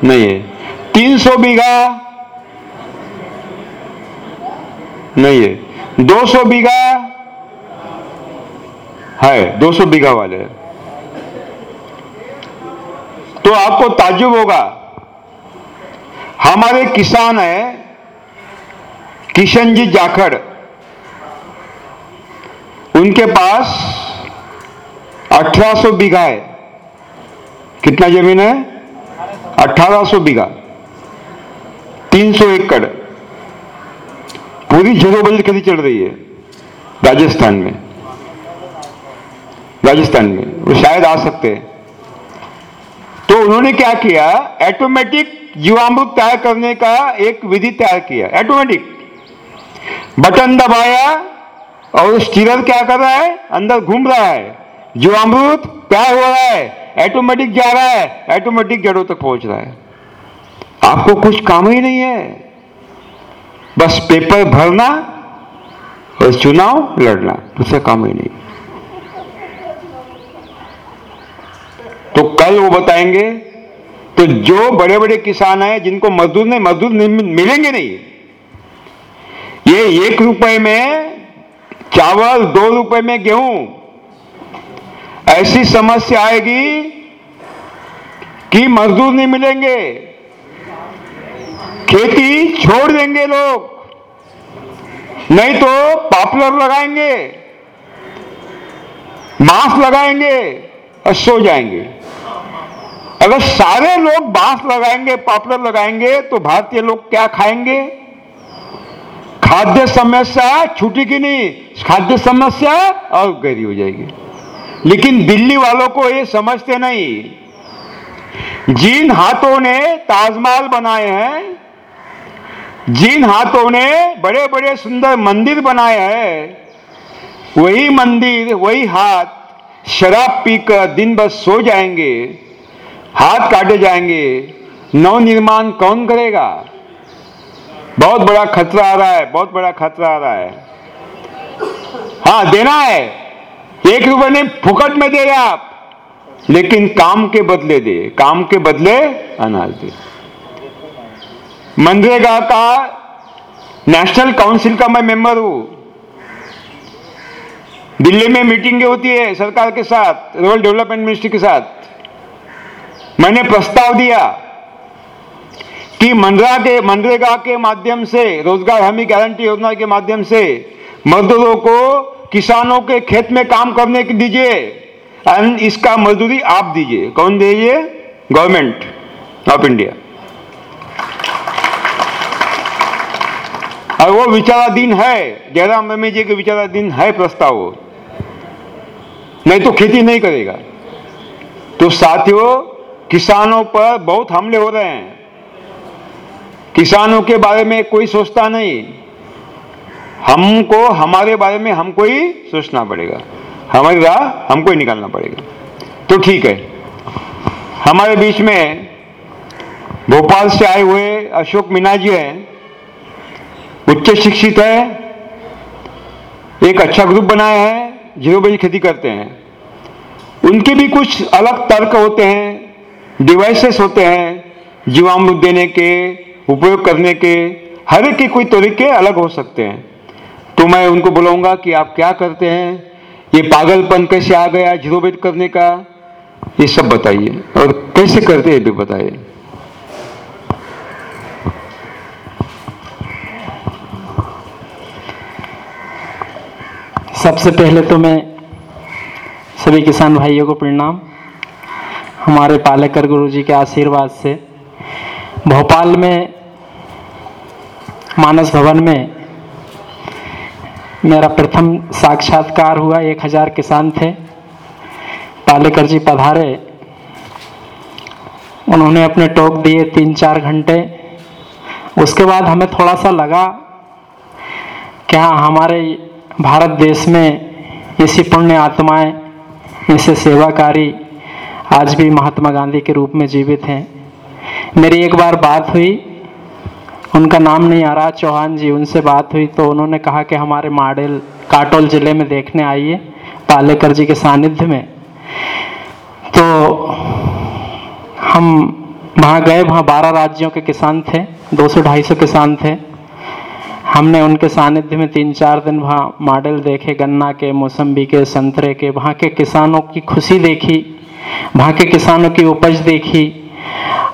नहीं है। तीन सौ बीघा नहीं है। 200 बीघा है 200 बीघा वाले तो आपको ताजुब होगा, हमारे किसान है किशन जी जाखड़। उनके पास 1800 बीघा है। कितना ज़मीन है? 1800 बीघा। 300 एकड़। पूरी जीरोबल खेती चल रही है राजस्थान में? राजस्थान में, वो शायद आ सकते हैं। तो उन्होंने क्या किया? ऑटोमेटिक जीवामृत तैयार करने का एक विधि तैयार किया। ऑटोमेटिक बटन दबाया और स्टीरर क्या कर रहा है? अंदर घूम रहा है। जीवामृत तैयार हो रहा है। ऑटोमेटिक जा रहा है। ऑटोमेटिक जड़ों तक पहुँच रहा है। आपको कुछ काम ही नहीं है। बस पेपर भरना और चुनाव लड़ना, दूसरा काम ही नहीं। तो कल वो बताएँगे तो जो बड़े बड़े किसान हैं जिनको मजदूर नहीं, मजदूर मिलेंगे नहीं। ये एक रुपए में चावल, दो रुपए में गेहूँ। ऐसी समस्या आएगी कि मजदूर नहीं मिलेंगे। खेती छोड़ देंगे लोग। नहीं तो पॉपुलर लगाएँगे मास्क लगाएँगे और सो जाएँगे। अगर सारे लोग बाँस लगाएँगे पॉपुलर लगाएँगे तो भारतीय लोग क्या खाएँगे? खाद्य समस्या छूटेगी नहीं। खाद्य समस्या और गहरी हो जाएगी। लेकिन दिल्ली वालों को ये समझते नहीं। जिन हाथों ने ताजमहल बनाए हैं, जिन हाथों ने बड़े बड़े सुंदर मंदिर बनाए हैं, वही मंदिर, वही हाथ शराब पीकर दिन भर सो जाएँगे। हाथ काटे जाएँगे। नव निर्माण कौन करेगा? बहुत बड़ा खतरा आ रहा है, बहुत बड़ा खतरा आ रहा है। हाँ देना है। एक रुपए ने फुकट में दे रहे आप। लेकिन काम के बदले दे। काम के बदले अनाज दे। मनरेगा का नेशनल काउंसिल का मैं मेंबर हूँ। दिल्ली में मीटिंगें होती है सरकार के साथ, रूरल डेवलपमेंट मिनिस्ट्री के साथ। मैंने प्रस्ताव दिया कि मनरेगा के मनरेगा के माध्यम से, रोज़गार हमी गारंटी योजना के माध्यम से मजदूरों को किसानों के खेत में काम करने के दीजिए एंड इसका मजदूरी आप दीजिए। कौन दीजिए? Government of India. और वो विचाराधीन है। जयराम रमेश जी के विचाराधीन है प्रस्ताव। नहीं तो खेती नहीं करेगा। तो साथियों किसानों पर बहुत हमले हो रहे हैं। किसानों के बारे में कोई सोचता नहीं। हमको, हमारे बारे में हमको ही सोचना पड़ेगा। हमारी राह हमको ही निकालना पड़ेगा। तो ठीक है। हमारे बीच में भोपाल से आए हुए अशोक मीना जी हैं। उच्च शिक्षित है। एक अच्छा ग्रुप बनाया है। ज़ीरो बेज खेती करते हैं। उनके भी कुछ अलग तर्क होते हैं। डिवाइसेस होते हैं, जीवामृत देने के, उपयोग करने के, हर एक के कोई तरीके अलग हो सकते हैं। तो मैं उनको बुलाऊँगा कि आप क्या करते हैं, ये पागलपन कैसे आ गया जीरोबेट करने का? ये सब बताइए, और कैसे करते हैं ये भी बताइए। सबसे पहले तो मैं सभी किसान भाइयों को प्रणाम। हमारे पालेकर गुरु जी के आशीर्वाद से भोपाल में, मानस भवन में मेरा प्रथम साक्षात्कार हुआ, एक हज़ार किसान थे। पालेकर जी पधारे। उन्होंने अपने टोक दिए तीन चार घंटे। उसके बाद हमें थोड़ा सा लगा क्या हमारे भारत देश में ऐसी पुण्य आत्माएँ, ऐसे सेवाकारी आज भी महात्मा गांधी के रूप में जीवित हैं। मेरी एक बार बात हुई। उनका नाम नहीं आ रहा, चौहान जी, उनसे बात हुई तो उन्होंने कहा कि हमारे मॉडल, काटोल ज़िले में देखने आइए, पालेकर जी के सानिध्य में। तो हम वहाँ गए, वहाँ बारह राज्यों के किसान थे, दो सौ ढाई सौ किसान थे। हमने उनके सानिध्य में तीन चार दिन वहाँ मॉडल देखे, गन्ना के मौसम्बी के, संतरे के, वहाँ के किसानों की खुशी देखी। वहाँ के किसानों की उपज देखी।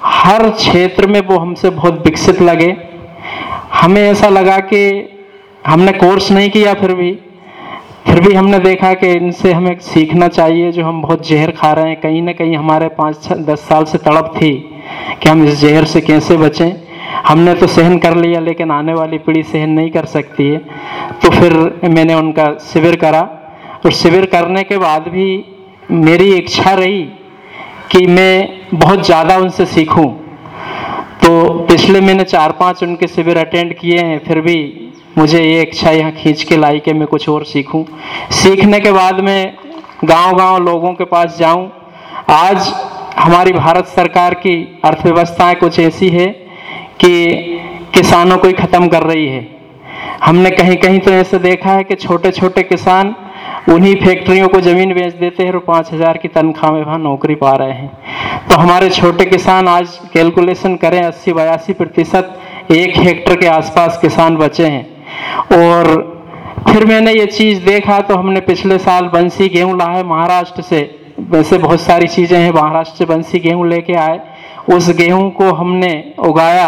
हर क्षेत्र में वो हमसे बहुत विकसित लगे। हमें ऐसा लगा कि हमने कोर्स नहीं किया फिर भी। फिर भी हमने देखा कि इनसे हमें सीखना चाहिए जो हम बहुत जहर खा रहे हैं। कहीं ना कहीं हमारे पाँच दस साल से तड़प थी कि हम इस जहर से कैसे बचें। हमने तो सहन कर लिया, लेकिन आने वाली पीढ़ी सहन नहीं कर सकती है। तो फिर मैंने उनका शिविर करा। और शिविर करने के बाद भी मेरी इच्छा रही कि मैं बहुत ज़्यादा उनसे सीखूं। तो पिछले मैंने चार पाँच उनके शिविर अटेंड किए हैं, फिर भी मुझे ये इच्छा यहाँ खींच के लाई कि मैं कुछ और सीखूं। सीखने के बाद मैं गांव-गांव लोगों के पास जाऊँ। आज हमारी भारत सरकार की अर्थव्यवस्थाएँ कुछ ऐसी है कि किसानों को ही ख़त्म कर रही है। हमने कहीं कहीं तो ऐसे देखा है कि छोटे छोटे किसान उन्हीं फैक्ट्रियों को ज़मीन बेच देते हैं और पाँच हज़ार की तनख्वाह में वहाँ नौकरी पा रहे हैं। तो हमारे छोटे किसान आज कैलकुलेशन करें अस्सी बयासी प्रतिशत एक हेक्टर के आसपास किसान बचे हैं। और फिर मैंने ये चीज़ देखा तो हमने पिछले साल बंसी गेहूँ लाए महाराष्ट्र से। वैसे बहुत सारी चीज़ें हैं, महाराष्ट्र से बंसी गेहूँ लेके आए। उस गेहूँ को हमने उगाया।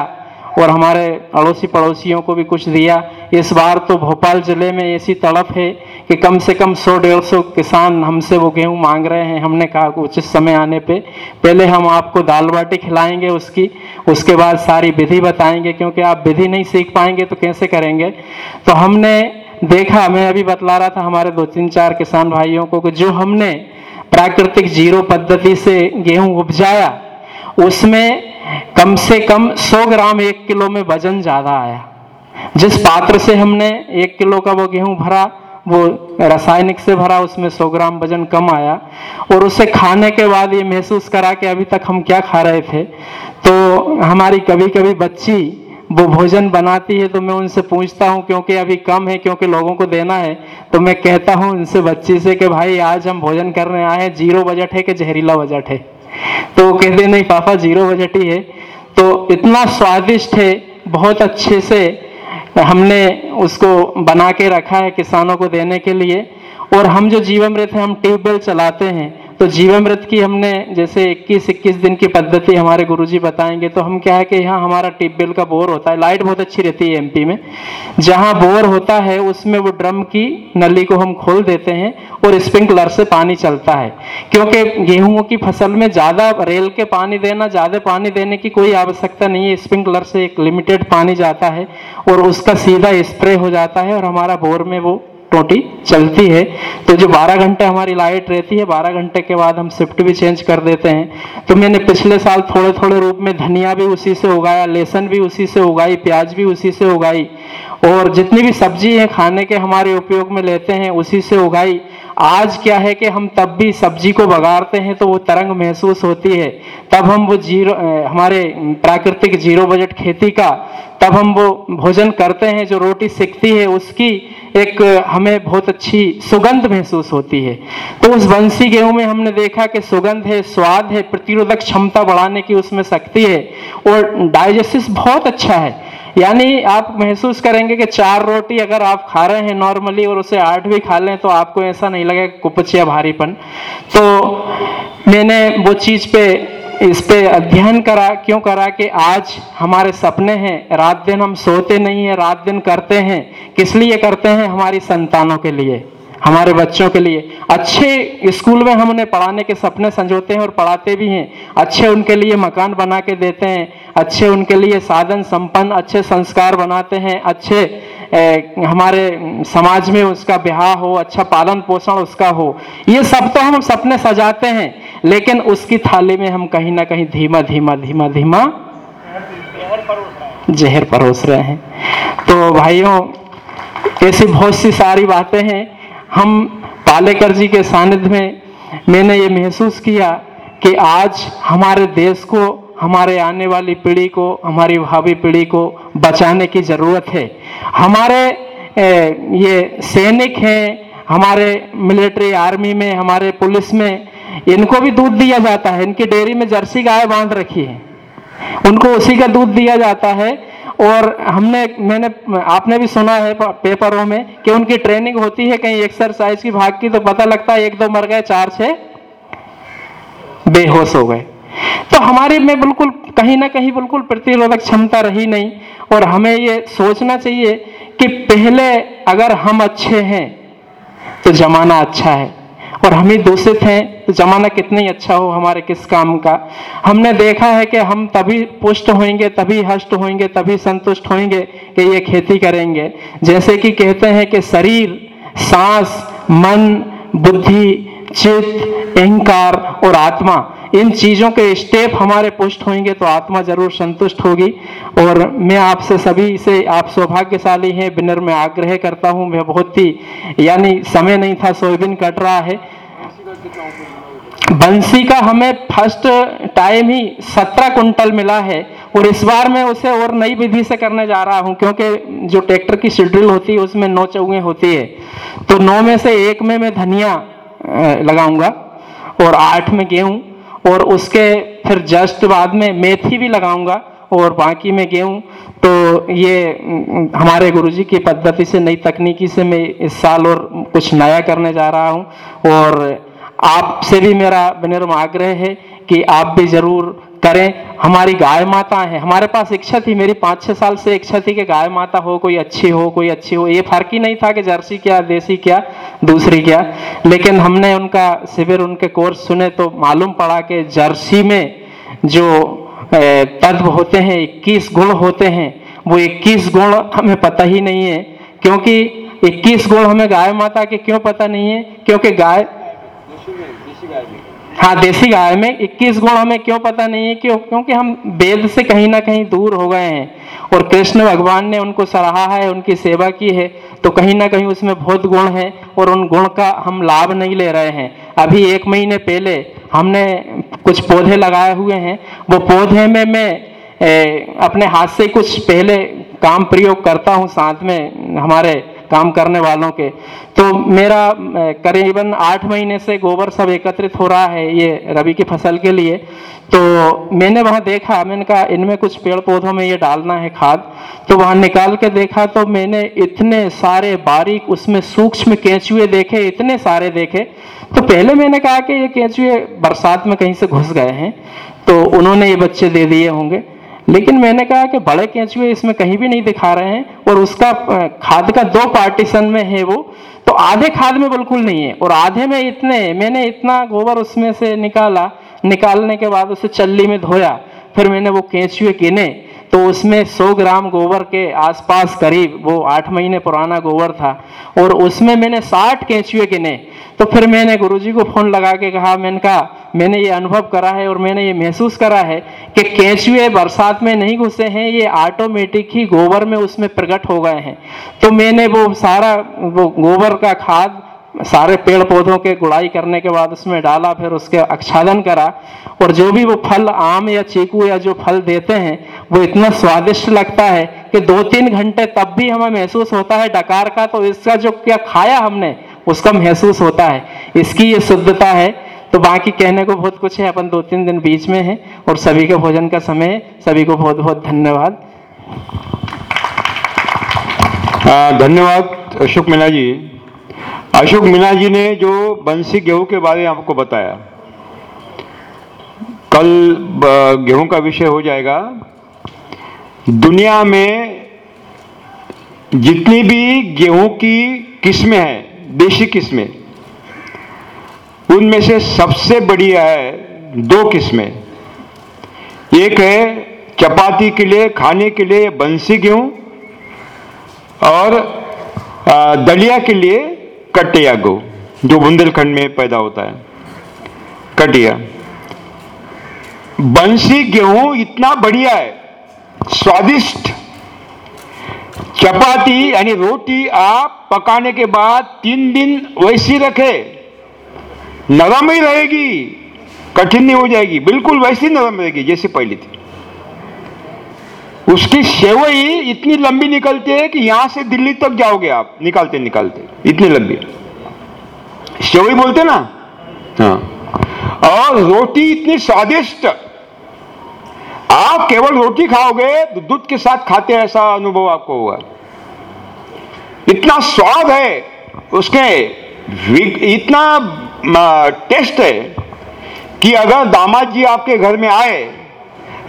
और हमारे अड़ोसी पड़ोसियों को भी कुछ दिया। इस बार तो भोपाल ज़िले में ऐसी तड़प है कि कम से कम सौ डेढ़ सौ किसान हमसे वो गेहूँ मांग रहे हैं। हमने कहा कि उचित समय आने पे पहले हम आपको दाल बाटी खिलाएँगे उसकी, उसके बाद सारी विधि बताएँगे, क्योंकि आप विधि नहीं सीख पाएँगे तो कैसे करेंगे? तो हमने देखा, मैं अभी बतला रहा था हमारे दो तीन चार किसान भाइयों को कि जो हमने प्राकृतिक ज़ीरो पद्धति से गेहूँ उपजाया उसमें कम से कम 100 ग्राम एक किलो में वज़न ज़्यादा आया। जिस पात्र से हमने एक किलो का वो गेहूँ भरा, वो रासायनिक से भरा, उसमें 100 ग्राम वज़न कम आया और उसे खाने के बाद ये महसूस करा कि अभी तक हम क्या खा रहे थे। तो हमारी कभी कभी बच्ची वो भोजन बनाती है तो मैं उनसे पूछता हूँ, क्योंकि अभी कम है, क्योंकि लोगों को देना है? तो मैं कहता हूँ उनसे बच्ची से कि, भाई, आज हम भोजन करने आए हैं, ज़ीरो बजट है कि जहरीला बजट है? तो वो कहते नहीं, पापा, ज़ीरो बजट ही है। तो इतना स्वादिष्ट है, बहुत अच्छे से हमने उसको बना के रखा है किसानों को देने के लिए। और हम जो जीवामृत है, हम ट्यूबवेल चलाते हैं। तो जीवन जीवामृत की हमने जैसे 21-21 दिन की पद्धति हमारे गुरुजी बताएँगे तो हम क्या है कि यहाँ हमारा ट्यूबवेल का बोर होता है, लाइट बहुत अच्छी रहती है एमपी में। जहाँ बोर होता है, उसमें वो ड्रम की नली को हम खोल देते हैं और स्प्रिंकलर से पानी चलता है। क्योंकि गेहूँ की फ़सल में ज़्यादा रेल के पानी देना, ज़्यादा पानी देने की कोई आवश्यकता नहीं है, स्प्रिंकलर से एक लिमिटेड पानी जाता है और उसका सीधा स्प्रे हो जाता है और हमारा बोर में वो टोटी चलती है। तो जो 12 घंटे हमारी लाइट रहती है 12 घंटे के बाद हम शिफ्ट भी चेंज कर देते हैं। तो मैंने पिछले साल थोड़े थोड़े रूप में धनिया भी उसी से उगाया, लहसुन भी उसी से उगाई, प्याज भी उसी से उगाई। और जितनी भी सब्ज़ी है खाने के हमारे उपयोग में लेते हैं, उसी से उगाई। आज क्या है कि हम तब भी सब्ज़ी को बगाड़ते हैं तो वो तरंग महसूस होती है। तब हम वो ज़ीरो हमारे प्राकृतिक ज़ीरो बजट खेती का, तब हम वो भोजन करते हैं, जो रोटी सिकती है, उसकी एक, हमें बहुत अच्छी सुगंध महसूस होती है। तो उस बंसी गेहूँ में हमने देखा कि सुगंध है, स्वाद है, प्रतिरोधक क्षमता बढ़ाने की उसमें शक्ति है और डाइजेसिस बहुत अच्छा है। यानी आप महसूस करेंगे कि चार रोटी अगर आप खा रहे हैं नॉर्मली और उसे आठ भी खा लें तो आपको ऐसा नहीं लगेगा कुपच या भारीपन। तो मैंने वो चीज़ पे, इस पे अध्ययन करा, क्यों करा कि आज हमारे सपने हैं, रात दिन हम सोते नहीं हैं, रात दिन करते हैं। किस लिए करते हैं? हमारी संतानों के लिए, हमारे बच्चों के लिए। अच्छे स्कूल में हम उन्हें पढ़ाने के सपने संजोते हैं और पढ़ाते भी हैं। अच्छे उनके लिए मकान बना के देते हैं। अच्छे उनके लिए साधन संपन्न अच्छे संस्कार बनाते हैं अच्छे ए, हमारे समाज में उसका ब्याह हो अच्छा पालन पोषण उसका हो ये सब तो हम सपने सजाते हैं लेकिन उसकी थाली में हम कहीं ना कहीं धीमा धीमा धीमा धीमा जहर परोस रहे हैं। तो भाइयों ऐसी बहुत सी सारी बातें हैं। हम पालेकर जी के सानिध्य में मैंने ये महसूस किया कि आज हमारे देश को हमारे आने वाली पीढ़ी को, हमारी भावी पीढ़ी को बचाने की ज़रूरत है। हमारे ये सैनिक हैं, हमारे मिलिट्री आर्मी में, हमारे पुलिस में, इनको भी दूध दिया जाता है। इनकी डेयरी में जर्सी गाय बाँध रखी है। उनको उसी का दूध दिया जाता है। और हमने, मैंने, आपने भी सुना है पेपरों में कि उनकी ट्रेनिंग होती है कहीं एक्सरसाइज की भाग की तो पता लगता है एक दो मर गए, चार छः बेहोश हो गए। तो हमारे में बिल्कुल कहीं ना कहीं बिल्कुल प्रतिरोधक क्षमता रही नहीं। और हमें ये सोचना चाहिए कि पहले अगर हम अच्छे हैं तो जमाना अच्छा है। और हम ही दूषित हैं तो जमाना कितना ही अच्छा हो हमारे किस काम का। हमने देखा है कि हम तभी पुष्ट होंगे, तभी हष्ट होंगे, तभी संतुष्ट होंगे कि ये खेती करेंगे। जैसे कि कहते हैं कि शरीर, सांस, मन, बुद्धि चित्त, अहंकार और आत्मा, इन चीज़ों के स्टेप हमारे पुष्ट होंगे तो आत्मा ज़रूर संतुष्ट होगी। और मैं आपसे सभी से, आप सौभाग्यशाली हैं, विनर में आग्रह करता हूँ, मैं बहुत ही, यानी समय नहीं था, सोयाबीन कट रहा है। बंसी का हमें फ़र्स्ट टाइम ही सत्रह कुंटल मिला है, और इस बार मैं उसे और नई विधि से करने जा रहा हूँ, क्योंकि जो ट्रैक्टर की शेड्यूल होती है, उसमें नौ चौगे होती है। तो नौ में से एक में मैं धनिया लगाऊँगा। और आठ में गेहूँ, और उसके फिर जस्ट बाद में मेथी भी लगाऊँगा, और बाकी में गेहूँ। तो ये हमारे गुरुजी की पद्धति से, नई तकनीकी से मैं इस साल और कुछ नया करने जा रहा हूँ। और आपसे भी मेरा विनम्र आग्रह है कि आप भी ज़रूर करें। हमारी गाय माता है। हमारे पास इच्छा थी मेरी पाँच छः साल से इच्छा थी कि गाय माता हो, कोई अच्छी हो, कोई अच्छी हो, ये फ़र्क ही नहीं था कि जर्सी क्या, देसी क्या, दूसरी क्या। लेकिन हमने उनका शिविर, उनके कोर्स सुने तो मालूम पड़ा कि जर्सी में जो तत्व होते हैं 21 गुण होते हैं, वो 21 गुण हमें पता ही नहीं है। क्योंकि 21 गुण हमें गाय माता के क्यों पता नहीं है? क्योंकि गाय हाँ देसी गाय में 21 गुण हमें क्यों पता नहीं है? क्यों? क्योंकि हम वेद से कहीं ना कहीं दूर हो गए हैं। और कृष्ण भगवान ने उनको सराहा है उनकी सेवा की है तो कहीं ना कहीं उसमें बहुत गुण है और उन गुण का हम लाभ नहीं ले रहे हैं। अभी एक महीने पहले हमने कुछ पौधे लगाए हुए हैं। वो पौधे में मैं ए, अपने हाथ से कुछ पहले काम प्रयोग करता हूँ साथ में हमारे काम करने वालों के। तो मेरा करीबन आठ महीने से गोबर सब एकत्रित हो रहा है ये रबी की फ़सल के लिए। तो मैंने वहाँ देखा, मैंने कहा, इनमें कुछ पेड़ पौधों में ये डालना है खाद। तो वहाँ निकाल के देखा तो मैंने इतने सारे बारीक, उसमें सूक्ष्म केंचुए देखे, इतने सारे देखे। तो पहले मैंने कहा कि ये केंचुए बरसात में कहीं से घुस गए हैं तो उन्होंने ये बच्चे दे दिए होंगे। लेकिन मैंने कहा कि बड़े केंचुए इसमें कहीं भी नहीं दिखा रहे हैं और उसका खाद का दो पार्टीशन में है वो तो आधे खाद में बिल्कुल नहीं है और आधे में इतने, मैंने इतना गोबर उसमें से निकाला, निकालने के बाद उसे चल्ली में धोया फिर मैंने वो केंचुए गिने तो उसमें 100 ग्राम गोबर के आसपास करीब वो आठ महीने पुराना गोबर था, और उसमें मैंने 60 केंचुए गिने तो फिर मैंने गुरुजी को फ़ोन लगा के कहा, मैंने कहा, मैंने ये अनुभव करा है और मैंने ये महसूस करा है कि केंचुए बरसात में नहीं घुसे हैं, ये ऑटोमेटिक ही गोबर में उसमें प्रकट हो गए हैं। तो मैंने वो सारा वो गोबर का खाद सारे पेड़ पौधों के गुड़ाई करने के बाद उसमें डाला, फिर उसके आच्छादन करा। और जो भी वो फल आम या चीकू या जो फल देते हैं, वो इतना स्वादिष्ट लगता है कि दो तीन घंटे तब भी हमें महसूस होता है डकार का तो इसका जो क्या खाया हमने, उसका महसूस होता है। इसकी ये शुद्धता है। तो बाकी कहने को बहुत कुछ है, अपन दो तीन दिन बीच में है, और सभी के भोजन का समय है। सभी को बहुत बहुत धन्यवाद। धन्यवाद, अशोक मीना जी। अशोक मीना जी ने जो बंसी गेहूँ के बारे में आपको बताया, कल गेहूँ का विषय हो जाएगा। दुनिया में जितनी भी गेहूँ की किस्में हैं, देशी किस्में, उनमें से सबसे बढ़िया है दो किस्में। एक है चपाती के लिए, खाने के लिए बंसी गेहूँ और दलिया के लिए कटिया गो, जो बुंदेलखंड में पैदा होता है। कटिया। बंसी गेहूँ इतना बढ़िया है, स्वादिष्ट। चपाती यानी रोटी आप पकाने के बाद तीन दिन वैसी रखे। नरम ही रहेगी, कठिन नहीं हो जाएगी, बिल्कुल वैसी नरम रहेगी, जैसे पहली थी। उसकी सेवई इतनी लंबी निकलती है कि यहाँ से दिल्ली तक जाओगे आप, निकालते निकालते, इतनी लंबी। सेवई बोलते ना? हाँ। और रोटी इतनी स्वादिष्ट। आप केवल रोटी खाओगे, दूध के साथ खाते ऐसा अनुभव आपको होगा इतना स्वाद है, उसके इतना टेस्ट है कि अगर दामाद जी आपके घर में आए,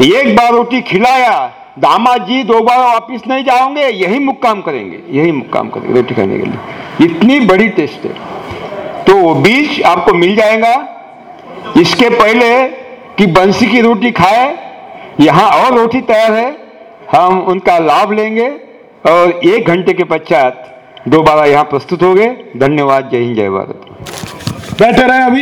एक बार रोटी खिलाया दामाद जी दो बार वापिस नहीं जाओगे, यही मुक्काम करेंगे, यही मुक्काम करेंगे, रोटी खाने के लिए। इतनी बड़ी टेस्ट है। तो वो बीज आपको मिल जाएगा। इसके पहले कि बंसी की रोटी खाए, यहाँ और रोटी तैयार है। हम उनका लाभ लेंगे और एक घंटे के पश्चात दोबारा यहाँ प्रस्तुत हो गए धन्यवाद, जय हिंद, जय भारत। बैठे रहे अभी।